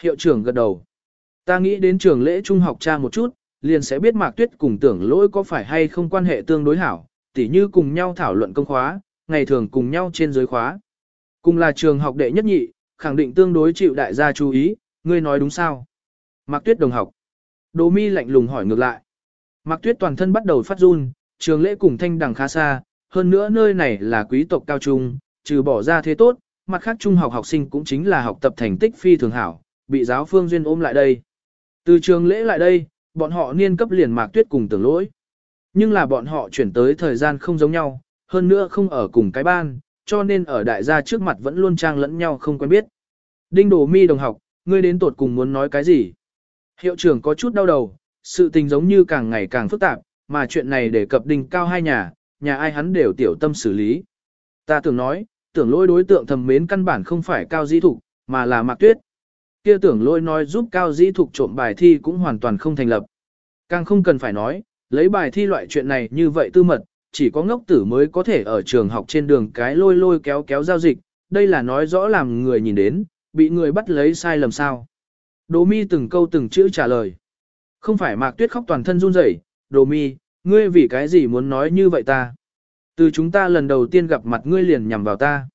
Hiệu trưởng gật đầu. Ta nghĩ đến trường lễ trung học cha một chút, liền sẽ biết Mạc Tuyết cùng tưởng lỗi có phải hay không quan hệ tương đối hảo, tỉ như cùng nhau thảo luận công khóa, ngày thường cùng nhau trên giới khóa. Cùng là trường học đệ nhất nhị, khẳng định tương đối chịu đại gia chú ý, ngươi nói đúng sao? Mạc Tuyết đồng học. Đồ mi lạnh lùng hỏi ngược lại. Mạc Tuyết toàn thân bắt đầu phát run, trường lễ cùng thanh đằng khá xa, hơn nữa nơi này là quý tộc cao trung, trừ bỏ ra thế tốt, mặt khác trung học học sinh cũng chính là học tập thành tích phi thường hảo, bị giáo phương duyên ôm lại đây. Từ trường lễ lại đây, bọn họ niên cấp liền Mạc Tuyết cùng tưởng lỗi. Nhưng là bọn họ chuyển tới thời gian không giống nhau, hơn nữa không ở cùng cái ban, cho nên ở đại gia trước mặt vẫn luôn trang lẫn nhau không quen biết. Đinh Đồ Mi đồng học, ngươi đến tột cùng muốn nói cái gì? Hiệu trưởng có chút đau đầu, sự tình giống như càng ngày càng phức tạp, mà chuyện này để cập đinh cao hai nhà, nhà ai hắn đều tiểu tâm xử lý. Ta tưởng nói, tưởng lôi đối tượng thầm mến căn bản không phải cao di thục, mà là mạc tuyết. Kia tưởng lôi nói giúp cao di thục trộm bài thi cũng hoàn toàn không thành lập. Càng không cần phải nói, lấy bài thi loại chuyện này như vậy tư mật, chỉ có ngốc tử mới có thể ở trường học trên đường cái lôi lôi kéo kéo giao dịch, đây là nói rõ làm người nhìn đến, bị người bắt lấy sai lầm sao. Đồ mi từng câu từng chữ trả lời. Không phải mạc tuyết khóc toàn thân run rẩy, đồ mi, ngươi vì cái gì muốn nói như vậy ta? Từ chúng ta lần đầu tiên gặp mặt ngươi liền nhằm vào ta.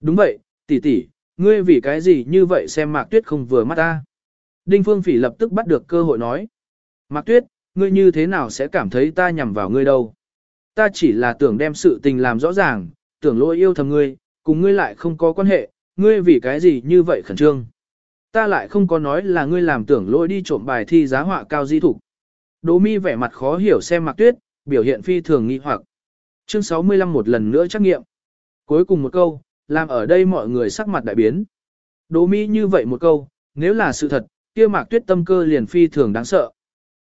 Đúng vậy, tỷ tỷ, ngươi vì cái gì như vậy xem mạc tuyết không vừa mắt ta? Đinh Phương Phỉ lập tức bắt được cơ hội nói. Mạc tuyết, ngươi như thế nào sẽ cảm thấy ta nhằm vào ngươi đâu? Ta chỉ là tưởng đem sự tình làm rõ ràng, tưởng lỗi yêu thầm ngươi, cùng ngươi lại không có quan hệ, ngươi vì cái gì như vậy khẩn trương. Ta lại không có nói là ngươi làm tưởng lỗi đi trộm bài thi giá họa cao di thủ. Đỗ mi vẻ mặt khó hiểu xem Mặc Tuyết, biểu hiện phi thường nghi hoặc. Chương 65 một lần nữa trắc nghiệm. Cuối cùng một câu, làm ở đây mọi người sắc mặt đại biến. Đỗ mi như vậy một câu, nếu là sự thật, kia Mạc Tuyết tâm cơ liền phi thường đáng sợ.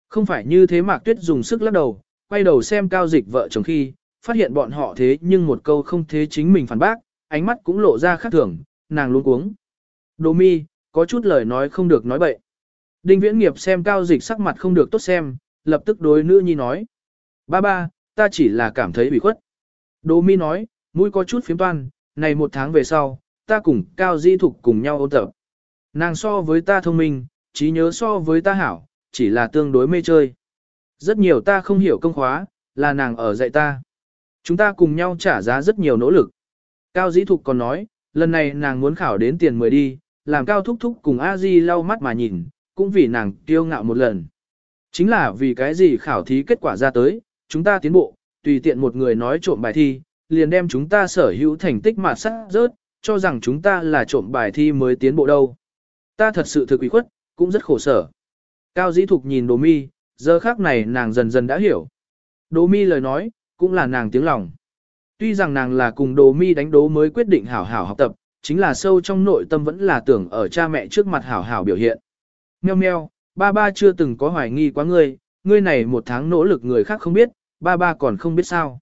Không phải như thế Mạc Tuyết dùng sức lắc đầu, quay đầu xem cao dịch vợ chồng khi, phát hiện bọn họ thế nhưng một câu không thế chính mình phản bác, ánh mắt cũng lộ ra khác thường, nàng luôn cuống. Đồ mi, có chút lời nói không được nói bậy. Đinh viễn nghiệp xem cao dịch sắc mặt không được tốt xem, lập tức đối nữ nhi nói. Ba ba, ta chỉ là cảm thấy bị khuất. Đồ mi nói, mũi có chút phiếm toan, này một tháng về sau, ta cùng cao di thục cùng nhau ôn tập. Nàng so với ta thông minh, trí nhớ so với ta hảo, chỉ là tương đối mê chơi. Rất nhiều ta không hiểu công khóa, là nàng ở dạy ta. Chúng ta cùng nhau trả giá rất nhiều nỗ lực. Cao dĩ thục còn nói, lần này nàng muốn khảo đến tiền mười đi, làm cao thúc thúc cùng a di lau mắt mà nhìn, cũng vì nàng tiêu ngạo một lần. Chính là vì cái gì khảo thí kết quả ra tới, chúng ta tiến bộ, tùy tiện một người nói trộm bài thi, liền đem chúng ta sở hữu thành tích mà sát rớt, cho rằng chúng ta là trộm bài thi mới tiến bộ đâu. Ta thật sự thực quý khuất, cũng rất khổ sở. Cao dĩ thục nhìn đồ mi, giờ khác này nàng dần dần đã hiểu. Đỗ mi lời nói, cũng là nàng tiếng lòng. Tuy rằng nàng là cùng Đỗ mi đánh đố mới quyết định hảo hảo học tập, chính là sâu trong nội tâm vẫn là tưởng ở cha mẹ trước mặt hảo hảo biểu hiện. Meo meo, ba ba chưa từng có hoài nghi quá ngươi, ngươi này một tháng nỗ lực người khác không biết, ba ba còn không biết sao.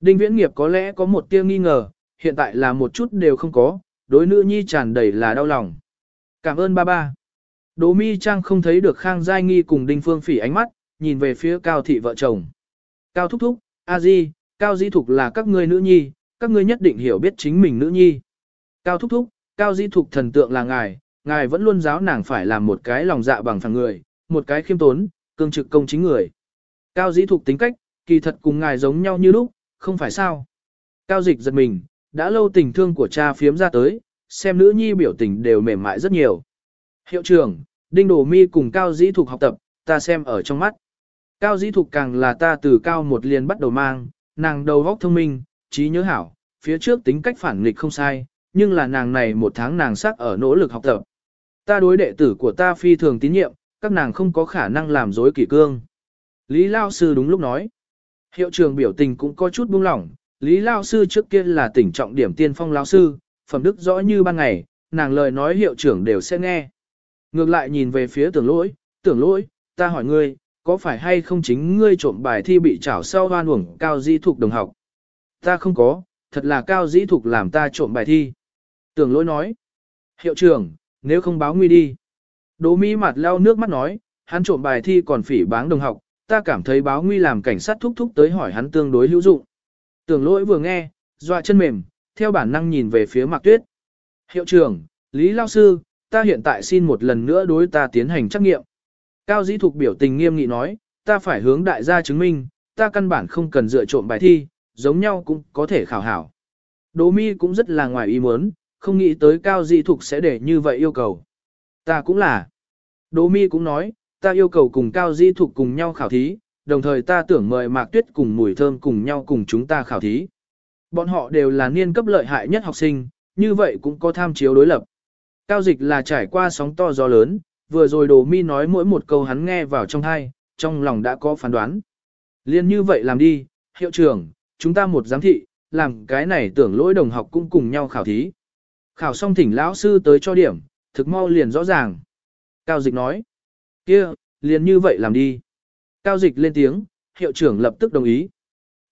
Đinh viễn nghiệp có lẽ có một tia nghi ngờ, hiện tại là một chút đều không có, đối nữ nhi tràn đầy là đau lòng. Cảm ơn ba ba. Đỗ mi trang không thấy được Khang Giai Nghi cùng Đinh Phương Phỉ ánh mắt, nhìn về phía Cao thị vợ chồng. Cao thúc thúc, a di, Cao di thục là các ngươi nữ nhi, các ngươi nhất định hiểu biết chính mình nữ nhi. Cao thúc thúc, Cao di thục thần tượng là ngài, ngài vẫn luôn giáo nàng phải làm một cái lòng dạ bằng phẳng người, một cái khiêm tốn, cương trực công chính người. Cao di thục tính cách, kỳ thật cùng ngài giống nhau như lúc, không phải sao. Cao dịch giật mình, đã lâu tình thương của cha phiếm ra tới, xem nữ nhi biểu tình đều mềm mại rất nhiều. Hiệu trưởng, Đinh Đồ Mi cùng Cao Dĩ Thục học tập, ta xem ở trong mắt. Cao Dĩ Thục càng là ta từ cao một liền bắt đầu mang, nàng đầu óc thông minh, trí nhớ hảo, phía trước tính cách phản nghịch không sai, nhưng là nàng này một tháng nàng sắc ở nỗ lực học tập. Ta đối đệ tử của ta phi thường tín nhiệm, các nàng không có khả năng làm dối kỷ cương. Lý Lao Sư đúng lúc nói. Hiệu trưởng biểu tình cũng có chút buông lỏng, Lý Lao Sư trước kia là tỉnh trọng điểm tiên phong Lao Sư, phẩm đức rõ như ban ngày, nàng lời nói hiệu trưởng đều sẽ nghe. Ngược lại nhìn về phía tưởng lỗi, tưởng lỗi, ta hỏi ngươi, có phải hay không chính ngươi trộm bài thi bị trảo sau hoan uổng cao di thục đồng học? Ta không có, thật là cao dĩ thục làm ta trộm bài thi. Tưởng lỗi nói, hiệu trưởng, nếu không báo nguy đi. Đỗ Mỹ mặt leo nước mắt nói, hắn trộm bài thi còn phỉ báng đồng học, ta cảm thấy báo nguy làm cảnh sát thúc thúc tới hỏi hắn tương đối hữu dụng. Tưởng lỗi vừa nghe, dọa chân mềm, theo bản năng nhìn về phía Mạc Tuyết. Hiệu trưởng, Lý Lao Sư, ta hiện tại xin một lần nữa đối ta tiến hành trắc nghiệm. Cao dĩ thục biểu tình nghiêm nghị nói, ta phải hướng đại gia chứng minh, ta căn bản không cần dựa trộm bài thi, giống nhau cũng có thể khảo hảo. Đỗ mi cũng rất là ngoài ý muốn, không nghĩ tới cao dĩ thục sẽ để như vậy yêu cầu. Ta cũng là. Đỗ mi cũng nói, ta yêu cầu cùng cao dĩ thục cùng nhau khảo thí, đồng thời ta tưởng mời mạc tuyết cùng mùi thơm cùng nhau cùng chúng ta khảo thí. Bọn họ đều là niên cấp lợi hại nhất học sinh, như vậy cũng có tham chiếu đối lập. Cao dịch là trải qua sóng to gió lớn, vừa rồi đồ mi nói mỗi một câu hắn nghe vào trong thai, trong lòng đã có phán đoán. Liên như vậy làm đi, hiệu trưởng, chúng ta một giám thị, làm cái này tưởng lỗi đồng học cũng cùng nhau khảo thí. Khảo xong thỉnh lão sư tới cho điểm, thực mau liền rõ ràng. Cao dịch nói, kia, liền như vậy làm đi. Cao dịch lên tiếng, hiệu trưởng lập tức đồng ý.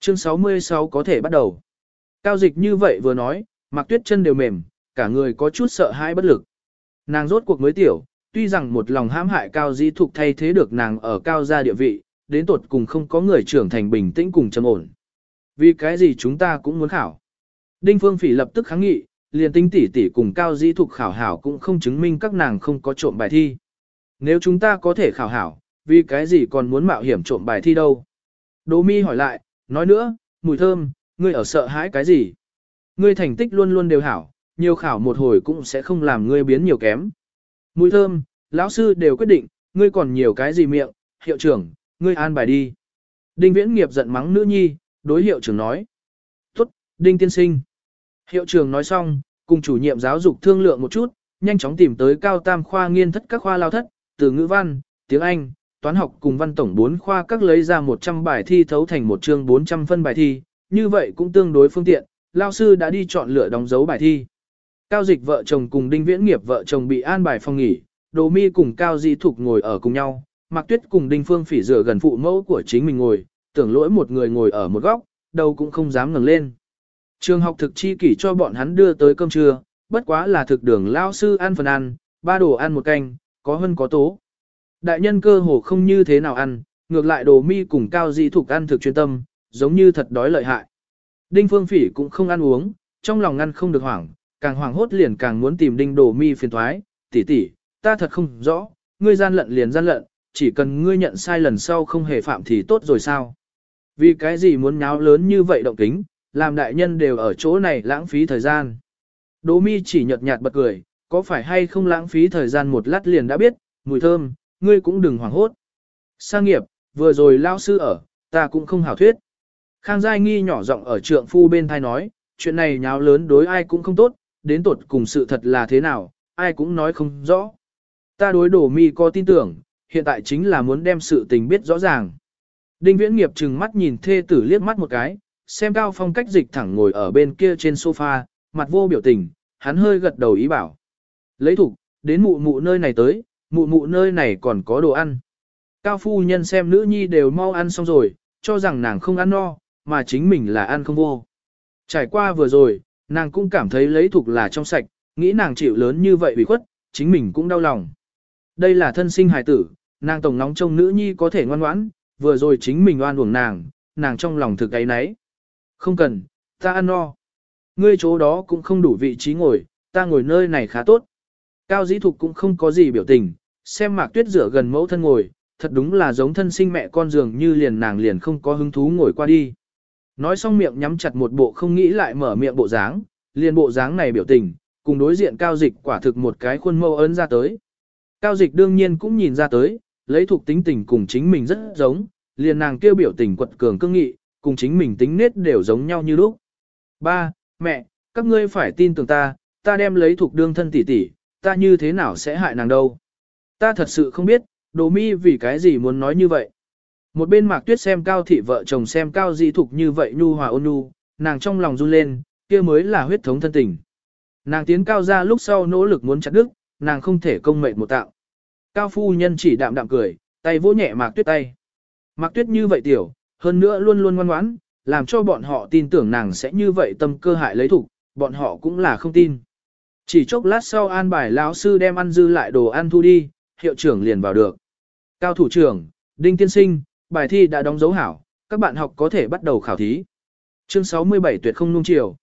Chương 66 có thể bắt đầu. Cao dịch như vậy vừa nói, mặc tuyết chân đều mềm, cả người có chút sợ hãi bất lực. Nàng rốt cuộc mới tiểu, tuy rằng một lòng hãm hại cao di thục thay thế được nàng ở cao gia địa vị, đến tột cùng không có người trưởng thành bình tĩnh cùng trầm ổn. Vì cái gì chúng ta cũng muốn khảo. Đinh Phương Phỉ lập tức kháng nghị, liền tinh tỷ tỷ cùng cao di thục khảo hảo cũng không chứng minh các nàng không có trộm bài thi. Nếu chúng ta có thể khảo hảo, vì cái gì còn muốn mạo hiểm trộm bài thi đâu? Đỗ mi hỏi lại, nói nữa, mùi thơm, ngươi ở sợ hãi cái gì? Ngươi thành tích luôn luôn đều hảo, nhiều khảo một hồi cũng sẽ không làm ngươi biến nhiều kém. Mùi thơm, lão sư đều quyết định, ngươi còn nhiều cái gì miệng, hiệu trưởng, ngươi an bài đi. Đinh viễn nghiệp giận mắng nữ nhi, đối hiệu trưởng nói. Tốt, đinh tiên sinh. Hiệu trưởng nói xong, cùng chủ nhiệm giáo dục thương lượng một chút, nhanh chóng tìm tới cao tam khoa nghiên thất các khoa lao thất, từ ngữ văn, tiếng Anh, toán học cùng văn tổng 4 khoa các lấy ra 100 bài thi thấu thành một chương 400 phân bài thi, như vậy cũng tương đối phương tiện, lao sư đã đi chọn lựa đóng dấu bài thi. Cao dịch vợ chồng cùng đinh viễn nghiệp vợ chồng bị an bài phòng nghỉ, đồ mi cùng cao di thục ngồi ở cùng nhau, Mặc Tuyết cùng đinh phương phỉ rửa gần phụ mẫu của chính mình ngồi, tưởng lỗi một người ngồi ở một góc, đầu cũng không dám ngẩng lên. Trường học thực chi kỷ cho bọn hắn đưa tới cơm trưa, bất quá là thực đường lao sư ăn phần ăn, ba đồ ăn một canh, có hơn có tố. Đại nhân cơ hồ không như thế nào ăn, ngược lại đồ mi cùng cao di thục ăn thực chuyên tâm, giống như thật đói lợi hại. Đinh phương phỉ cũng không ăn uống, trong lòng ngăn không được hoảng, càng hoảng hốt liền càng muốn tìm đinh đồ mi phiền thoái, tỷ tỷ, ta thật không rõ, ngươi gian lận liền gian lận, chỉ cần ngươi nhận sai lần sau không hề phạm thì tốt rồi sao. Vì cái gì muốn nháo lớn như vậy động kính, làm đại nhân đều ở chỗ này lãng phí thời gian. Đỗ mi chỉ nhợt nhạt bật cười, có phải hay không lãng phí thời gian một lát liền đã biết, mùi thơm, ngươi cũng đừng hoảng hốt. Sang nghiệp, vừa rồi lao sư ở, ta cũng không hảo thuyết. Khang Giai Nghi nhỏ giọng ở trượng phu bên thai nói, chuyện này nháo lớn đối ai cũng không tốt, đến tột cùng sự thật là thế nào, ai cũng nói không rõ. Ta đối đổ mi có tin tưởng, hiện tại chính là muốn đem sự tình biết rõ ràng. Đinh viễn nghiệp trừng mắt nhìn thê tử liếc mắt một cái, xem cao phong cách dịch thẳng ngồi ở bên kia trên sofa, mặt vô biểu tình, hắn hơi gật đầu ý bảo. Lấy thủ, đến mụ mụ nơi này tới, mụ mụ nơi này còn có đồ ăn. Cao phu nhân xem nữ nhi đều mau ăn xong rồi, cho rằng nàng không ăn no, mà chính mình là ăn không vô. Trải qua vừa rồi, nàng cũng cảm thấy lấy thuộc là trong sạch, nghĩ nàng chịu lớn như vậy bị khuất, chính mình cũng đau lòng. đây là thân sinh hài tử, nàng tổng nóng trông nữ nhi có thể ngoan ngoãn, vừa rồi chính mình oan uổng nàng, nàng trong lòng thực ấy nấy. Không cần, ta ăn no. Ngươi chỗ đó cũng không đủ vị trí ngồi, ta ngồi nơi này khá tốt. Cao dĩ thục cũng không có gì biểu tình, xem mạc tuyết rửa gần mẫu thân ngồi, thật đúng là giống thân sinh mẹ con dường như liền nàng liền không có hứng thú ngồi qua đi. Nói xong miệng nhắm chặt một bộ không nghĩ lại mở miệng bộ dáng, liền bộ dáng này biểu tình, cùng đối diện cao dịch quả thực một cái khuôn mâu ấn ra tới. Cao dịch đương nhiên cũng nhìn ra tới, lấy thuộc tính tình cùng chính mình rất giống, liền nàng kêu biểu tình quật cường cương nghị, cùng chính mình tính nết đều giống nhau như lúc. Ba, mẹ, các ngươi phải tin tưởng ta, ta đem lấy thuộc đương thân tỷ tỷ, ta như thế nào sẽ hại nàng đâu. Ta thật sự không biết, đồ mi vì cái gì muốn nói như vậy. Một bên mạc tuyết xem cao thị vợ chồng xem cao dị thục như vậy nhu hòa ôn nhu, nàng trong lòng run lên, kia mới là huyết thống thân tình. Nàng tiến cao ra lúc sau nỗ lực muốn chặt đứt, nàng không thể công mệnh một tạo. Cao phu nhân chỉ đạm đạm cười, tay vỗ nhẹ mạc tuyết tay. Mạc tuyết như vậy tiểu, hơn nữa luôn luôn ngoan ngoãn, làm cho bọn họ tin tưởng nàng sẽ như vậy tâm cơ hại lấy thủ, bọn họ cũng là không tin. Chỉ chốc lát sau an bài lão sư đem ăn dư lại đồ ăn thu đi, hiệu trưởng liền vào được. Cao thủ trưởng, Đinh Tiên Sinh, bài thi đã đóng dấu hảo, các bạn học có thể bắt đầu khảo thí. Chương 67 tuyệt không nung chiều.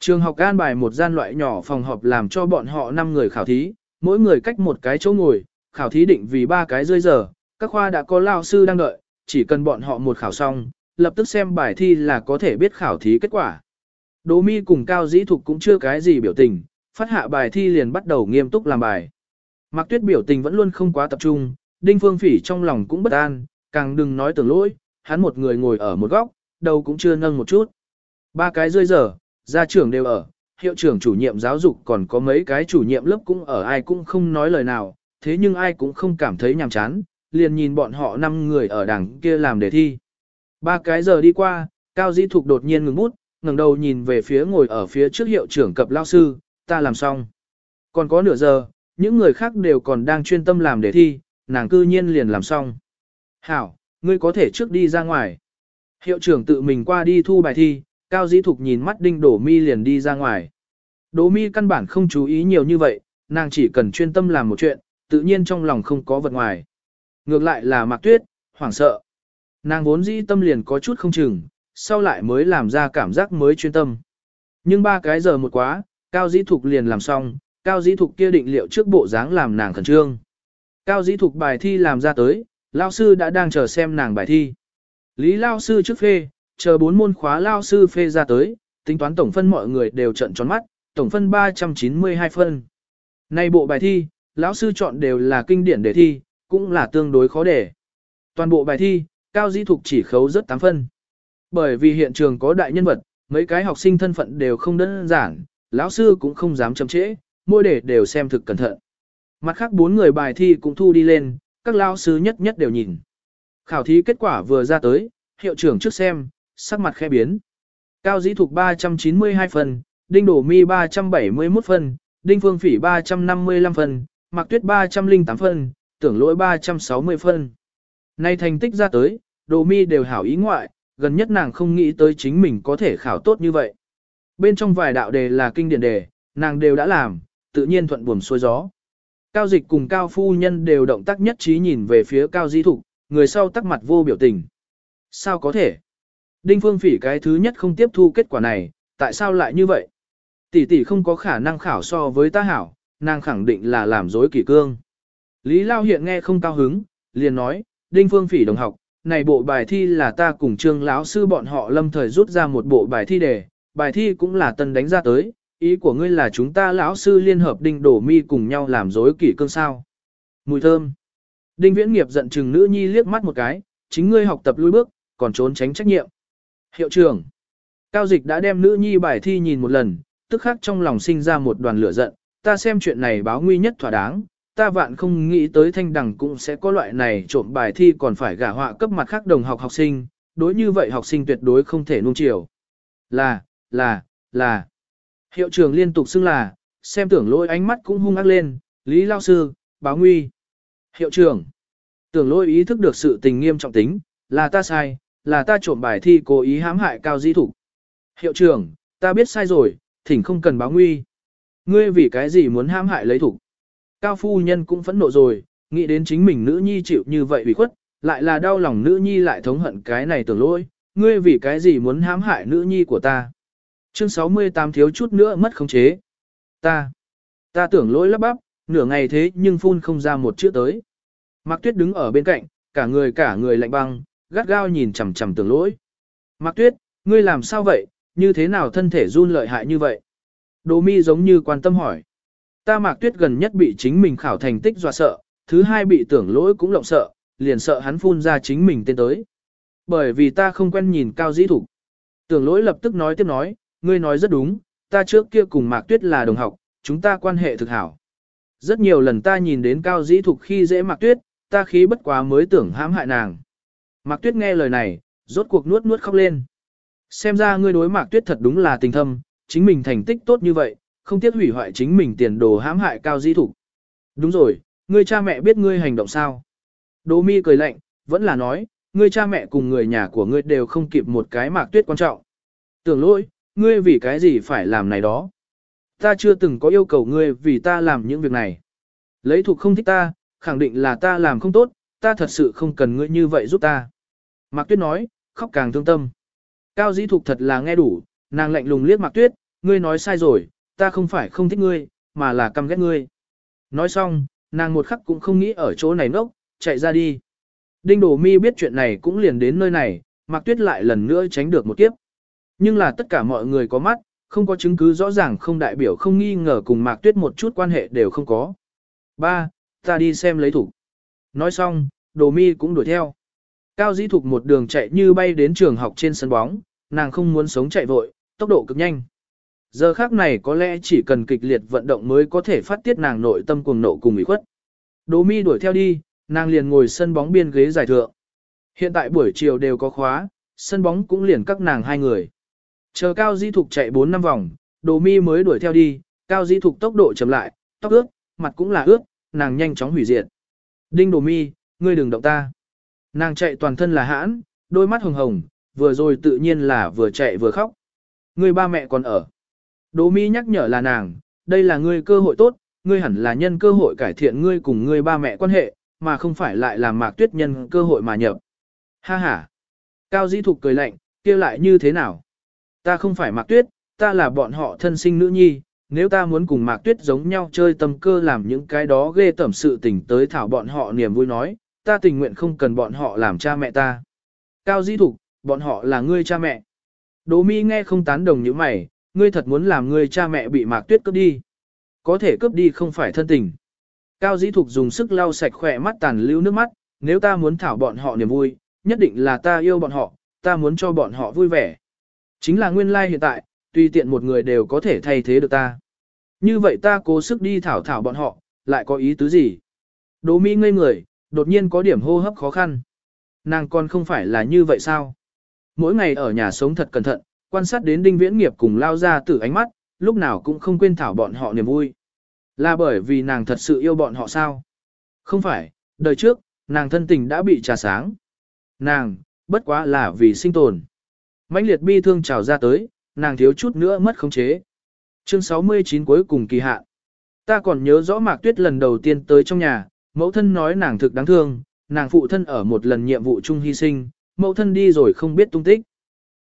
Trường học an bài một gian loại nhỏ phòng họp làm cho bọn họ 5 người khảo thí, mỗi người cách một cái chỗ ngồi, khảo thí định vì ba cái rơi giờ, các khoa đã có lao sư đang đợi, chỉ cần bọn họ một khảo xong, lập tức xem bài thi là có thể biết khảo thí kết quả. Đỗ mi cùng Cao Dĩ Thục cũng chưa cái gì biểu tình, phát hạ bài thi liền bắt đầu nghiêm túc làm bài. Mạc Tuyết biểu tình vẫn luôn không quá tập trung, Đinh Phương Phỉ trong lòng cũng bất an, càng đừng nói tưởng lỗi, hắn một người ngồi ở một góc, đầu cũng chưa nâng một chút. Ba cái rơi giờ, gia trưởng đều ở, hiệu trưởng chủ nhiệm giáo dục còn có mấy cái chủ nhiệm lớp cũng ở ai cũng không nói lời nào, thế nhưng ai cũng không cảm thấy nhàm chán, liền nhìn bọn họ năm người ở đằng kia làm đề thi. Ba cái giờ đi qua, Cao Dĩ Thục đột nhiên ngừng bút, ngẩng đầu nhìn về phía ngồi ở phía trước hiệu trưởng cập lao sư, ta làm xong. Còn có nửa giờ, những người khác đều còn đang chuyên tâm làm đề thi, nàng cư nhiên liền làm xong. Hảo, ngươi có thể trước đi ra ngoài. Hiệu trưởng tự mình qua đi thu bài thi, Cao Dĩ Thục nhìn mắt Đinh Đổ Mi liền đi ra ngoài. Đỗ Mi căn bản không chú ý nhiều như vậy, nàng chỉ cần chuyên tâm làm một chuyện, tự nhiên trong lòng không có vật ngoài. Ngược lại là Mạc Tuyết, hoảng sợ. Nàng vốn dĩ tâm liền có chút không chừng, sau lại mới làm ra cảm giác mới chuyên tâm. Nhưng ba cái giờ một quá, Cao Dĩ Thục liền làm xong, Cao Dĩ Thục kia định liệu trước bộ dáng làm nàng khẩn trương. Cao Dĩ Thục bài thi làm ra tới, Lao sư đã đang chờ xem nàng bài thi. Lý Lao sư trước phê, chờ bốn môn khóa Lao sư phê ra tới, tính toán tổng phân mọi người đều trận tròn mắt, tổng phân 392 phân. Nay bộ bài thi, lão sư chọn đều là kinh điển đề thi, cũng là tương đối khó để. Toàn bộ bài thi, Cao Dĩ Thục chỉ khấu rất 8 phân. Bởi vì hiện trường có đại nhân vật, mấy cái học sinh thân phận đều không đơn giản, lão sư cũng không dám chậm trễ, mỗi đề đều xem thực cẩn thận. Mặt khác bốn người bài thi cũng thu đi lên, các lão sư nhất nhất đều nhìn. Khảo thí kết quả vừa ra tới, hiệu trưởng trước xem, sắc mặt khẽ biến. Cao dĩ thục 392 phần, đinh đổ mi 371 phần, đinh phương phỉ 355 phần, mặc tuyết 308 phần, tưởng lỗi 360 phần. Nay thành tích ra tới, đồ mi đều hảo ý ngoại, gần nhất nàng không nghĩ tới chính mình có thể khảo tốt như vậy. Bên trong vài đạo đề là kinh điển đề, nàng đều đã làm, tự nhiên thuận buồm xuôi gió. Cao dịch cùng cao phu nhân đều động tác nhất trí nhìn về phía cao di thục, người sau tắc mặt vô biểu tình. Sao có thể? Đinh phương phỉ cái thứ nhất không tiếp thu kết quả này, tại sao lại như vậy? Tỷ tỷ không có khả năng khảo so với ta hảo, nàng khẳng định là làm dối kỷ cương. Lý Lao hiện nghe không cao hứng, liền nói, Đinh phương phỉ đồng học, này bộ bài thi là ta cùng trương lão sư bọn họ lâm thời rút ra một bộ bài thi đề, bài thi cũng là tân đánh ra tới, ý của ngươi là chúng ta lão sư liên hợp đinh đổ mi cùng nhau làm dối kỷ cương sao. Mùi thơm. Đinh viễn nghiệp giận chừng nữ nhi liếc mắt một cái, chính ngươi học tập lui bước, còn trốn tránh trách nhiệm. Hiệu trưởng. Cao dịch đã đem nữ nhi bài thi nhìn một lần, tức khắc trong lòng sinh ra một đoàn lửa giận, ta xem chuyện này báo nguy nhất thỏa đáng, ta vạn không nghĩ tới thanh đẳng cũng sẽ có loại này trộm bài thi còn phải gả họa cấp mặt khác đồng học học sinh, đối như vậy học sinh tuyệt đối không thể nuông chiều. Là, là, là. Hiệu trưởng liên tục xưng là, xem tưởng lôi ánh mắt cũng hung ác lên, Lý Lao Sư, báo nguy. Hiệu trưởng, tưởng lôi ý thức được sự tình nghiêm trọng tính, là ta sai, là ta trộm bài thi cố ý hãm hại cao di thủ. Hiệu trưởng, ta biết sai rồi, thỉnh không cần báo nguy. Ngươi vì cái gì muốn hãm hại lấy thủ? Cao phu nhân cũng phẫn nộ rồi, Nghĩ đến chính mình nữ nhi chịu như vậy bị khuất, lại là đau lòng nữ nhi lại thống hận cái này tưởng lỗi, ngươi vì cái gì muốn hãm hại nữ nhi của ta. Chương 68 thiếu chút nữa mất khống chế. Ta, ta tưởng lỗi lắp bắp, nửa ngày thế nhưng phun không ra một chữ tới. Mạc Tuyết đứng ở bên cạnh, cả người cả người lạnh băng, gắt gao nhìn chằm chằm tưởng lỗi. Mạc Tuyết, ngươi làm sao vậy, như thế nào thân thể run lợi hại như vậy? Đồ mi giống như quan tâm hỏi. Ta Mạc Tuyết gần nhất bị chính mình khảo thành tích dọa sợ, thứ hai bị tưởng lỗi cũng lộng sợ, liền sợ hắn phun ra chính mình tên tới. Bởi vì ta không quen nhìn cao dĩ thủ. Tưởng lỗi lập tức nói tiếp nói, ngươi nói rất đúng, ta trước kia cùng Mạc Tuyết là đồng học, chúng ta quan hệ thực hảo. Rất nhiều lần ta nhìn đến cao dĩ thục khi dễ Mạc Tuyết, ta khí bất quá mới tưởng hãm hại nàng. Mạc Tuyết nghe lời này, rốt cuộc nuốt nuốt khóc lên. Xem ra ngươi đối Mạc Tuyết thật đúng là tình thâm, chính mình thành tích tốt như vậy, không tiếc hủy hoại chính mình tiền đồ hãm hại cao dĩ thục. Đúng rồi, ngươi cha mẹ biết ngươi hành động sao? Đỗ mi cười lạnh, vẫn là nói, ngươi cha mẹ cùng người nhà của ngươi đều không kịp một cái Mạc Tuyết quan trọng. Tưởng lỗi, ngươi vì cái gì phải làm này đó? Ta chưa từng có yêu cầu ngươi vì ta làm những việc này. Lấy thuộc không thích ta, khẳng định là ta làm không tốt, ta thật sự không cần ngươi như vậy giúp ta. Mạc Tuyết nói, khóc càng thương tâm. Cao dĩ thục thật là nghe đủ, nàng lạnh lùng liếc Mạc Tuyết, ngươi nói sai rồi, ta không phải không thích ngươi, mà là căm ghét ngươi. Nói xong, nàng một khắc cũng không nghĩ ở chỗ này nốc, chạy ra đi. Đinh Đổ Mi biết chuyện này cũng liền đến nơi này, Mạc Tuyết lại lần nữa tránh được một kiếp. Nhưng là tất cả mọi người có mắt, không có chứng cứ rõ ràng không đại biểu không nghi ngờ cùng Mạc Tuyết một chút quan hệ đều không có. Ba, ta đi xem lấy thủ. Nói xong, Đồ Mi cũng đuổi theo. Cao Dĩ Thục một đường chạy như bay đến trường học trên sân bóng, nàng không muốn sống chạy vội, tốc độ cực nhanh. Giờ khác này có lẽ chỉ cần kịch liệt vận động mới có thể phát tiết nàng nội tâm cuồng nộ cùng ủy khuất. Đồ Mi đuổi theo đi, nàng liền ngồi sân bóng biên ghế giải thượng. Hiện tại buổi chiều đều có khóa, sân bóng cũng liền các nàng hai người. Chờ Cao Di Thục chạy 4 năm vòng, Đồ Mi mới đuổi theo đi, Cao Di Thục tốc độ chậm lại, tóc ướt, mặt cũng là ướt, nàng nhanh chóng hủy diệt. Đinh Đồ Mi, ngươi đừng động ta. Nàng chạy toàn thân là hãn, đôi mắt hồng hồng, vừa rồi tự nhiên là vừa chạy vừa khóc. Ngươi ba mẹ còn ở. Đồ Mi nhắc nhở là nàng, đây là ngươi cơ hội tốt, ngươi hẳn là nhân cơ hội cải thiện ngươi cùng ngươi ba mẹ quan hệ, mà không phải lại làm mạc tuyết nhân cơ hội mà nhập. Ha ha. Cao Di Thục cười lạnh, kia lại như thế nào? Ta không phải Mạc Tuyết, ta là bọn họ thân sinh nữ nhi, nếu ta muốn cùng Mạc Tuyết giống nhau chơi tâm cơ làm những cái đó ghê tẩm sự tình tới thảo bọn họ niềm vui nói, ta tình nguyện không cần bọn họ làm cha mẹ ta. Cao Di Thục, bọn họ là ngươi cha mẹ. Đỗ Mi nghe không tán đồng như mày, ngươi thật muốn làm ngươi cha mẹ bị Mạc Tuyết cướp đi. Có thể cướp đi không phải thân tình. Cao Di Thục dùng sức lau sạch khỏe mắt tàn lưu nước mắt, nếu ta muốn thảo bọn họ niềm vui, nhất định là ta yêu bọn họ, ta muốn cho bọn họ vui vẻ. Chính là nguyên lai hiện tại, tùy tiện một người đều có thể thay thế được ta. Như vậy ta cố sức đi thảo thảo bọn họ, lại có ý tứ gì? Đỗ Mỹ ngây người, đột nhiên có điểm hô hấp khó khăn. Nàng còn không phải là như vậy sao? Mỗi ngày ở nhà sống thật cẩn thận, quan sát đến đinh viễn nghiệp cùng lao ra từ ánh mắt, lúc nào cũng không quên thảo bọn họ niềm vui. Là bởi vì nàng thật sự yêu bọn họ sao? Không phải, đời trước, nàng thân tình đã bị trà sáng. Nàng, bất quá là vì sinh tồn mãnh liệt bi thương trào ra tới, nàng thiếu chút nữa mất khống chế. Chương 69 cuối cùng kỳ hạn. Ta còn nhớ rõ Mạc Tuyết lần đầu tiên tới trong nhà, mẫu thân nói nàng thực đáng thương, nàng phụ thân ở một lần nhiệm vụ chung hy sinh, mẫu thân đi rồi không biết tung tích.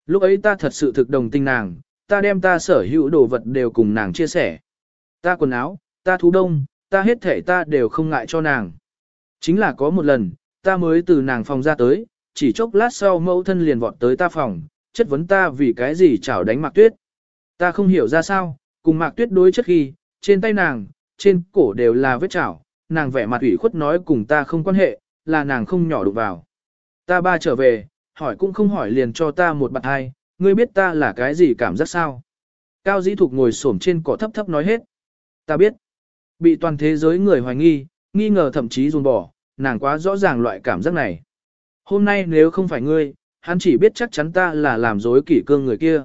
Lúc ấy ta thật sự thực đồng tình nàng, ta đem ta sở hữu đồ vật đều cùng nàng chia sẻ. Ta quần áo, ta thú đông, ta hết thể ta đều không ngại cho nàng. Chính là có một lần, ta mới từ nàng phòng ra tới, chỉ chốc lát sau mẫu thân liền vọt tới ta phòng, chất vấn ta vì cái gì chảo đánh Mạc Tuyết. Ta không hiểu ra sao, cùng Mạc Tuyết đối chất khi, trên tay nàng, trên cổ đều là vết chảo, nàng vẻ mặt ủy khuất nói cùng ta không quan hệ, là nàng không nhỏ đụng vào. Ta ba trở về, hỏi cũng không hỏi liền cho ta một bạn hai, ngươi biết ta là cái gì cảm giác sao? Cao dĩ thục ngồi xổm trên cỏ thấp thấp nói hết. Ta biết. Bị toàn thế giới người hoài nghi, nghi ngờ thậm chí dùn bỏ, nàng quá rõ ràng loại cảm giác này. Hôm nay nếu không phải ngươi, hắn chỉ biết chắc chắn ta là làm dối kỷ cương người kia.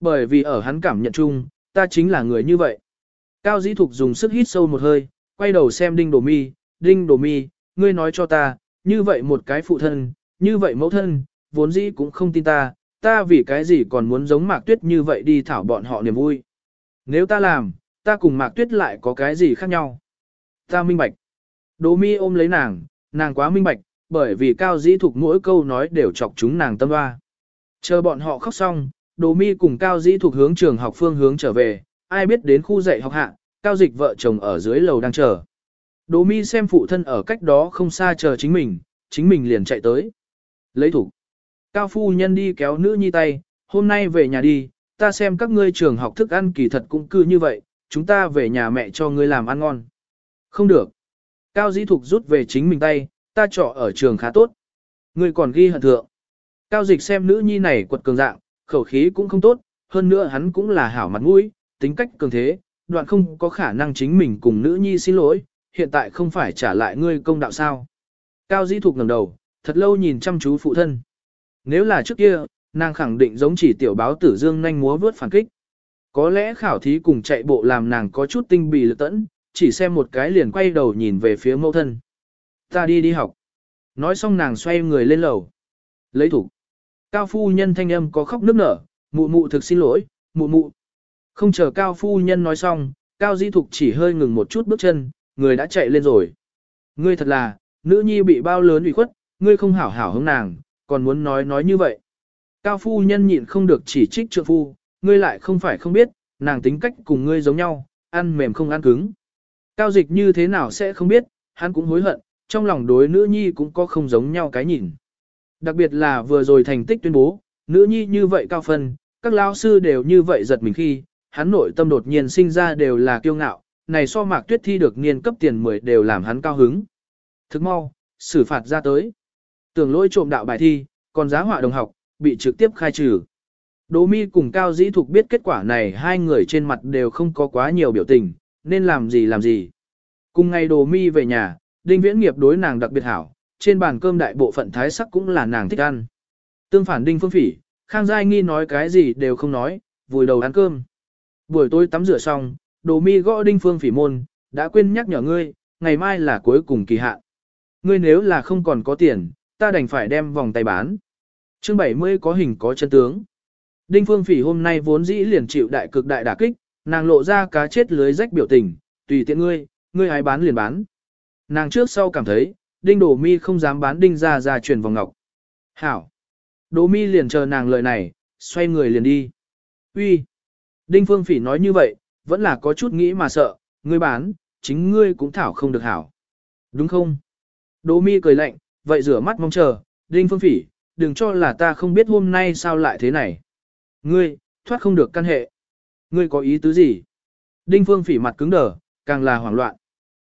Bởi vì ở hắn cảm nhận chung, ta chính là người như vậy. Cao dĩ thục dùng sức hít sâu một hơi, quay đầu xem đinh đồ mi, đinh đồ mi, ngươi nói cho ta, như vậy một cái phụ thân, như vậy mẫu thân, vốn dĩ cũng không tin ta, ta vì cái gì còn muốn giống mạc tuyết như vậy đi thảo bọn họ niềm vui. Nếu ta làm, ta cùng mạc tuyết lại có cái gì khác nhau. Ta minh bạch. Đồ mi ôm lấy nàng, nàng quá minh bạch, bởi vì cao dĩ thục mỗi câu nói đều chọc chúng nàng tâm hoa. Chờ bọn họ khóc xong, Đỗ mi cùng cao dĩ thục hướng trường học phương hướng trở về, ai biết đến khu dạy học hạ, cao dịch vợ chồng ở dưới lầu đang chờ. Đỗ mi xem phụ thân ở cách đó không xa chờ chính mình, chính mình liền chạy tới. Lấy thủ. Cao phu nhân đi kéo nữ nhi tay, hôm nay về nhà đi, ta xem các ngươi trường học thức ăn kỳ thật cũng cư như vậy, chúng ta về nhà mẹ cho ngươi làm ăn ngon. Không được. Cao dĩ thục rút về chính mình tay, ta trọ ở trường khá tốt. Ngươi còn ghi hận thượng. Cao dịch xem nữ nhi này quật cường dạng, khẩu khí cũng không tốt, hơn nữa hắn cũng là hảo mặt mũi, tính cách cường thế, đoạn không có khả năng chính mình cùng nữ nhi xin lỗi, hiện tại không phải trả lại ngươi công đạo sao. Cao dĩ thục ngẩng đầu, thật lâu nhìn chăm chú phụ thân. Nếu là trước kia, nàng khẳng định giống chỉ tiểu báo tử dương nhanh múa vớt phản kích. Có lẽ khảo thí cùng chạy bộ làm nàng có chút tinh bì lực tẫn, chỉ xem một cái liền quay đầu nhìn về phía mẫu thân. Ta đi đi học. Nói xong nàng xoay người lên lầu. Lấy thủ. Cao phu nhân thanh âm có khóc nức nở, mụ mụ thực xin lỗi, mụ mụ. Không chờ cao phu nhân nói xong, cao di thục chỉ hơi ngừng một chút bước chân, người đã chạy lên rồi. Ngươi thật là, nữ nhi bị bao lớn ủy khuất, ngươi không hảo hảo hứng nàng, còn muốn nói nói như vậy. Cao phu nhân nhịn không được chỉ trích trượng phu, ngươi lại không phải không biết, nàng tính cách cùng ngươi giống nhau, ăn mềm không ăn cứng. Cao dịch như thế nào sẽ không biết, hắn cũng hối hận, trong lòng đối nữ nhi cũng có không giống nhau cái nhìn. Đặc biệt là vừa rồi thành tích tuyên bố, nữ nhi như vậy cao phân, các lao sư đều như vậy giật mình khi, hắn nội tâm đột nhiên sinh ra đều là kiêu ngạo, này so mạc tuyết thi được niên cấp tiền 10 đều làm hắn cao hứng. Thức mau, xử phạt ra tới. Tưởng lỗi trộm đạo bài thi, còn giá họa đồng học, bị trực tiếp khai trừ. Đỗ mi cùng Cao Dĩ Thục biết kết quả này hai người trên mặt đều không có quá nhiều biểu tình, nên làm gì làm gì. Cùng ngày Đỗ mi về nhà, Đinh Viễn nghiệp đối nàng đặc biệt hảo, trên bàn cơm đại bộ phận thái sắc cũng là nàng thích ăn. Tương phản Đinh Phương Phỉ, Khang Giai Nghi nói cái gì đều không nói, vùi đầu ăn cơm. Buổi tối tắm rửa xong, Đỗ mi gõ Đinh Phương Phỉ môn, đã quên nhắc nhở ngươi, ngày mai là cuối cùng kỳ hạn. Ngươi nếu là không còn có tiền, ta đành phải đem vòng tay bán. Chương 70 có hình có chân tướng. Đinh Phương Phỉ hôm nay vốn dĩ liền chịu đại cực đại đả kích, nàng lộ ra cá chết lưới rách biểu tình, tùy tiện ngươi, ngươi hái bán liền bán. Nàng trước sau cảm thấy, Đinh Đổ Mi không dám bán Đinh ra ra truyền vòng ngọc. Hảo. Đỗ Mi liền chờ nàng lời này, xoay người liền đi. Uy. Đinh Phương Phỉ nói như vậy, vẫn là có chút nghĩ mà sợ, ngươi bán, chính ngươi cũng thảo không được hảo. Đúng không? Đỗ Mi cười lạnh, vậy rửa mắt mong chờ, Đinh Phương Phỉ, đừng cho là ta không biết hôm nay sao lại thế này. Ngươi, thoát không được căn hệ. Ngươi có ý tứ gì? Đinh Phương Phỉ mặt cứng đờ, càng là hoảng loạn.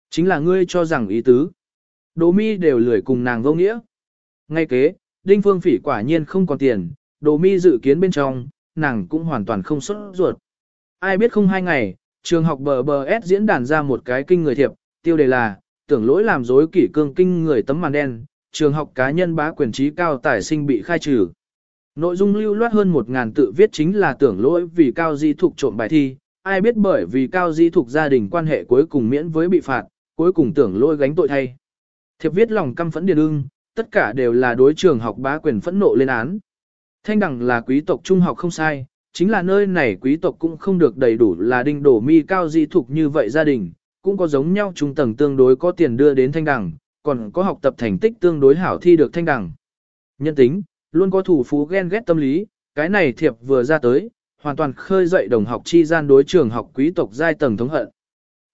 Chính là ngươi cho rằng ý tứ. Đỗ Mi đều lười cùng nàng vô nghĩa. Ngay kế, Đinh Phương Phỉ quả nhiên không còn tiền, Đỗ Mi dự kiến bên trong, nàng cũng hoàn toàn không xuất ruột. Ai biết không hai ngày, trường học bờ bờ S diễn đàn ra một cái kinh người thiệp, tiêu đề là, tưởng lỗi làm dối kỷ cương kinh người tấm màn đen, trường học cá nhân bá quyền trí cao tài sinh bị khai trừ. Nội dung lưu loát hơn 1.000 tự viết chính là tưởng lỗi vì cao di thục trộm bài thi, ai biết bởi vì cao di thục gia đình quan hệ cuối cùng miễn với bị phạt, cuối cùng tưởng lôi gánh tội thay. Thiệp viết lòng căm phẫn điền ưng, tất cả đều là đối trường học bá quyền phẫn nộ lên án. Thanh đẳng là quý tộc trung học không sai, chính là nơi này quý tộc cũng không được đầy đủ là đinh đổ mi cao dị thục như vậy gia đình, cũng có giống nhau trung tầng tương đối có tiền đưa đến thanh đẳng, còn có học tập thành tích tương đối hảo thi được thanh đẳng. Nhân tính, luôn có thủ phú ghen ghét tâm lý, cái này thiệp vừa ra tới, hoàn toàn khơi dậy đồng học chi gian đối trường học quý tộc giai tầng thống hận.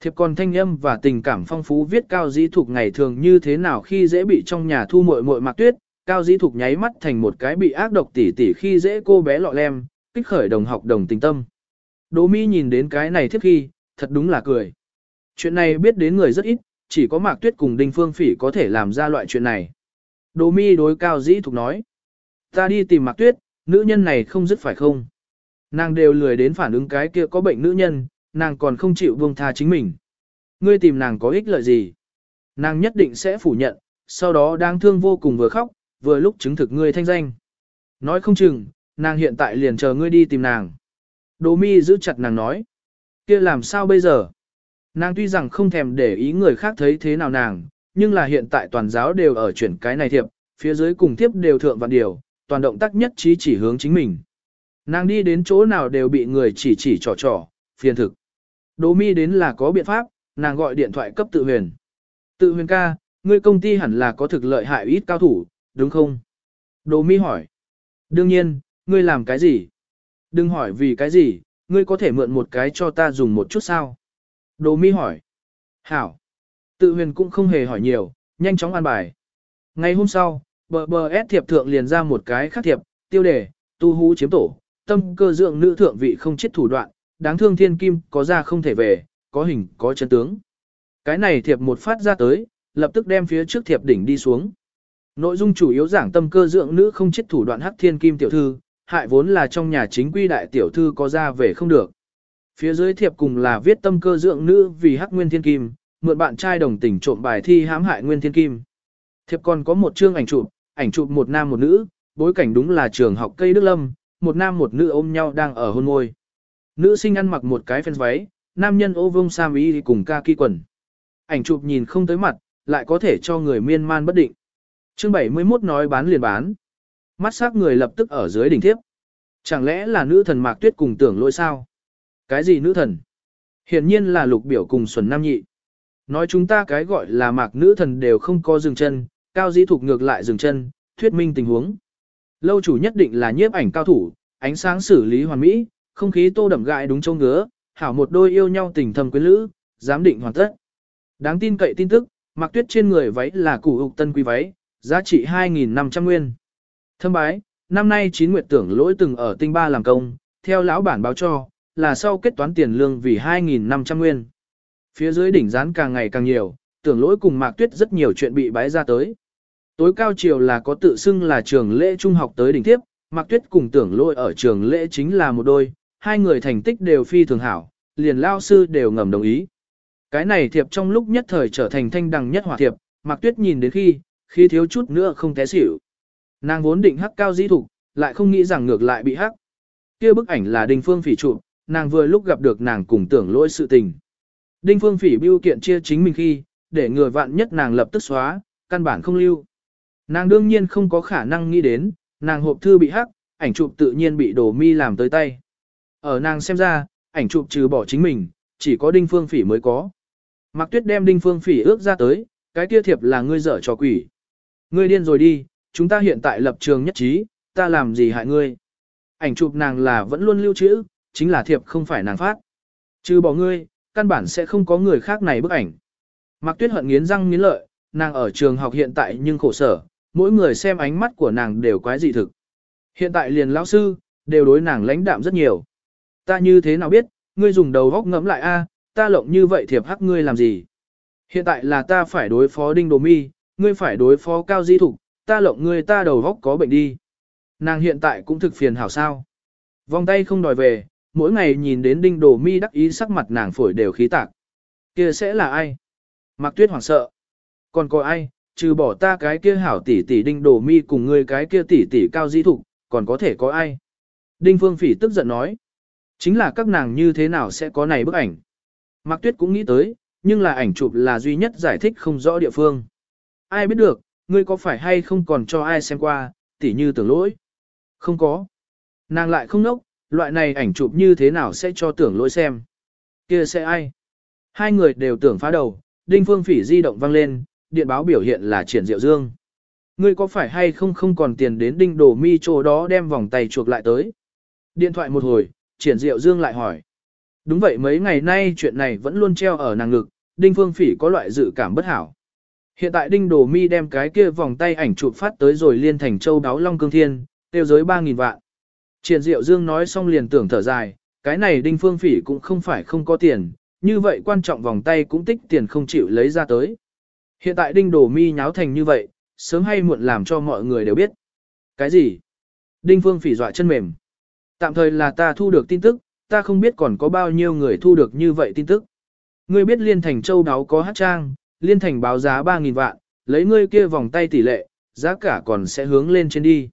Thiệp còn thanh âm và tình cảm phong phú viết cao dĩ thục ngày thường như thế nào khi dễ bị trong nhà thu muội muội mặc tuyết, cao dĩ thục nháy mắt thành một cái bị ác độc tỉ tỉ khi dễ cô bé lọ lem, kích khởi đồng học đồng tình tâm. Đỗ mi nhìn đến cái này thiếp khi, thật đúng là cười. Chuyện này biết đến người rất ít, chỉ có Mạc Tuyết cùng Đinh Phương Phỉ có thể làm ra loại chuyện này. Đỗ mi đối cao dĩ thục nói. Ta đi tìm Mạc Tuyết, nữ nhân này không dứt phải không? Nàng đều lười đến phản ứng cái kia có bệnh nữ nhân, nàng còn không chịu buông tha chính mình. Ngươi tìm nàng có ích lợi gì? Nàng nhất định sẽ phủ nhận, sau đó đang thương vô cùng vừa khóc, vừa lúc chứng thực ngươi thanh danh. Nói không chừng, nàng hiện tại liền chờ ngươi đi tìm nàng. Đỗ mi giữ chặt nàng nói. kia làm sao bây giờ? Nàng tuy rằng không thèm để ý người khác thấy thế nào nàng, nhưng là hiện tại toàn giáo đều ở chuyển cái này thiệp, phía dưới cùng thiếp đều thượng vạn điều, toàn động tác nhất trí chỉ hướng chính mình. Nàng đi đến chỗ nào đều bị người chỉ chỉ trò trò, phiền thực. Đỗ mi đến là có biện pháp, nàng gọi điện thoại cấp tự huyền. Tự huyền ca, ngươi công ty hẳn là có thực lợi hại ít cao thủ, đúng không? Đỗ mi hỏi. Đương nhiên, ngươi làm cái gì? Đừng hỏi vì cái gì, ngươi có thể mượn một cái cho ta dùng một chút sao? Đỗ mi hỏi. Hảo. Tự huyền cũng không hề hỏi nhiều, nhanh chóng an bài. Ngày hôm sau, bờ bờ S thiệp thượng liền ra một cái khác thiệp, tiêu đề, tu hú chiếm tổ, tâm cơ dưỡng nữ thượng vị không chết thủ đoạn, đáng thương thiên kim có ra không thể về, có hình có chân tướng. Cái này thiệp một phát ra tới, lập tức đem phía trước thiệp đỉnh đi xuống. Nội dung chủ yếu giảng tâm cơ dưỡng nữ không chết thủ đoạn hắc thiên kim tiểu thư, hại vốn là trong nhà chính quy đại tiểu thư có ra về không được. Phía dưới thiệp cùng là viết tâm cơ dưỡng nữ vì hắc nguyên thiên kim, mượn bạn trai đồng tình trộm bài thi hãm hại nguyên thiên kim. Thiệp còn có một chương ảnh chụp, ảnh chụp một nam một nữ, bối cảnh đúng là trường học cây Đức Lâm, một nam một nữ ôm nhau đang ở hôn môi. Nữ sinh ăn mặc một cái phên váy, nam nhân ô vông sam y cùng ca kỳ quần. Ảnh chụp nhìn không tới mặt, lại có thể cho người miên man bất định. Chương 71 nói bán liền bán. Mắt sắc người lập tức ở dưới đỉnh thiếp. Chẳng lẽ là nữ thần mạc tuyết cùng tưởng lỗi sao? Cái gì nữ thần? Hiển nhiên là lục biểu cùng xuân nam nhị. Nói chúng ta cái gọi là mạc nữ thần đều không có dừng chân, cao dĩ thục ngược lại dừng chân, thuyết minh tình huống. Lâu chủ nhất định là nhiếp ảnh cao thủ, ánh sáng xử lý hoàn mỹ, không khí tô đậm gại đúng châu ngứa, hảo một đôi yêu nhau tình thầm quyến lữ, giám định hoàn tất. Đáng tin cậy tin tức, mặc tuyết trên người váy là củ ục tân quý váy, giá trị 2.500 nguyên. Thâm bái, năm nay chín nguyệt tưởng lỗi từng ở tinh ba làm công, theo lão bản báo cho, là sau kết toán tiền lương vì 2.500 nguyên. Phía dưới đỉnh rán càng ngày càng nhiều, tưởng lỗi cùng mạc tuyết rất nhiều chuyện bị bái ra tới. Tối cao chiều là có tự xưng là trường lễ trung học tới đỉnh tiếp, mạc tuyết cùng tưởng lỗi ở trường lễ chính là một đôi, hai người thành tích đều phi thường hảo, liền lao sư đều ngầm đồng ý. Cái này thiệp trong lúc nhất thời trở thành thanh đằng nhất hỏa thiệp, Mạc Tuyết nhìn đến khi, khi thiếu chút nữa không té xỉu. Nàng vốn định hắc cao di thục, lại không nghĩ rằng ngược lại bị hắc. Kia bức ảnh là Đinh Phương Phỉ chụp, nàng vừa lúc gặp được nàng cùng tưởng lỗi sự tình. Đinh Phương Phỉ biêu kiện chia chính mình khi, để người vạn nhất nàng lập tức xóa, căn bản không lưu. Nàng đương nhiên không có khả năng nghĩ đến, nàng hộp thư bị hắc, ảnh chụp tự nhiên bị đổ mi làm tới tay. Ở nàng xem ra, ảnh chụp trừ bỏ chính mình, chỉ có Đinh Phương Phỉ mới có. Mạc Tuyết đem Đinh Phương Phỉ ước ra tới, cái kia thiệp là ngươi dở trò quỷ. Ngươi điên rồi đi, chúng ta hiện tại lập trường nhất trí, ta làm gì hại ngươi. Ảnh chụp nàng là vẫn luôn lưu trữ, chính là thiệp không phải nàng phát. Trừ bỏ ngươi, căn bản sẽ không có người khác này bức ảnh. Mạc Tuyết hận nghiến răng nghiến lợi, nàng ở trường học hiện tại nhưng khổ sở, mỗi người xem ánh mắt của nàng đều quái dị thực. Hiện tại liền lão sư, đều đối nàng lãnh đạm rất nhiều. Ta như thế nào biết, ngươi dùng đầu góc ngẫm lại a, ta lộng như vậy thiệp hắc ngươi làm gì? Hiện tại là ta phải đối phó đinh đồ mi, ngươi phải đối phó cao di thục, ta lộng ngươi ta đầu góc có bệnh đi. Nàng hiện tại cũng thực phiền hảo sao. Vòng tay không đòi về, mỗi ngày nhìn đến đinh đồ mi đắc ý sắc mặt nàng phổi đều khí tạc. kia sẽ là ai? Mạc tuyết hoảng sợ. Còn có ai, trừ bỏ ta cái kia hảo tỷ tỷ đinh đồ mi cùng ngươi cái kia tỷ tỷ cao di thục, còn có thể có ai? Đinh phương phỉ tức giận nói. Chính là các nàng như thế nào sẽ có này bức ảnh. Mạc Tuyết cũng nghĩ tới, nhưng là ảnh chụp là duy nhất giải thích không rõ địa phương. Ai biết được, ngươi có phải hay không còn cho ai xem qua, tỉ như tưởng lỗi. Không có. Nàng lại không nốc, loại này ảnh chụp như thế nào sẽ cho tưởng lỗi xem. kia sẽ ai? Hai người đều tưởng phá đầu, đinh phương phỉ di động vang lên, điện báo biểu hiện là triển diệu dương. Ngươi có phải hay không không còn tiền đến đinh đổ mi chỗ đó đem vòng tay chuộc lại tới. Điện thoại một hồi, triển diệu dương lại hỏi. Đúng vậy mấy ngày nay chuyện này vẫn luôn treo ở nàng ngực, Đinh Phương Phỉ có loại dự cảm bất hảo. Hiện tại Đinh Đồ Mi đem cái kia vòng tay ảnh chụp phát tới rồi liên thành châu đáo Long Cương Thiên, tiêu giới 3.000 vạn. Triển Diệu Dương nói xong liền tưởng thở dài, cái này Đinh Phương Phỉ cũng không phải không có tiền, như vậy quan trọng vòng tay cũng tích tiền không chịu lấy ra tới. Hiện tại Đinh Đồ Mi nháo thành như vậy, sớm hay muộn làm cho mọi người đều biết. Cái gì? Đinh Phương Phỉ dọa chân mềm. Tạm thời là ta thu được tin tức, ta không biết còn có bao nhiêu người thu được như vậy tin tức. Ngươi biết Liên Thành Châu đáo có hát trang, Liên Thành báo giá 3.000 vạn, lấy ngươi kia vòng tay tỷ lệ, giá cả còn sẽ hướng lên trên đi.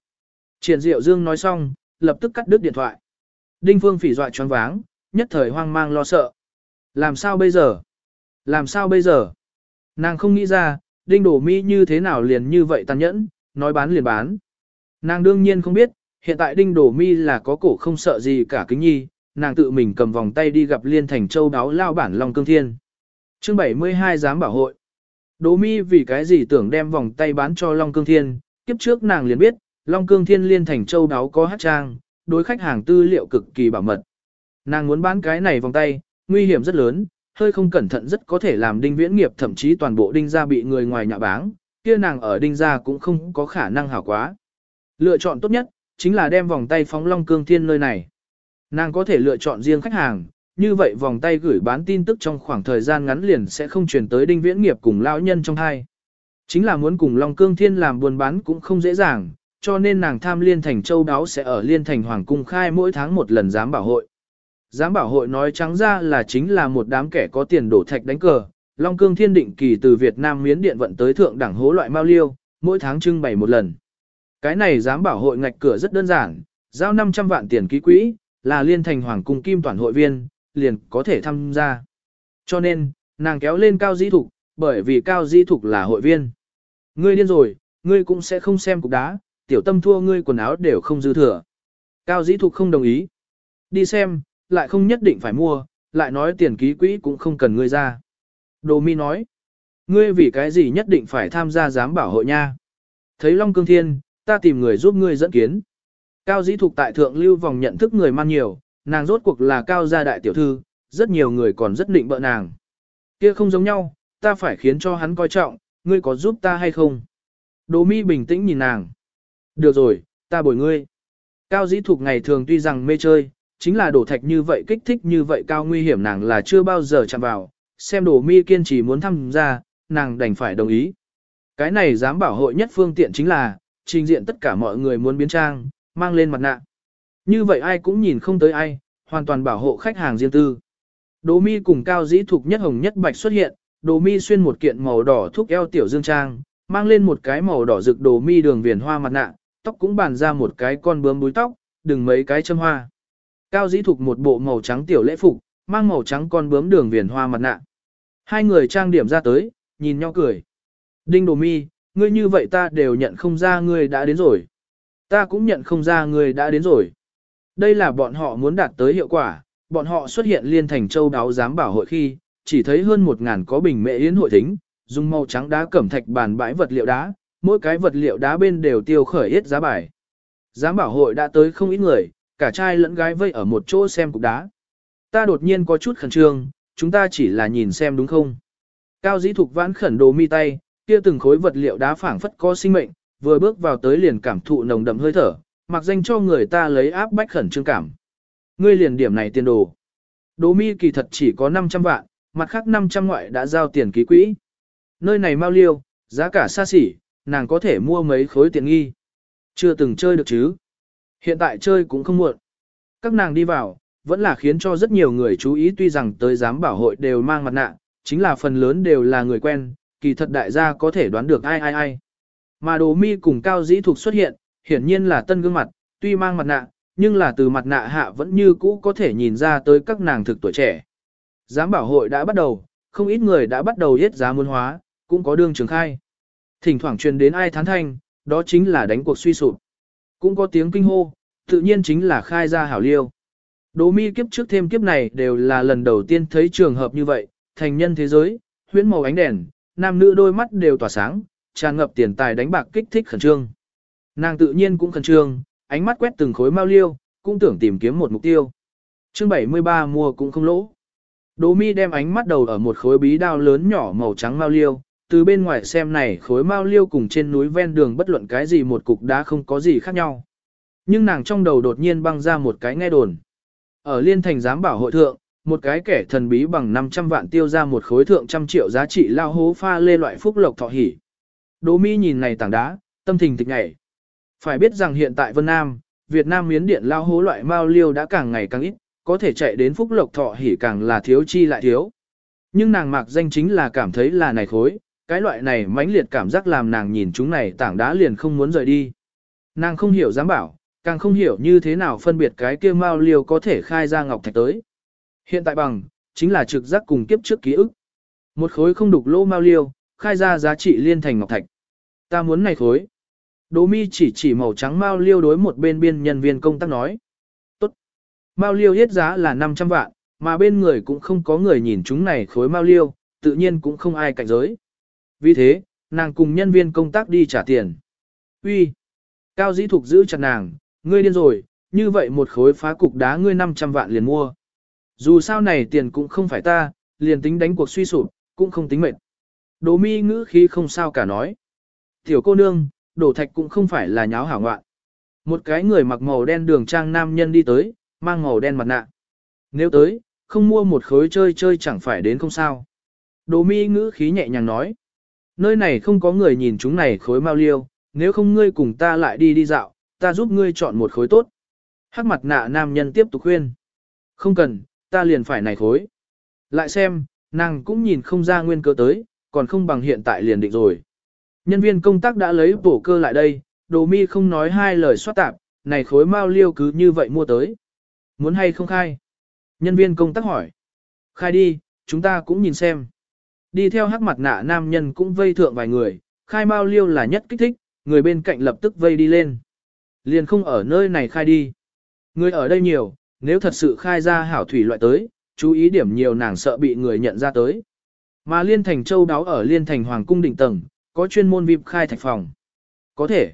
Triển Diệu Dương nói xong, lập tức cắt đứt điện thoại. Đinh Phương phỉ dọa choáng váng, nhất thời hoang mang lo sợ. Làm sao bây giờ? Làm sao bây giờ? Nàng không nghĩ ra, Đinh Đổ Mi như thế nào liền như vậy tàn nhẫn, nói bán liền bán. Nàng đương nhiên không biết, hiện tại Đinh Đổ Mi là có cổ không sợ gì cả kính nhi, nàng tự mình cầm vòng tay đi gặp Liên Thành Châu đáo lao bản Long Cương Thiên. Chương 72 giám bảo hội. Đỗ mi vì cái gì tưởng đem vòng tay bán cho Long Cương Thiên, kiếp trước nàng liền biết, Long Cương Thiên liên thành châu đáo có hát trang, đối khách hàng tư liệu cực kỳ bảo mật. Nàng muốn bán cái này vòng tay, nguy hiểm rất lớn, hơi không cẩn thận rất có thể làm đinh viễn nghiệp thậm chí toàn bộ đinh gia bị người ngoài nhạ báng, kia nàng ở đinh gia cũng không có khả năng hảo quá. Lựa chọn tốt nhất, chính là đem vòng tay phóng Long Cương Thiên nơi này. Nàng có thể lựa chọn riêng khách hàng, như vậy vòng tay gửi bán tin tức trong khoảng thời gian ngắn liền sẽ không truyền tới đinh viễn nghiệp cùng lão nhân trong hai. Chính là muốn cùng Long Cương Thiên làm buôn bán cũng không dễ dàng, cho nên nàng tham liên thành châu đáo sẽ ở liên thành hoàng cung khai mỗi tháng một lần giám bảo hội. Giám bảo hội nói trắng ra là chính là một đám kẻ có tiền đổ thạch đánh cờ, Long Cương Thiên định kỳ từ Việt Nam miến điện vận tới thượng đẳng hố loại mao liêu, mỗi tháng trưng bày một lần. Cái này dám bảo hội ngạch cửa rất đơn giản, giao 500 vạn tiền ký quỹ, là liên thành hoàng cung kim toàn hội viên, liền có thể tham gia. Cho nên, nàng kéo lên cao dĩ thục, bởi vì cao dĩ thục là hội viên. Ngươi điên rồi, ngươi cũng sẽ không xem cục đá, tiểu tâm thua ngươi quần áo đều không dư thừa. Cao dĩ thục không đồng ý. Đi xem, lại không nhất định phải mua, lại nói tiền ký quỹ cũng không cần ngươi ra. Đồ mi nói, ngươi vì cái gì nhất định phải tham gia giám bảo hội nha. Thấy Long Cương Thiên, ta tìm người giúp ngươi dẫn kiến. Cao dĩ thục tại thượng lưu vòng nhận thức người man nhiều, nàng rốt cuộc là cao gia đại tiểu thư, rất nhiều người còn rất định bợ nàng. Kia không giống nhau, ta phải khiến cho hắn coi trọng, ngươi có giúp ta hay không? Đồ mi bình tĩnh nhìn nàng. Được rồi, ta bồi ngươi. Cao dĩ thục ngày thường tuy rằng mê chơi, chính là đổ thạch như vậy kích thích như vậy cao nguy hiểm nàng là chưa bao giờ chạm vào, xem đồ mi kiên trì muốn tham gia, nàng đành phải đồng ý. Cái này dám bảo hội nhất phương tiện chính là, trình diện tất cả mọi người muốn biến trang, mang lên mặt nạ. Như vậy ai cũng nhìn không tới ai, hoàn toàn bảo hộ khách hàng riêng tư. Đỗ mi cùng cao dĩ thục nhất hồng nhất bạch xuất hiện, Đỗ mi xuyên một kiện màu đỏ thúc eo tiểu dương trang, mang lên một cái màu đỏ rực Đỗ mi đường viền hoa mặt nạ, tóc cũng bàn ra một cái con bướm búi tóc, đừng mấy cái châm hoa. Cao dĩ thục một bộ màu trắng tiểu lễ phục, mang màu trắng con bướm đường viền hoa mặt nạ. Hai người trang điểm ra tới, nhìn nhau cười. Đinh đồ mi, ngươi như vậy ta đều nhận không ra ngươi đã đến rồi. Ta cũng nhận không ra ngươi đã đến rồi. Đây là bọn họ muốn đạt tới hiệu quả, bọn họ xuất hiện liên thành châu đáo giám bảo hội khi, chỉ thấy hơn một ngàn có bình mệ yến hội thính, dùng màu trắng đá cẩm thạch bàn bãi vật liệu đá, mỗi cái vật liệu đá bên đều tiêu khởi ít giá bài. Giám bảo hội đã tới không ít người, cả trai lẫn gái vây ở một chỗ xem cục đá. Ta đột nhiên có chút khẩn trương, chúng ta chỉ là nhìn xem đúng không? Cao dĩ thục vãn khẩn đồ mi tay, kia từng khối vật liệu đá phảng phất có sinh mệnh, vừa bước vào tới liền cảm thụ nồng đậm hơi thở, mặc danh cho người ta lấy áp bách khẩn trương cảm. Ngươi liền điểm này tiền đồ. Đỗ mi kỳ thật chỉ có 500 vạn, mặt khác 500 ngoại đã giao tiền ký quỹ. Nơi này mau liêu, giá cả xa xỉ, nàng có thể mua mấy khối tiền nghi. Chưa từng chơi được chứ. Hiện tại chơi cũng không muộn. Các nàng đi vào, vẫn là khiến cho rất nhiều người chú ý tuy rằng tới giám bảo hội đều mang mặt nạ, chính là phần lớn đều là người quen, kỳ thật đại gia có thể đoán được ai ai ai. Mà đồ mi cùng cao dĩ thuộc xuất hiện, hiển nhiên là tân gương mặt, tuy mang mặt nạ, nhưng là từ mặt nạ hạ vẫn như cũ có thể nhìn ra tới các nàng thực tuổi trẻ. Giám bảo hội đã bắt đầu, không ít người đã bắt đầu hết giá muôn hóa, cũng có đương trường khai. Thỉnh thoảng truyền đến ai thán thanh, đó chính là đánh cuộc suy sụp. Cũng có tiếng kinh hô, tự nhiên chính là khai ra hảo liêu. Đỗ mi kiếp trước thêm kiếp này đều là lần đầu tiên thấy trường hợp như vậy, thành nhân thế giới, huyễn màu ánh đèn, nam nữ đôi mắt đều tỏa sáng, tràn ngập tiền tài đánh bạc kích thích khẩn trương. Nàng tự nhiên cũng khẩn trương, ánh mắt quét từng khối mao liêu, cũng tưởng tìm kiếm một mục tiêu. Chương 73 mua cũng không lỗ. Đỗ mi đem ánh mắt đầu ở một khối bí đao lớn nhỏ màu trắng mao liêu, từ bên ngoài xem này khối mao liêu cùng trên núi ven đường bất luận cái gì một cục đá không có gì khác nhau. Nhưng nàng trong đầu đột nhiên băng ra một cái nghe đồn. Ở liên thành giám bảo hội thượng, một cái kẻ thần bí bằng 500 vạn tiêu ra một khối thượng trăm triệu giá trị lao hố pha lê loại phúc lộc thọ hỉ. Đỗ mi nhìn này tảng đá, tâm tình tịch nhảy. Phải biết rằng hiện tại Vân Nam, Việt Nam miến điện lao hố loại mao liêu đã càng ngày càng ít, có thể chạy đến phúc lộc thọ hỉ càng là thiếu chi lại thiếu. Nhưng nàng mạc danh chính là cảm thấy là này khối, cái loại này mãnh liệt cảm giác làm nàng nhìn chúng này tảng đá liền không muốn rời đi. Nàng không hiểu dám bảo, càng không hiểu như thế nào phân biệt cái kia mao liêu có thể khai ra ngọc thạch tới. Hiện tại bằng, chính là trực giác cùng kiếp trước ký ức. Một khối không đục lô mao liêu, khai ra giá trị liên thành ngọc thạch. Ta muốn này khối. Đỗ mi chỉ chỉ màu trắng mao liêu đối một bên biên nhân viên công tác nói. Tốt. Mao liêu hết giá là 500 vạn, mà bên người cũng không có người nhìn chúng này khối mao liêu, tự nhiên cũng không ai cạnh giới. Vì thế, nàng cùng nhân viên công tác đi trả tiền. Uy, Cao dĩ thục giữ chặt nàng, ngươi điên rồi, như vậy một khối phá cục đá ngươi 500 vạn liền mua. Dù sao này tiền cũng không phải ta, liền tính đánh cuộc suy sụp, cũng không tính mệt. Đỗ mi ngữ khí không sao cả nói. Tiểu cô nương, đổ thạch cũng không phải là nháo hảo ngoạn. Một cái người mặc màu đen đường trang nam nhân đi tới, mang màu đen mặt nạ. Nếu tới, không mua một khối chơi chơi chẳng phải đến không sao. Đỗ mi ngữ khí nhẹ nhàng nói. Nơi này không có người nhìn chúng này khối mau liêu, nếu không ngươi cùng ta lại đi đi dạo, ta giúp ngươi chọn một khối tốt. Hắc mặt nạ nam nhân tiếp tục khuyên. Không cần, ta liền phải này khối. Lại xem, nàng cũng nhìn không ra nguyên cơ tới, còn không bằng hiện tại liền định rồi. Nhân viên công tác đã lấy bổ cơ lại đây, đồ mi không nói hai lời soát tạp, này khối mau liêu cứ như vậy mua tới. Muốn hay không khai? Nhân viên công tác hỏi. Khai đi, chúng ta cũng nhìn xem. Đi theo hắc mặt nạ nam nhân cũng vây thượng vài người, khai mau liêu là nhất kích thích, người bên cạnh lập tức vây đi lên. Liền không ở nơi này khai đi. Người ở đây nhiều, nếu thật sự khai ra hảo thủy loại tới, chú ý điểm nhiều nàng sợ bị người nhận ra tới. Mà Liên Thành Châu đáo ở Liên Thành Hoàng cung đỉnh tầng, có chuyên môn VIP khai thạch phòng. Có thể.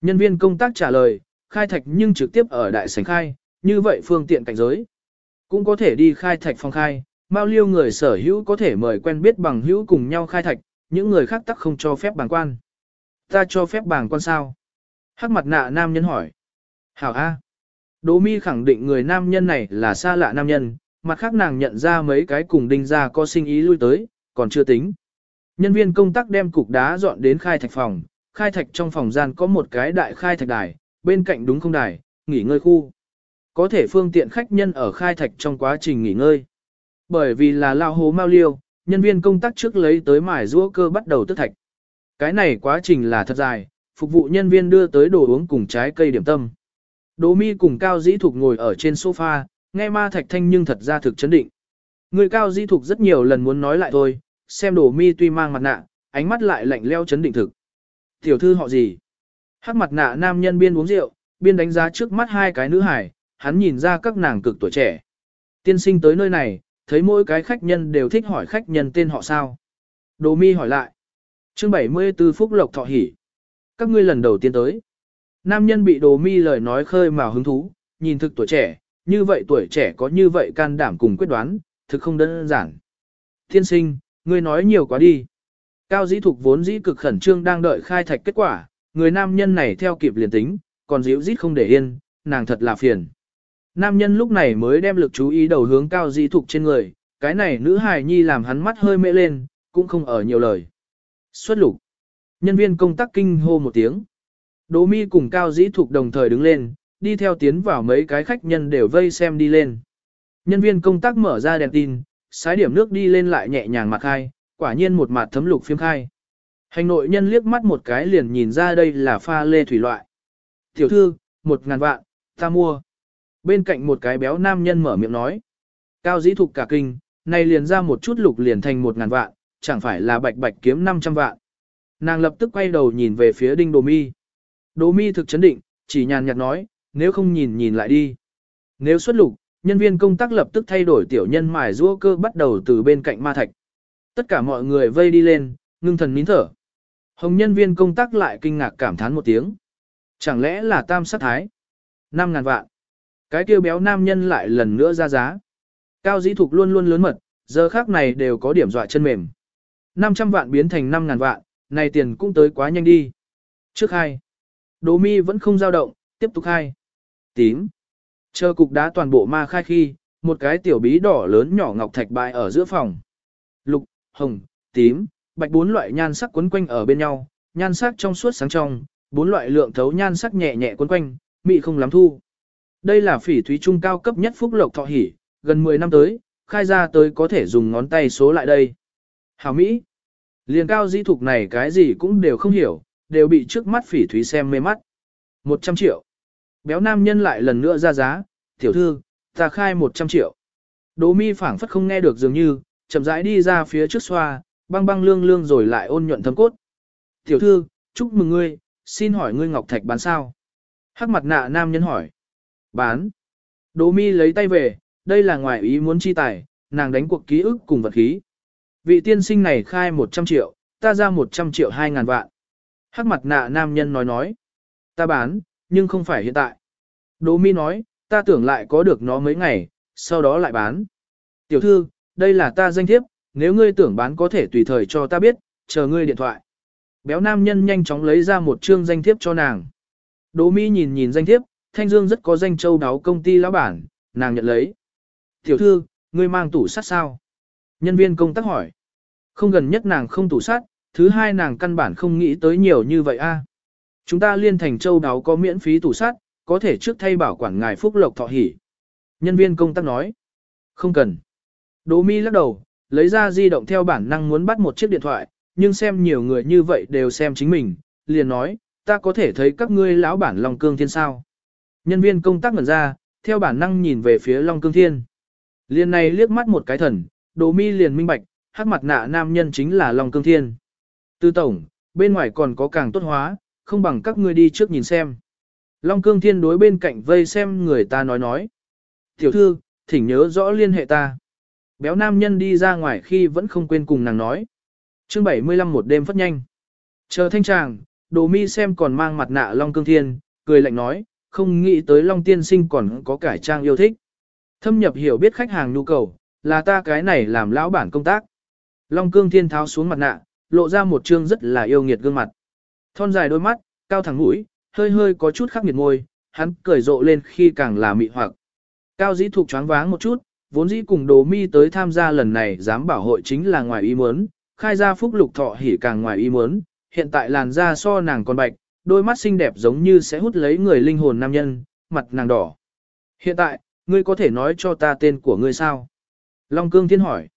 Nhân viên công tác trả lời, khai thạch nhưng trực tiếp ở đại sảnh khai, như vậy phương tiện cảnh giới. Cũng có thể đi khai thạch phòng khai, bao liêu người sở hữu có thể mời quen biết bằng hữu cùng nhau khai thạch, những người khác tắc không cho phép bảng quan. Ta cho phép bảng quan sao? Hắc mặt nạ nam nhân hỏi. Hảo A. Đỗ mi khẳng định người nam nhân này là xa lạ nam nhân, mặt khác nàng nhận ra mấy cái cùng đinh ra có sinh ý lui tới, còn chưa tính. Nhân viên công tác đem cục đá dọn đến khai thạch phòng, khai thạch trong phòng gian có một cái đại khai thạch đài, bên cạnh đúng không đài, nghỉ ngơi khu. Có thể phương tiện khách nhân ở khai thạch trong quá trình nghỉ ngơi. Bởi vì là lao hố mau liêu, nhân viên công tác trước lấy tới mài rũa cơ bắt đầu tức thạch. Cái này quá trình là thật dài, phục vụ nhân viên đưa tới đồ uống cùng trái cây điểm tâm. Đỗ mi cùng Cao Dĩ Thục ngồi ở trên sofa, nghe ma thạch thanh nhưng thật ra thực chấn định. Người Cao Dĩ Thục rất nhiều lần muốn nói lại thôi, xem Đỗ mi tuy mang mặt nạ, ánh mắt lại lạnh leo chấn định thực. Tiểu thư họ gì? Hắc mặt nạ nam nhân biên uống rượu, biên đánh giá trước mắt hai cái nữ hải, hắn nhìn ra các nàng cực tuổi trẻ. Tiên sinh tới nơi này, thấy mỗi cái khách nhân đều thích hỏi khách nhân tên họ sao. Đồ mi hỏi lại. chương 74 Phúc Lộc Thọ Hỷ. Các ngươi lần đầu tiên tới. Nam nhân bị đồ mi lời nói khơi mà hứng thú, nhìn thực tuổi trẻ, như vậy tuổi trẻ có như vậy can đảm cùng quyết đoán, thực không đơn giản. Thiên sinh, ngươi nói nhiều quá đi. Cao dĩ thục vốn dĩ cực khẩn trương đang đợi khai thạch kết quả, người nam nhân này theo kịp liền tính, còn dịu dít không để yên, nàng thật là phiền. Nam nhân lúc này mới đem lực chú ý đầu hướng cao dĩ thục trên người, cái này nữ hài nhi làm hắn mắt hơi mê lên, cũng không ở nhiều lời. Xuất lục. Nhân viên công tác kinh hô một tiếng. Đỗ mi cùng cao dĩ thục đồng thời đứng lên, đi theo tiến vào mấy cái khách nhân đều vây xem đi lên. Nhân viên công tác mở ra đèn tin, sái điểm nước đi lên lại nhẹ nhàng mặc khai, quả nhiên một mặt thấm lục phiếm khai. Hành nội nhân liếc mắt một cái liền nhìn ra đây là pha lê thủy loại. Tiểu thư, một ngàn vạn, ta mua. Bên cạnh một cái béo nam nhân mở miệng nói. Cao dĩ thục cả kinh, này liền ra một chút lục liền thành một ngàn vạn, chẳng phải là bạch bạch kiếm 500 vạn. Nàng lập tức quay đầu nhìn về phía đinh đồ mi. Đỗ mi thực chấn định, chỉ nhàn nhạt nói, nếu không nhìn nhìn lại đi. Nếu xuất lục, nhân viên công tác lập tức thay đổi tiểu nhân mài rua cơ bắt đầu từ bên cạnh ma thạch. Tất cả mọi người vây đi lên, ngưng thần nín thở. Hồng nhân viên công tác lại kinh ngạc cảm thán một tiếng. Chẳng lẽ là tam sát thái? 5 ngàn vạn. Cái kêu béo nam nhân lại lần nữa ra giá. Cao dĩ thục luôn luôn lớn mật, giờ khác này đều có điểm dọa chân mềm. 500 vạn biến thành 5 ngàn vạn, này tiền cũng tới quá nhanh đi. Trước hai, Đỗ mi vẫn không dao động, tiếp tục khai. Tím. Chờ cục đá toàn bộ ma khai khi, một cái tiểu bí đỏ lớn nhỏ ngọc thạch bại ở giữa phòng. Lục, hồng, tím, bạch bốn loại nhan sắc quấn quanh ở bên nhau, nhan sắc trong suốt sáng trong, bốn loại lượng thấu nhan sắc nhẹ nhẹ quấn quanh, mị không lắm thu. Đây là phỉ thúy trung cao cấp nhất phúc lộc thọ hỉ, gần 10 năm tới, khai ra tới có thể dùng ngón tay số lại đây. Hảo Mỹ. Liền cao dĩ thục này cái gì cũng đều không hiểu, đều bị trước mắt phỉ thúy xem mê mắt. 100 triệu. Béo nam nhân lại lần nữa ra giá, tiểu thư, ta khai 100 triệu. Đỗ mi phảng phất không nghe được dường như, chậm rãi đi ra phía trước xoa, băng băng lương lương rồi lại ôn nhuận thấm cốt. Tiểu thư, chúc mừng ngươi, xin hỏi ngươi ngọc thạch bán sao? Hắc mặt nạ nam nhân hỏi. Bán. Đỗ mi lấy tay về, đây là ngoài ý muốn chi tài, nàng đánh cuộc ký ức cùng vật khí. Vị tiên sinh này khai 100 triệu, ta ra 100 triệu 2 ngàn vạn. Hắc mặt nạ nam nhân nói nói. Ta bán, nhưng không phải hiện tại. Đỗ mi nói, ta tưởng lại có được nó mấy ngày, sau đó lại bán. Tiểu thư, đây là ta danh thiếp, nếu ngươi tưởng bán có thể tùy thời cho ta biết, chờ ngươi điện thoại. Béo nam nhân nhanh chóng lấy ra một chương danh thiếp cho nàng. Đỗ mi nhìn nhìn danh thiếp, Thanh Dương rất có danh châu đáo công ty lão bản, nàng nhận lấy. Tiểu thư, ngươi mang tủ sắt sao? Nhân viên công tác hỏi. Không gần nhất nàng không tủ sắt, thứ hai nàng căn bản không nghĩ tới nhiều như vậy a. Chúng ta liên thành châu đáo có miễn phí tủ sắt, có thể trước thay bảo quản ngài phúc lộc thọ hỉ. Nhân viên công tác nói. Không cần. Đỗ mi lắc đầu, lấy ra di động theo bản năng muốn bắt một chiếc điện thoại, nhưng xem nhiều người như vậy đều xem chính mình, liền nói, ta có thể thấy các ngươi lão bản Long Cương Thiên sao. Nhân viên công tác ngẩn ra, theo bản năng nhìn về phía Long Cương Thiên. Liền này liếc mắt một cái thần, Đỗ Mi liền minh bạch, hắc mặt nạ nam nhân chính là Long Cương Thiên. Tư tổng, bên ngoài còn có càng tốt hóa, không bằng các ngươi đi trước nhìn xem. Long Cương Thiên đối bên cạnh vây xem người ta nói nói. Tiểu thư, thỉnh nhớ rõ liên hệ ta. Béo nam nhân đi ra ngoài khi vẫn không quên cùng nàng nói. chương 75 một đêm phất nhanh. Chờ thanh tràng, đồ mi xem còn mang mặt nạ Long Cương Thiên, cười lạnh nói, không nghĩ tới Long Tiên Sinh còn có cải trang yêu thích. Thâm nhập hiểu biết khách hàng nhu cầu, là ta cái này làm lão bản công tác. Long Cương Thiên tháo xuống mặt nạ, lộ ra một trương rất là yêu nghiệt gương mặt. Thon dài đôi mắt, cao thẳng mũi, hơi hơi có chút khắc nghiệt môi, hắn cười rộ lên khi càng là mị hoặc. Cao dĩ thuộc choáng váng một chút, vốn dĩ cùng đồ mi tới tham gia lần này dám bảo hội chính là ngoài ý muốn, khai ra phúc lục thọ hỉ càng ngoài ý muốn, hiện tại làn da so nàng còn bạch, đôi mắt xinh đẹp giống như sẽ hút lấy người linh hồn nam nhân, mặt nàng đỏ. Hiện tại, ngươi có thể nói cho ta tên của ngươi sao? Long Cương Thiên hỏi.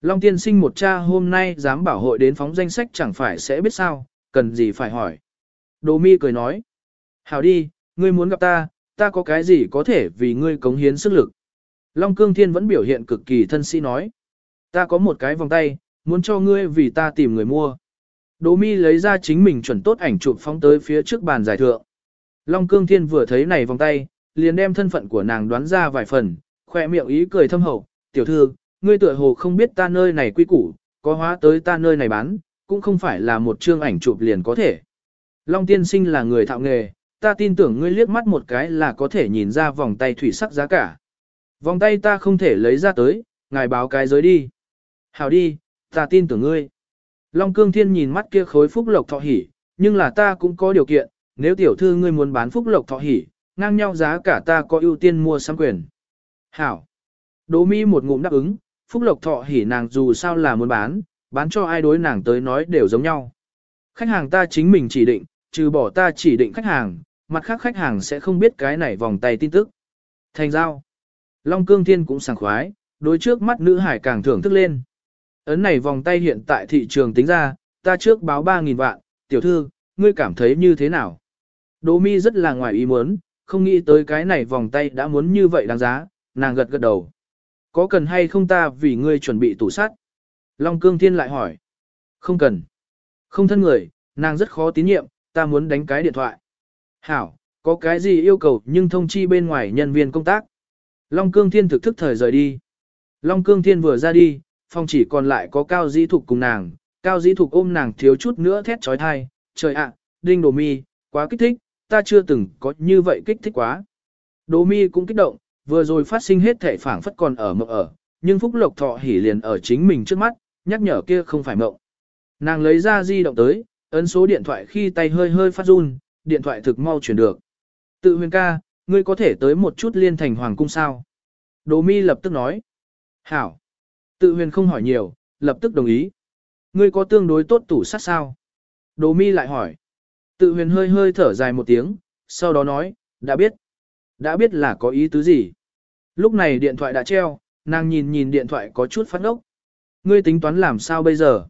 Long Tiên sinh một cha hôm nay dám bảo hội đến phóng danh sách chẳng phải sẽ biết sao, cần gì phải hỏi. Đồ mi cười nói. Hảo đi, ngươi muốn gặp ta, ta có cái gì có thể vì ngươi cống hiến sức lực. Long Cương Thiên vẫn biểu hiện cực kỳ thân sĩ nói. Ta có một cái vòng tay, muốn cho ngươi vì ta tìm người mua. Đỗ mi lấy ra chính mình chuẩn tốt ảnh chụp phóng tới phía trước bàn giải thượng. Long Cương Thiên vừa thấy này vòng tay, liền đem thân phận của nàng đoán ra vài phần, khoe miệng ý cười thâm hậu, tiểu thư, ngươi tựa hồ không biết ta nơi này quy củ, có hóa tới ta nơi này bán, cũng không phải là một chương ảnh chụp liền có thể. Long tiên sinh là người thạo nghề, ta tin tưởng ngươi liếc mắt một cái là có thể nhìn ra vòng tay thủy sắc giá cả. Vòng tay ta không thể lấy ra tới, ngài báo cái giới đi. Hảo đi, ta tin tưởng ngươi. Long cương thiên nhìn mắt kia khối phúc lộc thọ hỉ, nhưng là ta cũng có điều kiện, nếu tiểu thư ngươi muốn bán phúc lộc thọ hỉ, ngang nhau giá cả ta có ưu tiên mua sắm quyền. Hảo. Đỗ mi một ngụm đáp ứng, phúc lộc thọ hỉ nàng dù sao là muốn bán, bán cho ai đối nàng tới nói đều giống nhau. Khách hàng ta chính mình chỉ định, trừ bỏ ta chỉ định khách hàng, mặt khác khách hàng sẽ không biết cái này vòng tay tin tức. Thành giao. Long Cương Thiên cũng sảng khoái, đối trước mắt nữ hải càng thưởng thức lên. Ấn này vòng tay hiện tại thị trường tính ra, ta trước báo 3.000 vạn, tiểu thư, ngươi cảm thấy như thế nào? Đỗ mi rất là ngoài ý muốn, không nghĩ tới cái này vòng tay đã muốn như vậy đáng giá, nàng gật gật đầu. Có cần hay không ta vì ngươi chuẩn bị tủ sắt? Long Cương Thiên lại hỏi. Không cần. Không thân người, nàng rất khó tín nhiệm, ta muốn đánh cái điện thoại. Hảo, có cái gì yêu cầu nhưng thông chi bên ngoài nhân viên công tác. Long Cương Thiên thực thức thời rời đi. Long Cương Thiên vừa ra đi, phòng chỉ còn lại có Cao Dĩ Thục cùng nàng. Cao Dĩ Thục ôm nàng thiếu chút nữa thét trói thai. Trời ạ, đinh đồ mi, quá kích thích, ta chưa từng có như vậy kích thích quá. Đồ mi cũng kích động, vừa rồi phát sinh hết thể phảng phất còn ở mộng ở, nhưng Phúc Lộc Thọ hỉ liền ở chính mình trước mắt, nhắc nhở kia không phải mộng. Nàng lấy ra di động tới, ấn số điện thoại khi tay hơi hơi phát run, điện thoại thực mau chuyển được. Tự huyền ca, ngươi có thể tới một chút liên thành hoàng cung sao? Đồ mi lập tức nói. Hảo. Tự huyền không hỏi nhiều, lập tức đồng ý. Ngươi có tương đối tốt tủ sắt sao? Đồ mi lại hỏi. Tự huyền hơi hơi thở dài một tiếng, sau đó nói, đã biết. Đã biết là có ý tứ gì. Lúc này điện thoại đã treo, nàng nhìn nhìn điện thoại có chút phát ốc. Ngươi tính toán làm sao bây giờ?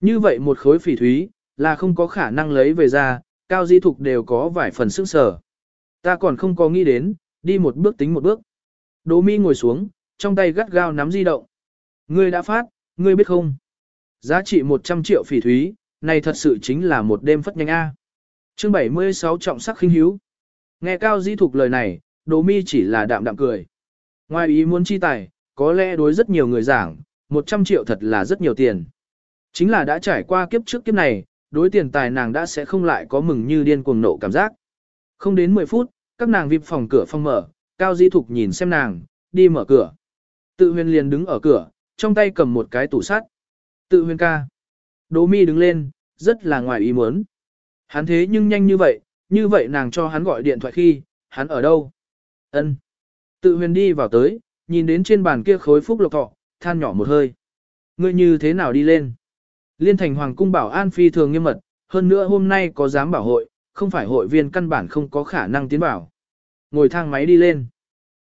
Như vậy một khối phỉ thúy, là không có khả năng lấy về ra, cao di thục đều có vài phần sức sở. Ta còn không có nghĩ đến, đi một bước tính một bước. Đỗ mi ngồi xuống, trong tay gắt gao nắm di động. Ngươi đã phát, ngươi biết không? Giá trị 100 triệu phỉ thúy, này thật sự chính là một đêm phất nhanh A. Chương 76 trọng sắc khinh hiếu. Nghe cao di thục lời này, Đỗ mi chỉ là đạm đạm cười. Ngoài ý muốn chi tài, có lẽ đối rất nhiều người giảng, 100 triệu thật là rất nhiều tiền. Chính là đã trải qua kiếp trước kiếp này, đối tiền tài nàng đã sẽ không lại có mừng như điên cuồng nộ cảm giác. Không đến 10 phút, các nàng vip phòng cửa phong mở, Cao Di Thục nhìn xem nàng, đi mở cửa. Tự huyền liền đứng ở cửa, trong tay cầm một cái tủ sắt. Tự huyền ca. Đỗ mi đứng lên, rất là ngoài ý muốn. Hắn thế nhưng nhanh như vậy, như vậy nàng cho hắn gọi điện thoại khi, hắn ở đâu? Ân. Tự huyền đi vào tới, nhìn đến trên bàn kia khối phúc lộc thọ, than nhỏ một hơi. Ngươi như thế nào đi lên? Liên thành hoàng cung bảo an phi thường nghiêm mật, hơn nữa hôm nay có dám bảo hội, không phải hội viên căn bản không có khả năng tiến bảo. Ngồi thang máy đi lên.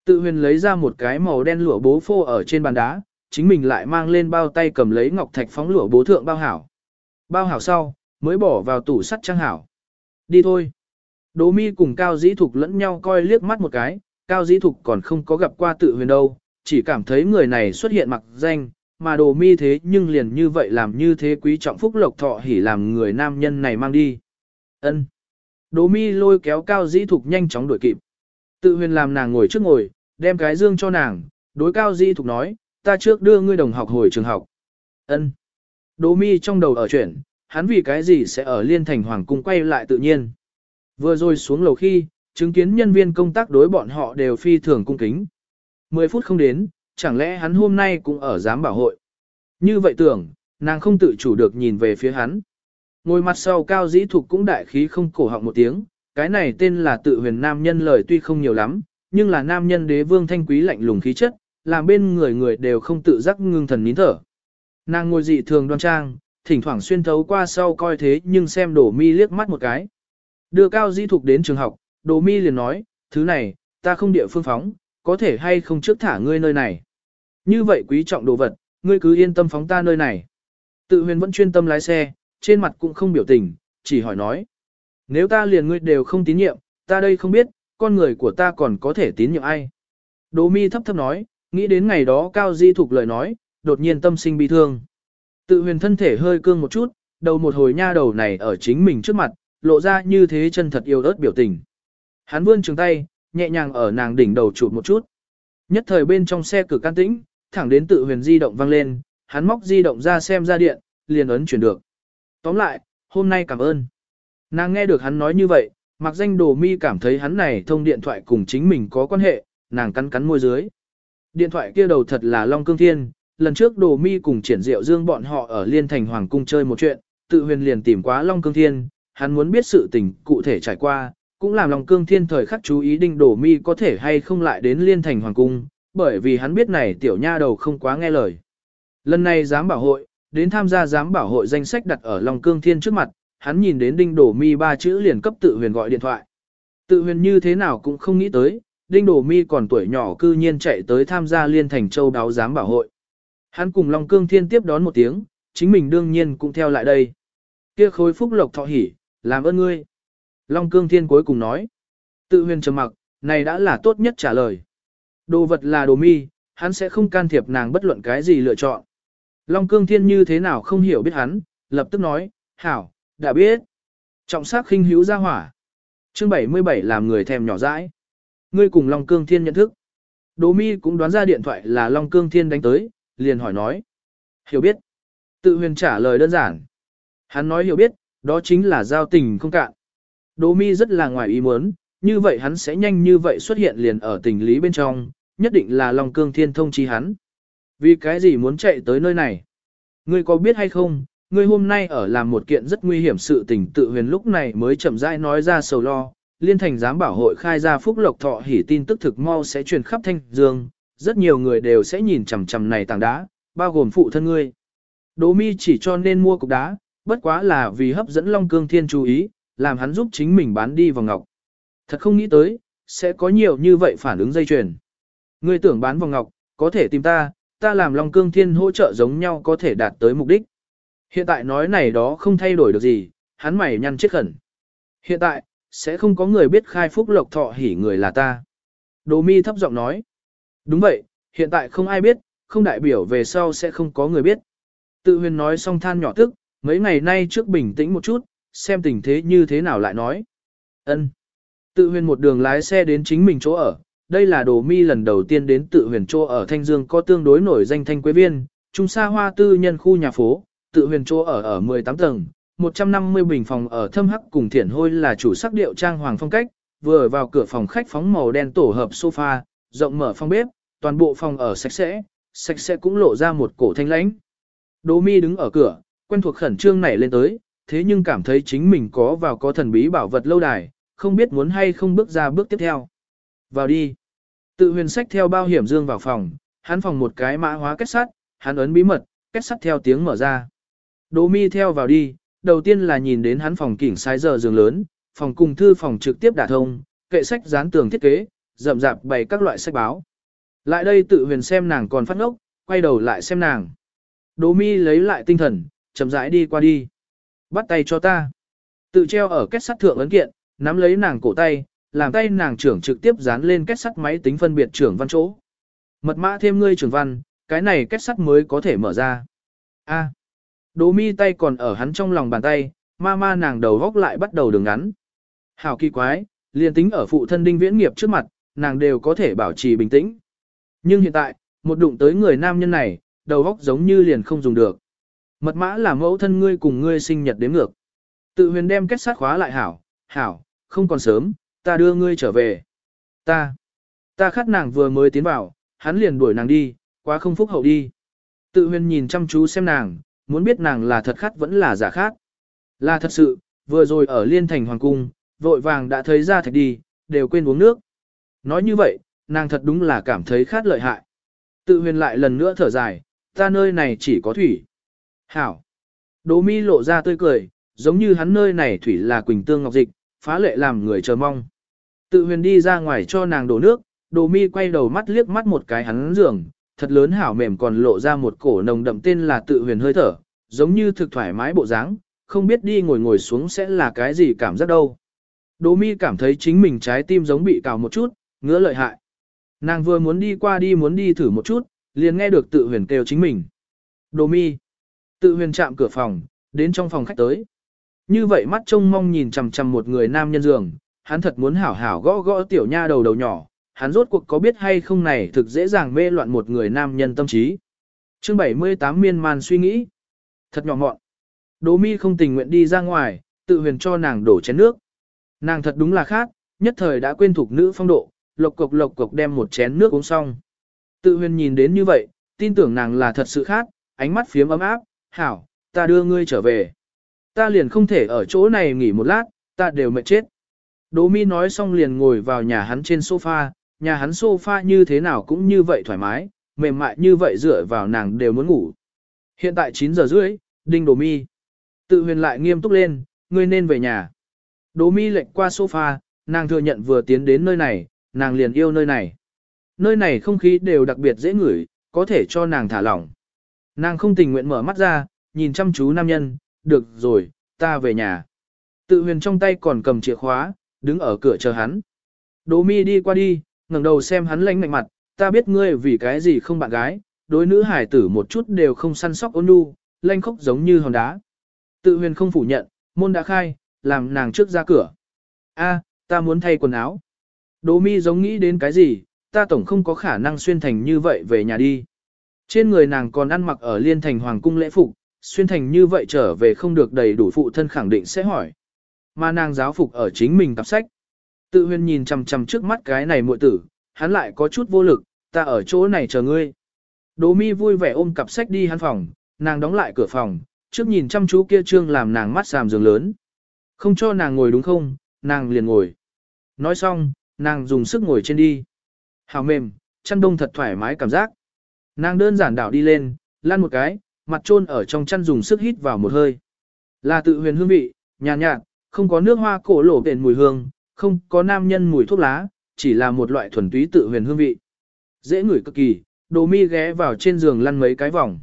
Tự huyền lấy ra một cái màu đen lụa bố phô ở trên bàn đá, chính mình lại mang lên bao tay cầm lấy ngọc thạch phóng lụa bố thượng bao hảo. Bao hảo sau, mới bỏ vào tủ sắt trang hảo. Đi thôi. Đỗ mi cùng Cao Dĩ Thục lẫn nhau coi liếc mắt một cái, Cao Dĩ Thục còn không có gặp qua tự huyền đâu, chỉ cảm thấy người này xuất hiện mặc danh, mà đồ mi thế nhưng liền như vậy làm như thế quý trọng phúc lộc thọ hỉ làm người nam nhân này mang đi. ân Đồ mi lôi kéo Cao Dĩ Thục nhanh chóng đuổi kịp. Tự huyền làm nàng ngồi trước ngồi, đem cái dương cho nàng, đối Cao Dĩ Thục nói, ta trước đưa ngươi đồng học hồi trường học. ân Đồ mi trong đầu ở chuyển, hắn vì cái gì sẽ ở liên thành hoàng cung quay lại tự nhiên. Vừa rồi xuống lầu khi, chứng kiến nhân viên công tác đối bọn họ đều phi thường cung kính. Mười phút không đến, chẳng lẽ hắn hôm nay cũng ở giám bảo hội. Như vậy tưởng, nàng không tự chủ được nhìn về phía hắn. Ngồi mặt sau cao dĩ thục cũng đại khí không cổ họng một tiếng, cái này tên là tự huyền nam nhân lời tuy không nhiều lắm, nhưng là nam nhân đế vương thanh quý lạnh lùng khí chất, làm bên người người đều không tự giác ngưng thần nín thở. Nàng ngồi dị thường đoan trang, thỉnh thoảng xuyên thấu qua sau coi thế nhưng xem đổ mi liếc mắt một cái. Đưa cao dĩ thục đến trường học, đồ mi liền nói, thứ này, ta không địa phương phóng, có thể hay không trước thả ngươi nơi này. Như vậy quý trọng đồ vật, ngươi cứ yên tâm phóng ta nơi này. Tự huyền vẫn chuyên tâm lái xe, trên mặt cũng không biểu tình, chỉ hỏi nói. Nếu ta liền ngươi đều không tín nhiệm, ta đây không biết, con người của ta còn có thể tín nhiệm ai. Đỗ mi thấp thấp nói, nghĩ đến ngày đó cao di thục lời nói, đột nhiên tâm sinh bi thương. Tự huyền thân thể hơi cương một chút, đầu một hồi nha đầu này ở chính mình trước mặt, lộ ra như thế chân thật yêu ớt biểu tình. Hắn vươn trường tay, nhẹ nhàng ở nàng đỉnh đầu chụp một chút. Nhất thời bên trong xe cực can tĩnh, thẳng đến tự huyền di động vang lên, hắn móc di động ra xem ra điện, liền ấn chuyển được. Tóm lại, hôm nay cảm ơn. Nàng nghe được hắn nói như vậy, mặc danh đồ mi cảm thấy hắn này thông điện thoại cùng chính mình có quan hệ, nàng cắn cắn môi dưới. Điện thoại kia đầu thật là Long Cương Thiên, lần trước đồ mi cùng triển diệu dương bọn họ ở Liên Thành Hoàng Cung chơi một chuyện, tự huyền liền tìm quá Long Cương Thiên, hắn muốn biết sự tình cụ thể trải qua, cũng làm lòng cương thiên thời khắc chú ý đinh đổ mi có thể hay không lại đến liên thành hoàng cung, bởi vì hắn biết này tiểu nha đầu không quá nghe lời. Lần này giám bảo hội, đến tham gia giám bảo hội danh sách đặt ở lòng cương thiên trước mặt, hắn nhìn đến đinh đổ mi ba chữ liền cấp tự huyền gọi điện thoại. Tự huyền như thế nào cũng không nghĩ tới, đinh đổ mi còn tuổi nhỏ cư nhiên chạy tới tham gia liên thành châu đáo giám bảo hội. Hắn cùng Long Cương Thiên tiếp đón một tiếng, chính mình đương nhiên cũng theo lại đây. Kia khối phúc lộc thọ hỉ, làm ơn ngươi. Long Cương Thiên cuối cùng nói. Tự huyền trầm mặc, này đã là tốt nhất trả lời. Đồ vật là đồ mi, hắn sẽ không can thiệp nàng bất luận cái gì lựa chọn. Long Cương Thiên như thế nào không hiểu biết hắn, lập tức nói, hảo, đã biết. Trọng sắc khinh hữu ra hỏa. Chương 77 làm người thèm nhỏ dãi. Ngươi cùng Long Cương Thiên nhận thức. Đồ mi cũng đoán ra điện thoại là Long Cương Thiên đánh tới, liền hỏi nói. Hiểu biết. Tự huyền trả lời đơn giản. Hắn nói hiểu biết, đó chính là giao tình không cạn. Đỗ mi rất là ngoài ý muốn, như vậy hắn sẽ nhanh như vậy xuất hiện liền ở tình lý bên trong, nhất định là Long Cương Thiên thông chi hắn. Vì cái gì muốn chạy tới nơi này? Ngươi có biết hay không, ngươi hôm nay ở làm một kiện rất nguy hiểm sự tình tự huyền lúc này mới chậm rãi nói ra sầu lo. Liên thành giám bảo hội khai ra phúc lộc thọ hỉ tin tức thực mau sẽ truyền khắp thanh dương, rất nhiều người đều sẽ nhìn chằm chằm này tảng đá, bao gồm phụ thân ngươi. Đỗ mi chỉ cho nên mua cục đá, bất quá là vì hấp dẫn Long Cương Thiên chú ý, làm hắn giúp chính mình bán đi vòng ngọc. Thật không nghĩ tới, sẽ có nhiều như vậy phản ứng dây chuyền. Ngươi tưởng bán vòng ngọc, có thể tìm ta, ta làm Long Cương Thiên hỗ trợ giống nhau có thể đạt tới mục đích. Hiện tại nói này đó không thay đổi được gì, hắn mày nhăn chết khẩn. Hiện tại, sẽ không có người biết khai phúc lộc thọ hỉ người là ta. Đồ mi thấp giọng nói. Đúng vậy, hiện tại không ai biết, không đại biểu về sau sẽ không có người biết. Tự huyền nói xong than nhỏ tức, mấy ngày nay trước bình tĩnh một chút, xem tình thế như thế nào lại nói. ân Tự huyền một đường lái xe đến chính mình chỗ ở, đây là đồ mi lần đầu tiên đến tự huyền chỗ ở Thanh Dương có tương đối nổi danh thanh quế viên, trung xa hoa tư nhân khu nhà phố, tự huyền chỗ ở ở 18 tầng, 150 bình phòng ở thâm hắc cùng thiển hôi là chủ sắc điệu trang hoàng phong cách, vừa vào cửa phòng khách phóng màu đen tổ hợp sofa, rộng mở phòng bếp, toàn bộ phòng ở sạch sẽ, sạch sẽ cũng lộ ra một cổ thanh lãnh. Đỗ mi đứng ở cửa, quen thuộc khẩn trương nảy lên tới, thế nhưng cảm thấy chính mình có vào có thần bí bảo vật lâu đài, không biết muốn hay không bước ra bước tiếp theo. Vào đi. Tự huyền sách theo bao hiểm dương vào phòng, hắn phòng một cái mã hóa kết sắt, hắn ấn bí mật, kết sắt theo tiếng mở ra. Đỗ mi theo vào đi, đầu tiên là nhìn đến hắn phòng kỉnh sai giờ giường lớn, phòng cùng thư phòng trực tiếp đả thông, kệ sách dán tường thiết kế, rậm rạp bày các loại sách báo. Lại đây tự huyền xem nàng còn phát ngốc, quay đầu lại xem nàng. Đỗ mi lấy lại tinh thần, chậm rãi đi qua đi. Bắt tay cho ta. Tự treo ở kết sắt thượng ấn kiện, nắm lấy nàng cổ tay, làm tay nàng trưởng trực tiếp dán lên kết sắt máy tính phân biệt trưởng văn chỗ. Mật mã thêm ngươi trưởng văn, cái này kết sắt mới có thể mở ra. A. Đố mi tay còn ở hắn trong lòng bàn tay, ma ma nàng đầu góc lại bắt đầu đường ngắn. Hảo kỳ quái, liền tính ở phụ thân đinh viễn nghiệp trước mặt, nàng đều có thể bảo trì bình tĩnh. Nhưng hiện tại, một đụng tới người nam nhân này, đầu góc giống như liền không dùng được. Mật mã là mẫu thân ngươi cùng ngươi sinh nhật đếm ngược. Tự huyền đem kết sát khóa lại hảo, hảo, không còn sớm, ta đưa ngươi trở về. Ta, ta khát nàng vừa mới tiến vào, hắn liền đuổi nàng đi, quá không phúc hậu đi. Tự huyền nhìn chăm chú xem nàng, muốn biết nàng là thật khát vẫn là giả khát. Là thật sự, vừa rồi ở liên thành hoàng cung, vội vàng đã thấy ra thạch đi, đều quên uống nước. Nói như vậy, nàng thật đúng là cảm thấy khát lợi hại. Tự huyền lại lần nữa thở dài, ta nơi này chỉ có thủy. Hảo. Đỗ mi lộ ra tươi cười, giống như hắn nơi này thủy là quỳnh tương ngọc dịch, phá lệ làm người chờ mong. Tự huyền đi ra ngoài cho nàng đổ nước, Đỗ mi quay đầu mắt liếc mắt một cái hắn giường, thật lớn hảo mềm còn lộ ra một cổ nồng đậm tên là tự huyền hơi thở, giống như thực thoải mái bộ dáng, không biết đi ngồi ngồi xuống sẽ là cái gì cảm giác đâu. Đỗ mi cảm thấy chính mình trái tim giống bị cào một chút, ngứa lợi hại. Nàng vừa muốn đi qua đi muốn đi thử một chút, liền nghe được tự huyền kêu chính mình. Đỗ mi. Tự huyền chạm cửa phòng, đến trong phòng khách tới. Như vậy mắt trông mong nhìn chằm chằm một người nam nhân giường, hắn thật muốn hảo hảo gõ gõ tiểu nha đầu đầu nhỏ, hắn rốt cuộc có biết hay không này thực dễ dàng mê loạn một người nam nhân tâm trí. Chương 78 miên man suy nghĩ. Thật nhỏ mọn. Đỗ mi không tình nguyện đi ra ngoài, tự huyền cho nàng đổ chén nước. Nàng thật đúng là khác, nhất thời đã quên thuộc nữ phong độ, lộc cục lộc cục đem một chén nước uống xong. Tự huyền nhìn đến như vậy, tin tưởng nàng là thật sự khác, ánh mắt phiếm ấm áp, hảo, ta đưa ngươi trở về. Ta liền không thể ở chỗ này nghỉ một lát, ta đều mệt chết. Đỗ mi nói xong liền ngồi vào nhà hắn trên sofa, nhà hắn sofa như thế nào cũng như vậy thoải mái, mềm mại như vậy dựa vào nàng đều muốn ngủ. Hiện tại 9 giờ rưỡi, đinh Đỗ mi. Tự huyền lại nghiêm túc lên, ngươi nên về nhà. Đỗ mi lệnh qua sofa, nàng thừa nhận vừa tiến đến nơi này, nàng liền yêu nơi này. Nơi này không khí đều đặc biệt dễ ngửi, có thể cho nàng thả lỏng. Nàng không tình nguyện mở mắt ra, nhìn chăm chú nam nhân, được rồi, ta về nhà. Tự huyền trong tay còn cầm chìa khóa, đứng ở cửa chờ hắn. Đỗ mi đi qua đi, ngẩng đầu xem hắn lánh mạnh mặt, ta biết ngươi vì cái gì không bạn gái, đối nữ hải tử một chút đều không săn sóc ôn nhu, lanh khóc giống như hòn đá. Tự huyền không phủ nhận, môn đã khai, làm nàng trước ra cửa. A, ta muốn thay quần áo. Đỗ mi giống nghĩ đến cái gì, ta tổng không có khả năng xuyên thành như vậy về nhà đi. Trên người nàng còn ăn mặc ở liên thành hoàng cung lễ phục, xuyên thành như vậy trở về không được đầy đủ phụ thân khẳng định sẽ hỏi. Mà nàng giáo phục ở chính mình cặp sách. Tự huyền nhìn chằm chằm trước mắt cái này muội tử, hắn lại có chút vô lực, ta ở chỗ này chờ ngươi. Đỗ mi vui vẻ ôm cặp sách đi hắn phòng, nàng đóng lại cửa phòng, trước nhìn chăm chú kia trương làm nàng mắt sàm giường lớn. Không cho nàng ngồi đúng không, nàng liền ngồi. Nói xong, nàng dùng sức ngồi trên đi. Hào mềm, chăn đông thật thoải mái cảm giác. Nàng đơn giản đảo đi lên, lăn một cái, mặt trôn ở trong chăn dùng sức hít vào một hơi. Là tự huyền hương vị, nhàn nhạt, nhạt, không có nước hoa cổ lổ bền mùi hương, không có nam nhân mùi thuốc lá, chỉ là một loại thuần túy tự huyền hương vị. Dễ ngửi cực kỳ, đồ mi ghé vào trên giường lăn mấy cái vòng.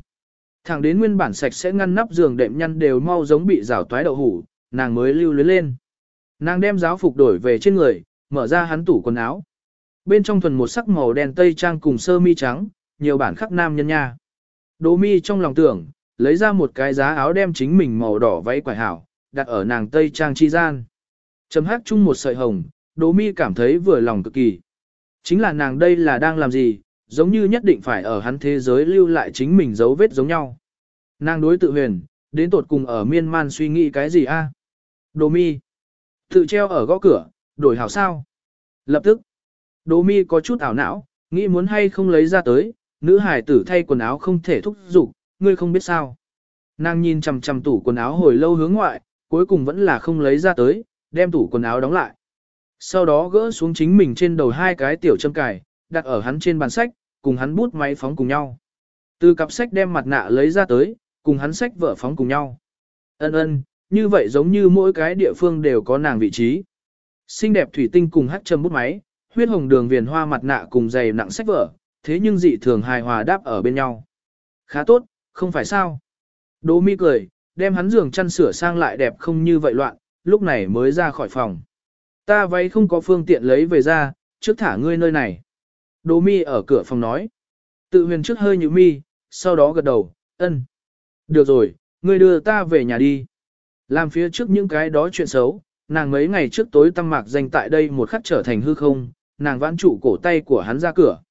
Thẳng đến nguyên bản sạch sẽ ngăn nắp giường đệm nhăn đều mau giống bị rào toái đậu hủ, nàng mới lưu luyến lên. Nàng đem giáo phục đổi về trên người, mở ra hắn tủ quần áo. Bên trong thuần một sắc màu đen tây trang cùng sơ mi trắng, nhiều bản khắc nam nhân nha. Đỗ mi trong lòng tưởng, lấy ra một cái giá áo đem chính mình màu đỏ váy quải hảo, đặt ở nàng tây trang chi gian. Chấm hát chung một sợi hồng, Đỗ mi cảm thấy vừa lòng cực kỳ. Chính là nàng đây là đang làm gì, giống như nhất định phải ở hắn thế giới lưu lại chính mình dấu vết giống nhau. Nàng đối tự huyền, đến tột cùng ở miên man suy nghĩ cái gì a? À? Đồ mi. Tự treo ở gõ cửa, đổi hảo sao. Lập tức, đồ mi có chút ảo não, nghĩ muốn hay không lấy ra tới, nữ hài tử thay quần áo không thể thúc giục, ngươi không biết sao. Nàng nhìn chằm chằm tủ quần áo hồi lâu hướng ngoại, cuối cùng vẫn là không lấy ra tới, đem tủ quần áo đóng lại. Sau đó gỡ xuống chính mình trên đầu hai cái tiểu châm cài, đặt ở hắn trên bàn sách, cùng hắn bút máy phóng cùng nhau. Từ cặp sách đem mặt nạ lấy ra tới, cùng hắn sách vợ phóng cùng nhau. Ân ân, như vậy giống như mỗi cái địa phương đều có nàng vị trí. Xinh đẹp thủy tinh cùng hát châm bút máy, huyết hồng đường viền hoa mặt nạ cùng dày nặng sách vở, thế nhưng dị thường hài hòa đáp ở bên nhau. Khá tốt, không phải sao. Đỗ mi cười, đem hắn giường chăn sửa sang lại đẹp không như vậy loạn, lúc này mới ra khỏi phòng. Ta váy không có phương tiện lấy về ra, trước thả ngươi nơi này. Đỗ mi ở cửa phòng nói. Tự huyền trước hơi như mi, sau đó gật đầu, ân. Được rồi, ngươi đưa ta về nhà đi. Làm phía trước những cái đó chuyện xấu, nàng mấy ngày trước tối tăng mạc danh tại đây một khắc trở thành hư không, nàng vãn trụ cổ tay của hắn ra cửa.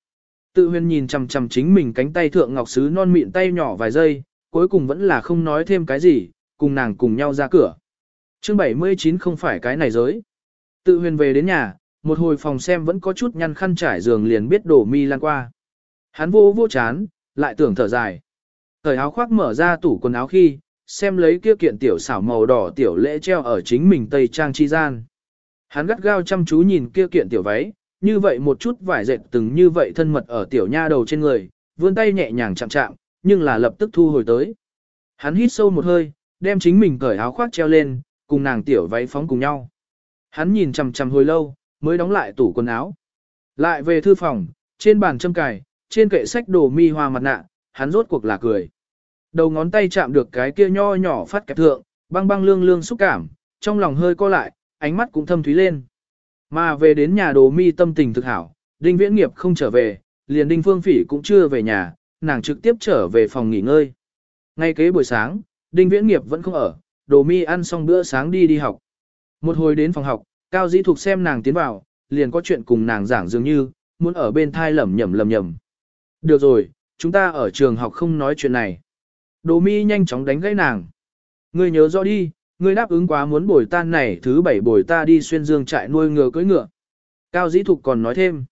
Tự huyền nhìn chằm chằm chính mình cánh tay thượng ngọc sứ non mịn tay nhỏ vài giây, cuối cùng vẫn là không nói thêm cái gì, cùng nàng cùng nhau ra cửa. Chương 79 không phải cái này giới. Tự huyền về đến nhà, một hồi phòng xem vẫn có chút nhăn khăn trải giường liền biết đổ mi lan qua. Hắn vô vô chán, lại tưởng thở dài. Thời áo khoác mở ra tủ quần áo khi, xem lấy kia kiện tiểu xảo màu đỏ tiểu lễ treo ở chính mình tây trang chi gian. Hắn gắt gao chăm chú nhìn kia kiện tiểu váy, như vậy một chút vải dệt từng như vậy thân mật ở tiểu nha đầu trên người, vươn tay nhẹ nhàng chạm chạm, nhưng là lập tức thu hồi tới. Hắn hít sâu một hơi, đem chính mình cởi áo khoác treo lên, cùng nàng tiểu váy phóng cùng nhau. Hắn nhìn chằm chằm hồi lâu, mới đóng lại tủ quần áo. Lại về thư phòng, trên bàn châm cài, trên kệ sách đồ mi hoa mặt nạ, hắn rốt cuộc là cười. Đầu ngón tay chạm được cái kia nho nhỏ phát kẹp thượng, băng băng lương lương xúc cảm, trong lòng hơi co lại, ánh mắt cũng thâm thúy lên. Mà về đến nhà đồ mi tâm tình thực hảo, đinh viễn nghiệp không trở về, liền đinh phương phỉ cũng chưa về nhà, nàng trực tiếp trở về phòng nghỉ ngơi. Ngay kế buổi sáng, đinh viễn nghiệp vẫn không ở, đồ mi ăn xong bữa sáng đi đi học. Một hồi đến phòng học, cao dĩ thục xem nàng tiến vào, liền có chuyện cùng nàng giảng dường như, muốn ở bên thai lẩm nhẩm lẩm nhẩm. Được rồi, chúng ta ở trường học không nói chuyện này. Đồ mi nhanh chóng đánh gãy nàng. Ngươi nhớ rõ đi, ngươi đáp ứng quá muốn bồi tan này thứ bảy bồi ta đi xuyên dương trại nuôi ngựa cưỡi ngựa. Cao dĩ thục còn nói thêm.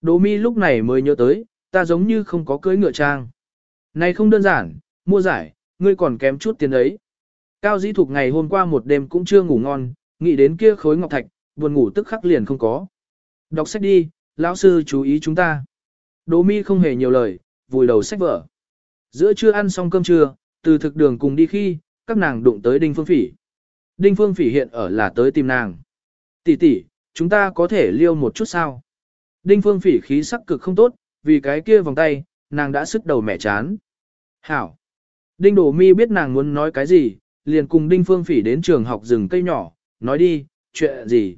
Đỗ mi lúc này mới nhớ tới, ta giống như không có cưỡi ngựa trang. Này không đơn giản, mua giải, ngươi còn kém chút tiền ấy. Cao dĩ thục ngày hôm qua một đêm cũng chưa ngủ ngon, nghĩ đến kia khối ngọc thạch, buồn ngủ tức khắc liền không có. Đọc sách đi, lão sư chú ý chúng ta. Đỗ mi không hề nhiều lời, vùi đầu sách vở. Giữa trưa ăn xong cơm trưa, từ thực đường cùng đi khi, các nàng đụng tới Đinh Phương Phỉ. Đinh Phương Phỉ hiện ở là tới tìm nàng. Tỷ tỷ, chúng ta có thể liêu một chút sao? Đinh Phương Phỉ khí sắc cực không tốt, vì cái kia vòng tay, nàng đã sức đầu mẹ chán. Hảo. Đinh Đổ Mi biết nàng muốn nói cái gì, liền cùng Đinh Phương Phỉ đến trường học rừng cây nhỏ, nói đi, chuyện gì?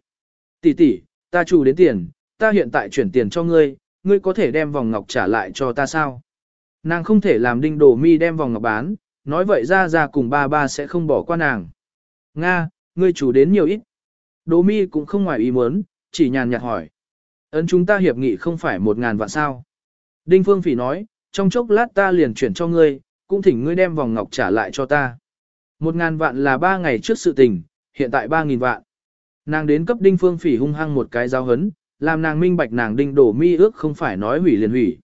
Tỷ tỷ, ta chủ đến tiền, ta hiện tại chuyển tiền cho ngươi, ngươi có thể đem vòng ngọc trả lại cho ta sao? Nàng không thể làm đinh đồ mi đem vòng ngọc bán, nói vậy ra ra cùng ba ba sẽ không bỏ qua nàng. Nga, ngươi chủ đến nhiều ít. Đỗ mi cũng không ngoài ý muốn, chỉ nhàn nhạt hỏi. Ấn chúng ta hiệp nghị không phải một ngàn vạn sao. Đinh Phương Phỉ nói, trong chốc lát ta liền chuyển cho ngươi, cũng thỉnh ngươi đem vòng ngọc trả lại cho ta. Một ngàn vạn là ba ngày trước sự tình, hiện tại ba nghìn vạn. Nàng đến cấp Đinh Phương Phỉ hung hăng một cái giao hấn, làm nàng minh bạch nàng Đinh đổ mi ước không phải nói hủy liền hủy.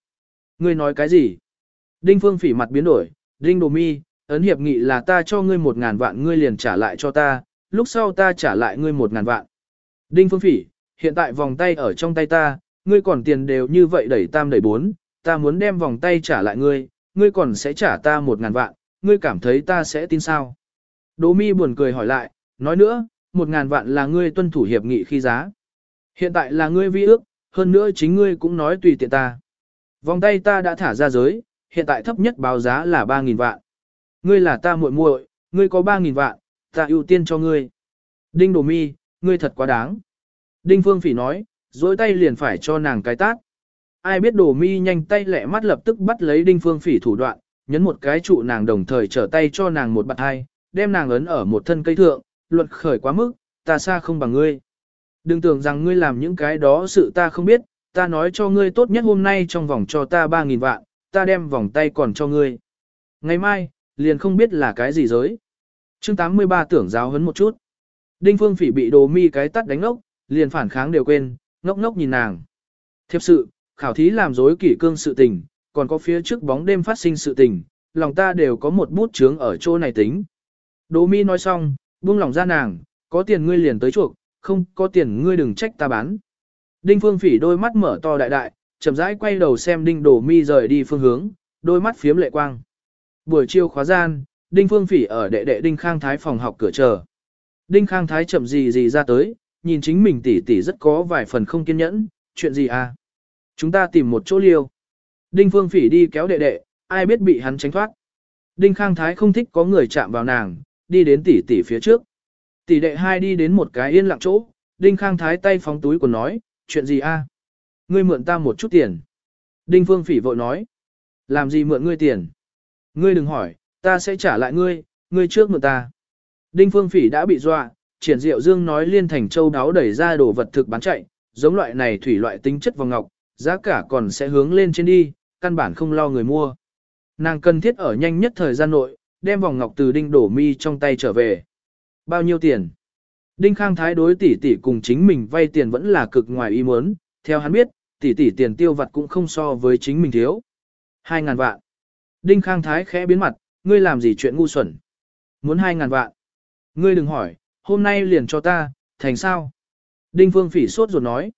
Ngươi nói cái gì? Đinh Phương Phỉ mặt biến đổi, Đinh Đổ Mi, ấn hiệp nghị là ta cho ngươi một ngàn vạn ngươi liền trả lại cho ta, lúc sau ta trả lại ngươi một ngàn vạn. Đinh Phương Phỉ, hiện tại vòng tay ở trong tay ta, ngươi còn tiền đều như vậy đẩy tam đẩy bốn, ta muốn đem vòng tay trả lại ngươi, ngươi còn sẽ trả ta một ngàn vạn, ngươi cảm thấy ta sẽ tin sao? Đỗ Mi buồn cười hỏi lại, nói nữa, một ngàn vạn là ngươi tuân thủ hiệp nghị khi giá. Hiện tại là ngươi vi ước, hơn nữa chính ngươi cũng nói tùy tiện ta. Vòng tay ta đã thả ra giới, hiện tại thấp nhất báo giá là 3.000 vạn. Ngươi là ta muội muội, ngươi có 3.000 vạn, ta ưu tiên cho ngươi. Đinh Đồ Mi, ngươi thật quá đáng. Đinh Phương Phỉ nói, dối tay liền phải cho nàng cái tát. Ai biết Đồ Mi nhanh tay lẹ mắt lập tức bắt lấy Đinh Phương Phỉ thủ đoạn, nhấn một cái trụ nàng đồng thời trở tay cho nàng một bạt hai, đem nàng ấn ở một thân cây thượng, luật khởi quá mức, ta xa không bằng ngươi. Đừng tưởng rằng ngươi làm những cái đó sự ta không biết, ta nói cho ngươi tốt nhất hôm nay trong vòng cho ta 3.000 vạn, ta đem vòng tay còn cho ngươi. Ngày mai, liền không biết là cái gì giới. chương 83 tưởng giáo hấn một chút. Đinh Phương Phỉ bị đồ mi cái tắt đánh ngốc, liền phản kháng đều quên, ngốc ngốc nhìn nàng. Thiệp sự, khảo thí làm dối kỷ cương sự tình, còn có phía trước bóng đêm phát sinh sự tình, lòng ta đều có một bút chướng ở chỗ này tính. Đồ mi nói xong, buông lòng ra nàng, có tiền ngươi liền tới chuộc, không có tiền ngươi đừng trách ta bán. Đinh Phương Phỉ đôi mắt mở to đại đại, chậm rãi quay đầu xem Đinh Đồ Mi rời đi phương hướng, đôi mắt phiếm lệ quang. Buổi chiều khóa gian, Đinh Phương Phỉ ở đệ đệ Đinh Khang Thái phòng học cửa chờ. Đinh Khang Thái chậm gì gì ra tới, nhìn chính mình tỷ tỷ rất có vài phần không kiên nhẫn, chuyện gì à? Chúng ta tìm một chỗ liêu. Đinh Phương Phỉ đi kéo đệ đệ, ai biết bị hắn tránh thoát. Đinh Khang Thái không thích có người chạm vào nàng, đi đến tỷ tỷ phía trước. Tỷ đệ hai đi đến một cái yên lặng chỗ, Đinh Khang Thái tay phóng túi của nói, chuyện gì a? Ngươi mượn ta một chút tiền. Đinh Phương Phỉ vội nói, làm gì mượn ngươi tiền? Ngươi đừng hỏi, ta sẽ trả lại ngươi, ngươi trước mượn ta. Đinh Phương Phỉ đã bị dọa, triển diệu dương nói liên thành châu đáo đẩy ra đồ vật thực bán chạy, giống loại này thủy loại tính chất vào ngọc, giá cả còn sẽ hướng lên trên đi, căn bản không lo người mua. Nàng cần thiết ở nhanh nhất thời gian nội, đem vòng ngọc từ đinh đổ mi trong tay trở về. Bao nhiêu tiền? Đinh Khang Thái đối tỷ tỷ cùng chính mình vay tiền vẫn là cực ngoài ý muốn, theo hắn biết, tỷ tỷ tiền tiêu vặt cũng không so với chính mình thiếu. Hai ngàn vạn. Đinh Khang Thái khẽ biến mặt, ngươi làm gì chuyện ngu xuẩn? Muốn hai ngàn vạn. Ngươi đừng hỏi, hôm nay liền cho ta, thành sao? Đinh Phương Phỉ sốt ruột nói.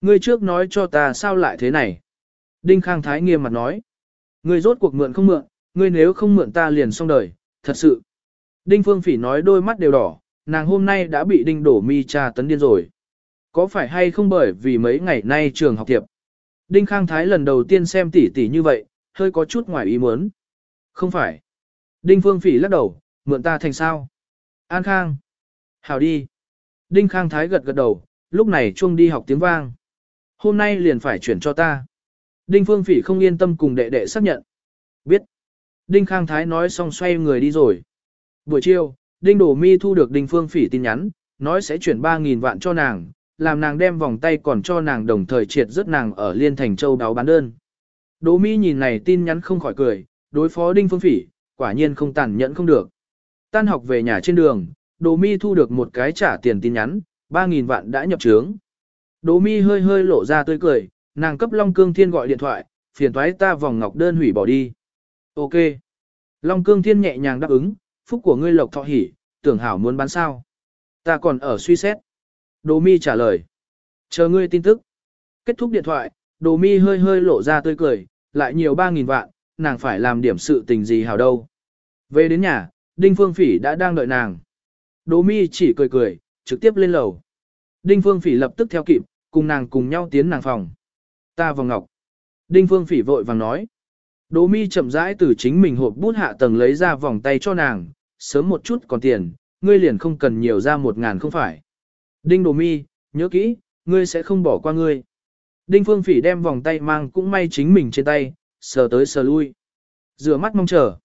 Ngươi trước nói cho ta sao lại thế này? Đinh Khang Thái nghiêm mặt nói. Ngươi rốt cuộc mượn không mượn, ngươi nếu không mượn ta liền xong đời, thật sự. Đinh Phương Phỉ nói đôi mắt đều đỏ, nàng hôm nay đã bị Đinh Đổ Mi tra tấn điên rồi. Có phải hay không bởi vì mấy ngày nay trường học tiệp? Đinh Khang Thái lần đầu tiên xem tỷ tỷ như vậy, hơi có chút ngoài ý muốn. Không phải. Đinh Phương Phỉ lắc đầu, mượn ta thành sao? An Khang. Hảo đi. Đinh Khang Thái gật gật đầu, lúc này chuông đi học tiếng vang. Hôm nay liền phải chuyển cho ta. Đinh Phương Phỉ không yên tâm cùng đệ đệ xác nhận. Biết. Đinh Khang Thái nói xong xoay người đi rồi. Buổi chiều, Đinh Đổ Mi thu được Đinh Phương Phỉ tin nhắn, nói sẽ chuyển 3.000 vạn cho nàng, làm nàng đem vòng tay còn cho nàng đồng thời triệt rất nàng ở Liên Thành Châu đáo bán đơn. Đỗ Mi nhìn này tin nhắn không khỏi cười, đối phó Đinh Phương Phỉ, quả nhiên không tàn nhẫn không được. Tan học về nhà trên đường, Đỗ Mi thu được một cái trả tiền tin nhắn, 3.000 vạn đã nhập trướng. Đỗ Mi hơi hơi lộ ra tươi cười, nàng cấp Long Cương Thiên gọi điện thoại, phiền thoái ta vòng ngọc đơn hủy bỏ đi. Ok. Long Cương Thiên nhẹ nhàng đáp ứng, phúc của ngươi lộc thọ hỉ, tưởng hảo muốn bán sao. Ta còn ở suy xét. Đỗ mi trả lời. Chờ ngươi tin tức. Kết thúc điện thoại, Đỗ mi hơi hơi lộ ra tươi cười, lại nhiều 3.000 vạn, nàng phải làm điểm sự tình gì hảo đâu. Về đến nhà, Đinh Phương Phỉ đã đang đợi nàng. đỗ mi chỉ cười cười, trực tiếp lên lầu. Đinh Phương Phỉ lập tức theo kịp, cùng nàng cùng nhau tiến nàng phòng. Ta vào ngọc. Đinh Phương Phỉ vội vàng nói. Đỗ mi chậm rãi từ chính mình hộp bút hạ tầng lấy ra vòng tay cho nàng, sớm một chút còn tiền, ngươi liền không cần nhiều ra một ngàn không phải. Đinh Đỗ mi, nhớ kỹ, ngươi sẽ không bỏ qua ngươi. Đinh Phương Phỉ đem vòng tay mang cũng may chính mình trên tay, sờ tới sờ lui. Rửa mắt mong chờ.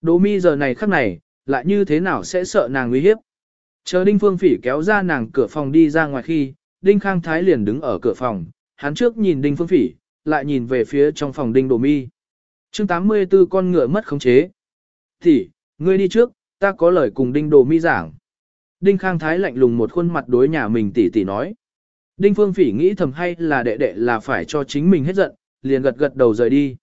Đỗ mi giờ này khắc này, lại như thế nào sẽ sợ nàng nguy hiếp. Chờ Đinh Phương Phỉ kéo ra nàng cửa phòng đi ra ngoài khi, Đinh Khang Thái liền đứng ở cửa phòng, hắn trước nhìn Đinh Phương Phỉ, lại nhìn về phía trong phòng Đinh Đỗ mi. Chương 84 con ngựa mất khống chế. Thì, ngươi đi trước, ta có lời cùng Đinh Đỗ Mi giảng. Đinh Khang Thái lạnh lùng một khuôn mặt đối nhà mình tỉ tỉ nói. Đinh Phương Phỉ nghĩ thầm hay là đệ đệ là phải cho chính mình hết giận, liền gật gật đầu rời đi.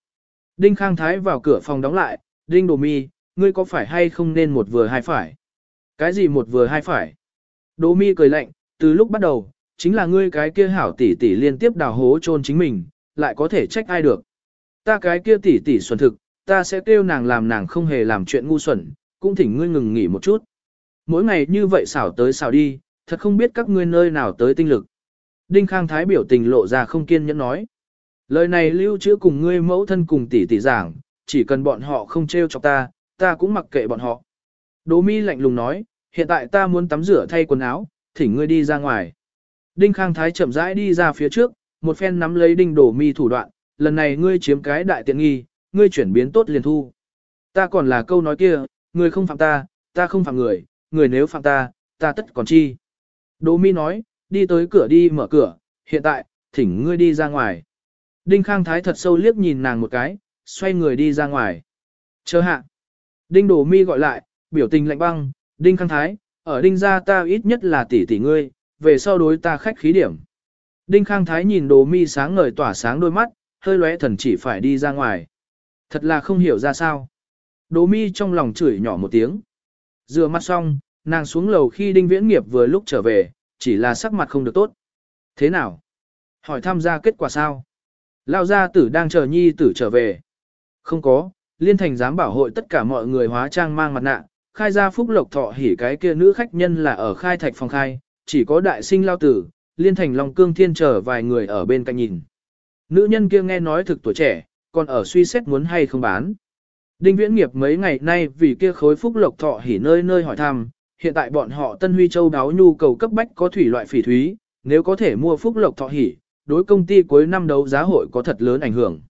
Đinh Khang Thái vào cửa phòng đóng lại, Đinh Đồ Mi, ngươi có phải hay không nên một vừa hai phải? Cái gì một vừa hai phải? Đồ Mi cười lạnh, từ lúc bắt đầu, chính là ngươi cái kia hảo tỷ tỷ liên tiếp đào hố chôn chính mình, lại có thể trách ai được. Ta cái kia tỷ tỷ xuẩn thực, ta sẽ kêu nàng làm nàng không hề làm chuyện ngu xuẩn, cũng thỉnh ngươi ngừng nghỉ một chút. Mỗi ngày như vậy xảo tới xảo đi, thật không biết các ngươi nơi nào tới tinh lực. Đinh Khang Thái biểu tình lộ ra không kiên nhẫn nói. Lời này lưu trữ cùng ngươi mẫu thân cùng tỷ tỷ giảng, chỉ cần bọn họ không trêu chọc ta, ta cũng mặc kệ bọn họ. Đỗ mi lạnh lùng nói, hiện tại ta muốn tắm rửa thay quần áo, thỉnh ngươi đi ra ngoài. Đinh Khang Thái chậm rãi đi ra phía trước, một phen nắm lấy đinh đổ mi thủ đoạn, lần này ngươi chiếm cái đại tiện nghi, ngươi chuyển biến tốt liền thu. Ta còn là câu nói kia, ngươi không phạm ta, ta không phạm người, người nếu phạm ta, ta tất còn chi. Đỗ Mi nói, đi tới cửa đi mở cửa, hiện tại, thỉnh ngươi đi ra ngoài. Đinh Khang Thái thật sâu liếc nhìn nàng một cái, xoay người đi ra ngoài. Chờ hạ. Đinh Đồ Mi gọi lại, biểu tình lạnh băng, Đinh Khang Thái, ở Đinh gia ta ít nhất là tỷ tỷ ngươi, về sau đối ta khách khí điểm. Đinh Khang Thái nhìn Đồ Mi sáng ngời tỏa sáng đôi mắt, hơi lóe thần chỉ phải đi ra ngoài. Thật là không hiểu ra sao. Đồ Mi trong lòng chửi nhỏ một tiếng. Rửa mắt xong, nàng xuống lầu khi Đinh Viễn Nghiệp vừa lúc trở về, chỉ là sắc mặt không được tốt. Thế nào? Hỏi tham gia kết quả sao? Lao gia tử đang chờ nhi tử trở về. Không có, liên thành giám bảo hội tất cả mọi người hóa trang mang mặt nạ, khai ra phúc lộc thọ hỉ cái kia nữ khách nhân là ở khai thạch phòng khai, chỉ có đại sinh lao tử, liên thành long cương thiên chờ vài người ở bên cạnh nhìn. Nữ nhân kia nghe nói thực tuổi trẻ, còn ở suy xét muốn hay không bán. Đinh viễn nghiệp mấy ngày nay vì kia khối phúc lộc thọ hỉ nơi nơi hỏi thăm, hiện tại bọn họ Tân Huy Châu đáo nhu cầu cấp bách có thủy loại phỉ thúy, nếu có thể mua phúc lộc thọ hỉ, đối công ty cuối năm đấu giá hội có thật lớn ảnh hưởng.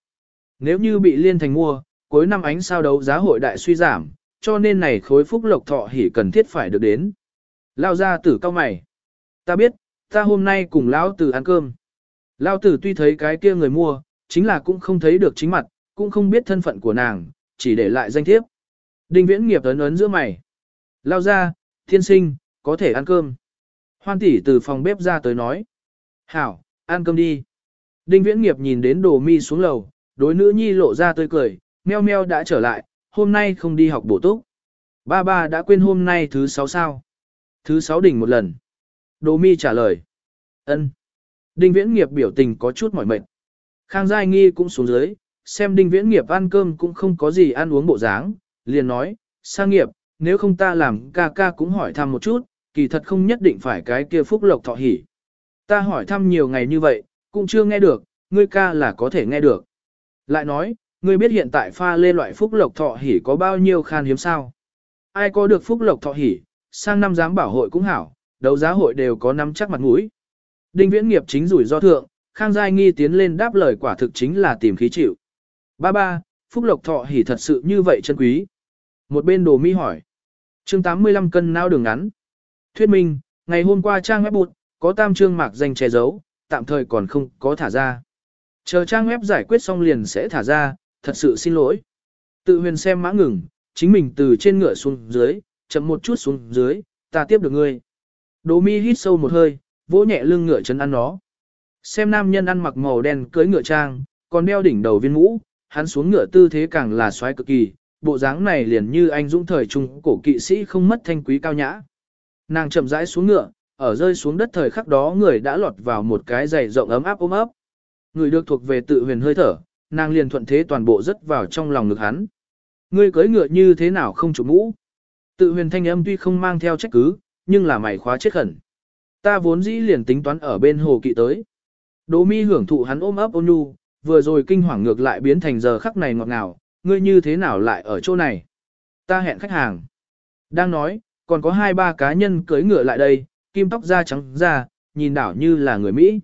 Nếu như bị liên thành mua, cuối năm ánh sao đấu giá hội đại suy giảm, cho nên này khối phúc lộc thọ hỉ cần thiết phải được đến. Lao ra tử cao mày. Ta biết, ta hôm nay cùng lão tử ăn cơm. Lao tử tuy thấy cái kia người mua, chính là cũng không thấy được chính mặt, cũng không biết thân phận của nàng, chỉ để lại danh thiếp. Đinh viễn nghiệp ấn ấn giữa mày. Lao ra, thiên sinh, có thể ăn cơm. Hoan tỷ từ phòng bếp ra tới nói. Hảo, ăn cơm đi. Đinh viễn nghiệp nhìn đến đồ mi xuống lầu, đối nữ nhi lộ ra tươi cười, meo meo đã trở lại, hôm nay không đi học bổ túc. Ba ba đã quên hôm nay thứ sáu sao. Thứ sáu đỉnh một lần. Đồ mi trả lời. ân. Đinh viễn nghiệp biểu tình có chút mỏi mệt. Khang Giai Nghi cũng xuống dưới, xem đinh viễn nghiệp ăn cơm cũng không có gì ăn uống bộ dáng, liền nói, sang nghiệp, nếu không ta làm ca ca cũng hỏi thăm một chút, kỳ thật không nhất định phải cái kia phúc lộc thọ hỉ. Ta hỏi thăm nhiều ngày như vậy, cũng chưa nghe được, ngươi ca là có thể nghe được. Lại nói, ngươi biết hiện tại pha lê loại phúc lộc thọ hỉ có bao nhiêu khan hiếm sao? Ai có được phúc lộc thọ hỉ, sang năm giám bảo hội cũng hảo, đấu giá hội đều có năm chắc mặt mũi. Đinh viễn nghiệp chính rủi do thượng, Khang Giai Nghi tiến lên đáp lời quả thực chính là tìm khí chịu. Ba ba, phúc lộc thọ hỉ thật sự như vậy chân quý. Một bên đồ mi hỏi chương 85 cân nao đường ngắn. Thuyết minh, ngày hôm qua trang web bụt, có tam trương mạc danh che giấu, tạm thời còn không có thả ra. Chờ trang web giải quyết xong liền sẽ thả ra, thật sự xin lỗi. Tự huyền xem mã ngừng, chính mình từ trên ngựa xuống dưới, chậm một chút xuống dưới, ta tiếp được ngươi. Đỗ mi hít sâu một hơi, vỗ nhẹ lưng ngựa chân ăn nó. Xem nam nhân ăn mặc màu đen cưới ngựa trang, còn đeo đỉnh đầu viên mũ, hắn xuống ngựa tư thế càng là xoáy cực kỳ, bộ dáng này liền như anh dũng thời trung cổ kỵ sĩ không mất thanh quý cao nhã. Nàng chậm rãi xuống ngựa, ở rơi xuống đất thời khắc đó người đã lọt vào một cái giày rộng ấm áp ôm ấp. Người được thuộc về tự huyền hơi thở, nàng liền thuận thế toàn bộ rất vào trong lòng ngực hắn. Ngươi cưỡi ngựa như thế nào không chủ mũ? Tự huyền thanh âm tuy không mang theo trách cứ, nhưng là mày khóa chết khẩn. Ta vốn dĩ liền tính toán ở bên hồ kỵ tới. Đỗ mi hưởng thụ hắn ôm ấp ôn nhu, vừa rồi kinh hoàng ngược lại biến thành giờ khắc này ngọt ngào, ngươi như thế nào lại ở chỗ này? Ta hẹn khách hàng. Đang nói, còn có hai ba cá nhân cưỡi ngựa lại đây, kim tóc da trắng da, nhìn đảo như là người Mỹ.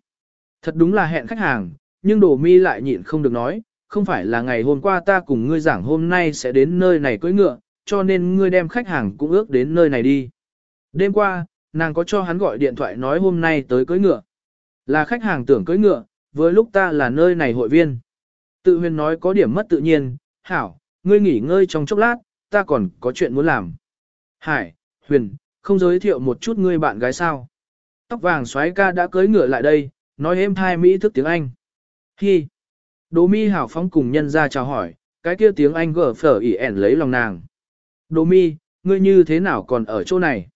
Thật đúng là hẹn khách hàng, nhưng đồ mi lại nhịn không được nói, không phải là ngày hôm qua ta cùng ngươi giảng hôm nay sẽ đến nơi này cưỡi ngựa, cho nên ngươi đem khách hàng cũng ước đến nơi này đi. Đêm qua, nàng có cho hắn gọi điện thoại nói hôm nay tới cưỡi ngựa. Là khách hàng tưởng cưỡi ngựa, với lúc ta là nơi này hội viên. Tự huyền nói có điểm mất tự nhiên, hảo, ngươi nghỉ ngơi trong chốc lát, ta còn có chuyện muốn làm. Hải, huyền, không giới thiệu một chút ngươi bạn gái sao. Tóc vàng xoáy ca đã cưới ngựa lại đây, nói êm thai Mỹ thức tiếng Anh. Hi. Đỗ mi hảo phóng cùng nhân ra chào hỏi, cái kia tiếng Anh gở phở ỉ ẻn lấy lòng nàng. Đỗ mi, ngươi như thế nào còn ở chỗ này?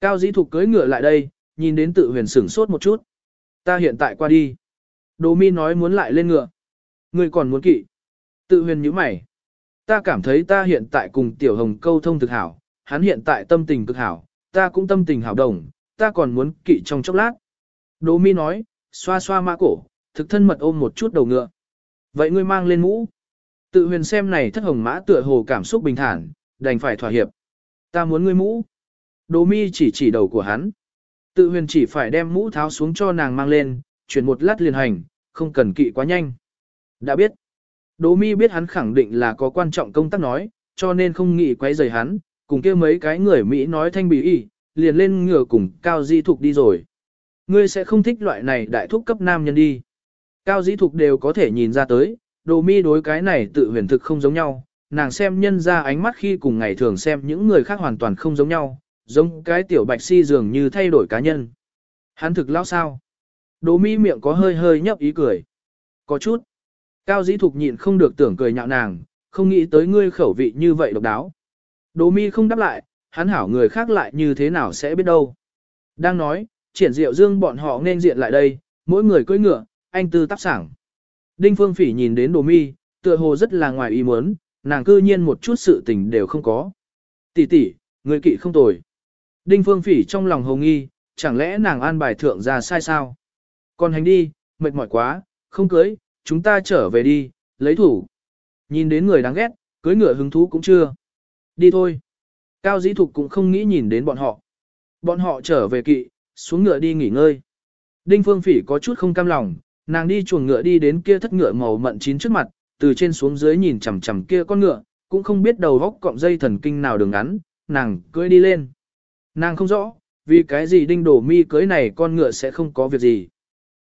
Cao dĩ thục cưới ngựa lại đây, nhìn đến tự huyền sửng sốt một chút. Ta hiện tại qua đi. Đỗ mi nói muốn lại lên ngựa. Ngươi còn muốn kỵ. Tự huyền nhíu mày. Ta cảm thấy ta hiện tại cùng tiểu hồng câu thông thực hảo, hắn hiện tại tâm tình cực hảo, ta cũng tâm tình hảo đồng, ta còn muốn kỵ trong chốc lát. Đỗ mi nói, xoa xoa mã cổ, thực thân mật ôm một chút đầu ngựa. Vậy ngươi mang lên mũ. Tự huyền xem này thất hồng mã tựa hồ cảm xúc bình thản, đành phải thỏa hiệp. Ta muốn ngươi mũ. Đỗ mi chỉ chỉ đầu của hắn. Tự huyền chỉ phải đem mũ tháo xuống cho nàng mang lên, chuyển một lát liền hành, không cần kỵ quá nhanh. Đã biết. Đỗ mi biết hắn khẳng định là có quan trọng công tác nói, cho nên không nghĩ quấy rầy hắn, cùng kia mấy cái người Mỹ nói thanh bì y, liền lên ngựa cùng Cao Di Thục đi rồi. Ngươi sẽ không thích loại này đại thúc cấp nam nhân đi. Cao Di Thục đều có thể nhìn ra tới, đồ mi đối cái này tự huyền thực không giống nhau, nàng xem nhân ra ánh mắt khi cùng ngày thường xem những người khác hoàn toàn không giống nhau, giống cái tiểu bạch si dường như thay đổi cá nhân. Hắn thực lão sao? Đỗ mi miệng có hơi hơi nhấp ý cười. Có chút. Cao dĩ thục nhịn không được tưởng cười nhạo nàng, không nghĩ tới ngươi khẩu vị như vậy độc đáo. Đỗ mi không đáp lại, hắn hảo người khác lại như thế nào sẽ biết đâu. Đang nói, triển diệu dương bọn họ nên diện lại đây, mỗi người cưỡi ngựa, anh tư tác sảng. Đinh Phương Phỉ nhìn đến Đồ Mi, tựa hồ rất là ngoài ý muốn, nàng cư nhiên một chút sự tình đều không có. Tỷ tỷ, người kỵ không tồi. Đinh Phương Phỉ trong lòng hồ nghi, chẳng lẽ nàng an bài thượng ra sai sao? Còn hành đi, mệt mỏi quá, không cưới, chúng ta trở về đi, lấy thủ. Nhìn đến người đáng ghét, cưới ngựa hứng thú cũng chưa. Đi thôi. Cao dĩ thục cũng không nghĩ nhìn đến bọn họ. Bọn họ trở về kỵ, xuống ngựa đi nghỉ ngơi. Đinh Phương Phỉ có chút không cam lòng, nàng đi chuồng ngựa đi đến kia thất ngựa màu mận chín trước mặt, từ trên xuống dưới nhìn chằm chằm kia con ngựa, cũng không biết đầu góc cọng dây thần kinh nào đường ngắn, nàng cưỡi đi lên. Nàng không rõ, vì cái gì đinh đổ mi cưới này con ngựa sẽ không có việc gì.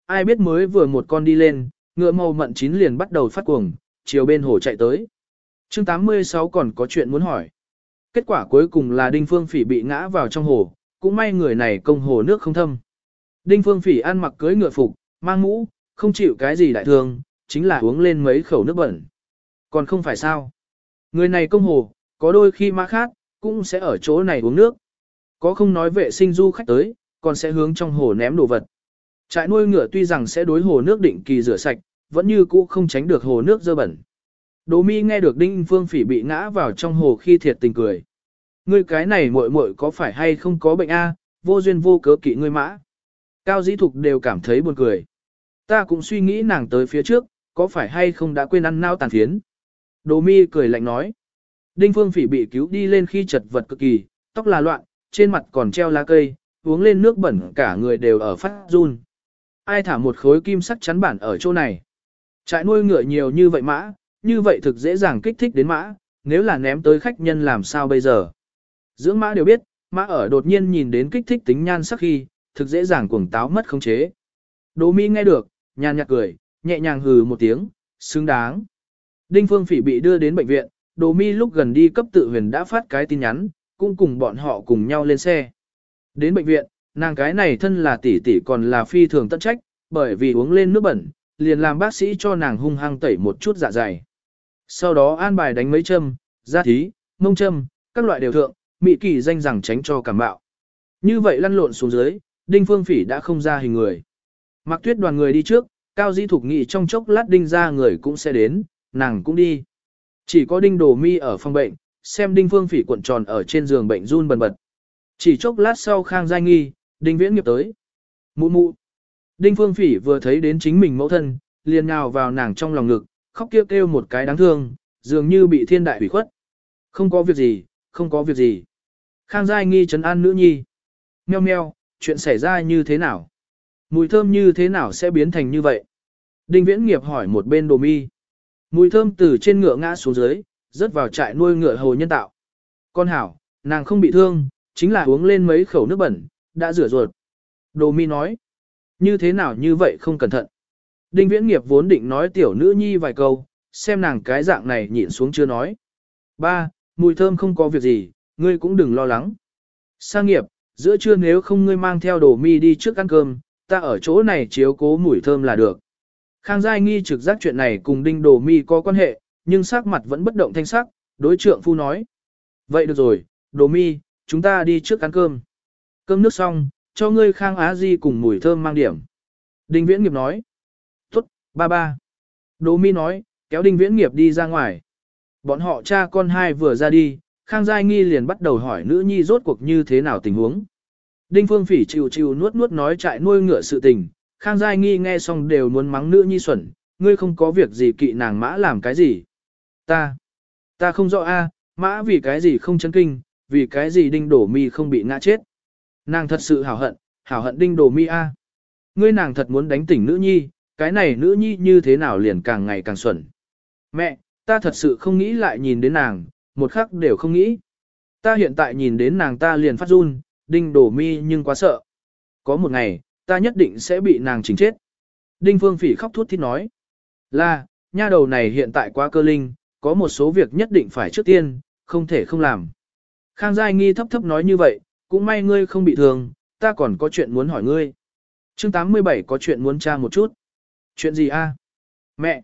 Ai biết mới vừa một con đi lên, ngựa màu mận chín liền bắt đầu phát cuồng, chiều bên hồ chạy tới. chương 86 còn có chuyện muốn hỏi. Kết quả cuối cùng là đinh phương phỉ bị ngã vào trong hồ, cũng may người này công hồ nước không thâm. Đinh phương phỉ ăn mặc cưới ngựa phục, mang mũ, không chịu cái gì đại thương, chính là uống lên mấy khẩu nước bẩn. Còn không phải sao. Người này công hồ, có đôi khi mã khác, cũng sẽ ở chỗ này uống nước. Có không nói vệ sinh du khách tới, còn sẽ hướng trong hồ ném đồ vật. Trại nuôi ngựa tuy rằng sẽ đối hồ nước định kỳ rửa sạch, vẫn như cũ không tránh được hồ nước dơ bẩn. Đỗ mi nghe được Đinh Phương Phỉ bị ngã vào trong hồ khi thiệt tình cười. Ngươi cái này muội muội có phải hay không có bệnh a? vô duyên vô cớ kỵ ngươi mã. Cao dĩ thục đều cảm thấy buồn cười. Ta cũng suy nghĩ nàng tới phía trước, có phải hay không đã quên ăn nao tàn phiến. Đỗ mi cười lạnh nói. Đinh Phương Phỉ bị cứu đi lên khi chật vật cực kỳ, tóc là loạn, trên mặt còn treo lá cây, uống lên nước bẩn cả người đều ở phát run. Ai thả một khối kim sắc chắn bản ở chỗ này. Trại nuôi ngựa nhiều như vậy mã, như vậy thực dễ dàng kích thích đến mã, nếu là ném tới khách nhân làm sao bây giờ. Dưỡng mã đều biết, mã ở đột nhiên nhìn đến kích thích tính nhan sắc khi, thực dễ dàng cuồng táo mất khống chế. Đỗ Mi nghe được, nhàn nhạt cười, nhẹ nhàng hừ một tiếng, xứng đáng. Đinh Phương Phỉ bị đưa đến bệnh viện, Đỗ Mi lúc gần đi cấp tự huyền đã phát cái tin nhắn, cũng cùng bọn họ cùng nhau lên xe. Đến bệnh viện, nàng cái này thân là tỷ tỷ còn là phi thường tận trách, bởi vì uống lên nước bẩn, liền làm bác sĩ cho nàng hung hăng tẩy một chút dạ dày. Sau đó an bài đánh mấy châm, da thí, mông châm, các loại đều thượng, mị kỳ danh rằng tránh cho cảm bạo. Như vậy lăn lộn xuống dưới, Đinh Phương Phỉ đã không ra hình người. Mặc tuyết đoàn người đi trước, Cao Di Thục nghị trong chốc lát Đinh ra người cũng sẽ đến, nàng cũng đi. Chỉ có Đinh Đồ Mi ở phòng bệnh, xem Đinh Phương Phỉ cuộn tròn ở trên giường bệnh run bần bật. Chỉ chốc lát sau Khang Giai Nghi, Đinh Viễn nghiệp tới. Mụ mụ. Đinh Phương Phỉ vừa thấy đến chính mình mẫu thân, liền nhào vào nàng trong lòng ngực, khóc kêu kêu một cái đáng thương, dường như bị thiên đại hủy khuất. Không có việc gì, không có việc gì. Khang Giai Nghi trấn an nữ nhi. Meo meo, chuyện xảy ra như thế nào? Mùi thơm như thế nào sẽ biến thành như vậy? Đinh Viễn Nghiệp hỏi một bên đồ mi. Mùi thơm từ trên ngựa ngã xuống dưới, rớt vào trại nuôi ngựa hồ nhân tạo. Con hảo, nàng không bị thương, chính là uống lên mấy khẩu nước bẩn, đã rửa ruột. Đồ mi nói. Như thế nào như vậy không cẩn thận. Đinh Viễn Nghiệp vốn định nói tiểu nữ nhi vài câu, xem nàng cái dạng này nhịn xuống chưa nói. Ba, mùi thơm không có việc gì, ngươi cũng đừng lo lắng. Sang nghiệp, giữa trưa nếu không ngươi mang theo đồ mi đi trước ăn cơm, ta ở chỗ này chiếu cố mùi thơm là được. Khang Giai nghi trực giác chuyện này cùng đinh đồ mi có quan hệ, nhưng sắc mặt vẫn bất động thanh sắc, đối trượng phu nói. Vậy được rồi, đồ mi, chúng ta đi trước ăn cơm. Cơm nước xong, cho ngươi Khang Á Di cùng mùi thơm mang điểm. Đinh Viễn Nghiệp nói. Tốt, ba ba. Đỗ mi nói, kéo Đinh Viễn Nghiệp đi ra ngoài. Bọn họ cha con hai vừa ra đi, Khang Giai Nghi liền bắt đầu hỏi nữ nhi rốt cuộc như thế nào tình huống. Đinh Phương Phỉ chịu chịu nuốt nuốt nói trại nuôi ngựa sự tình, Khang Giai Nghi nghe xong đều muốn mắng nữ nhi xuẩn, ngươi không có việc gì kỵ nàng mã làm cái gì. Ta, ta không rõ a, mã vì cái gì không chấn kinh, vì cái gì đinh đổ mi không bị ngã chết. Nàng thật sự hảo hận, hảo hận đinh đồ mi a. Ngươi nàng thật muốn đánh tỉnh nữ nhi, cái này nữ nhi như thế nào liền càng ngày càng xuẩn. Mẹ, ta thật sự không nghĩ lại nhìn đến nàng, một khắc đều không nghĩ. Ta hiện tại nhìn đến nàng ta liền phát run, đinh đổ mi nhưng quá sợ. Có một ngày, ta nhất định sẽ bị nàng chính chết. Đinh Phương Phỉ khóc thút thít nói. Là, nha đầu này hiện tại quá cơ linh, có một số việc nhất định phải trước tiên, không thể không làm. Khang Giai Nghi thấp thấp nói như vậy, cũng may ngươi không bị thương, ta còn có chuyện muốn hỏi ngươi. chương 87 có chuyện muốn tra một chút. Chuyện gì a? Mẹ!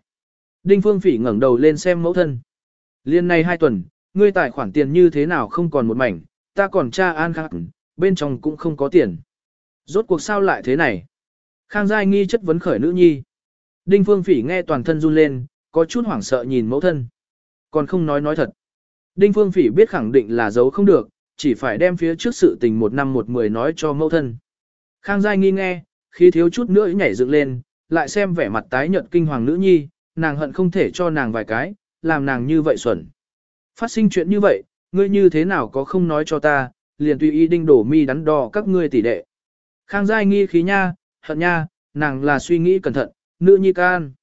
Đinh Phương Phỉ ngẩng đầu lên xem mẫu thân. Liên này hai tuần, ngươi tài khoản tiền như thế nào không còn một mảnh, ta còn tra an khang, bên trong cũng không có tiền. Rốt cuộc sao lại thế này? Khang Giai nghi chất vấn khởi nữ nhi. Đinh Phương Phỉ nghe toàn thân run lên, có chút hoảng sợ nhìn mẫu thân. Còn không nói nói thật. Đinh Phương Phỉ biết khẳng định là giấu không được, chỉ phải đem phía trước sự tình một năm một mười nói cho mẫu thân. Khang Giai nghi nghe, khi thiếu chút nữa nhảy dựng lên, lại xem vẻ mặt tái nhợt kinh hoàng nữ nhi, nàng hận không thể cho nàng vài cái, làm nàng như vậy xuẩn. Phát sinh chuyện như vậy, ngươi như thế nào có không nói cho ta, liền tùy ý đinh đổ mi đắn đo các ngươi tỷ đệ. Khang Giai nghi khí nha, hận nha, nàng là suy nghĩ cẩn thận, nữ nhi can.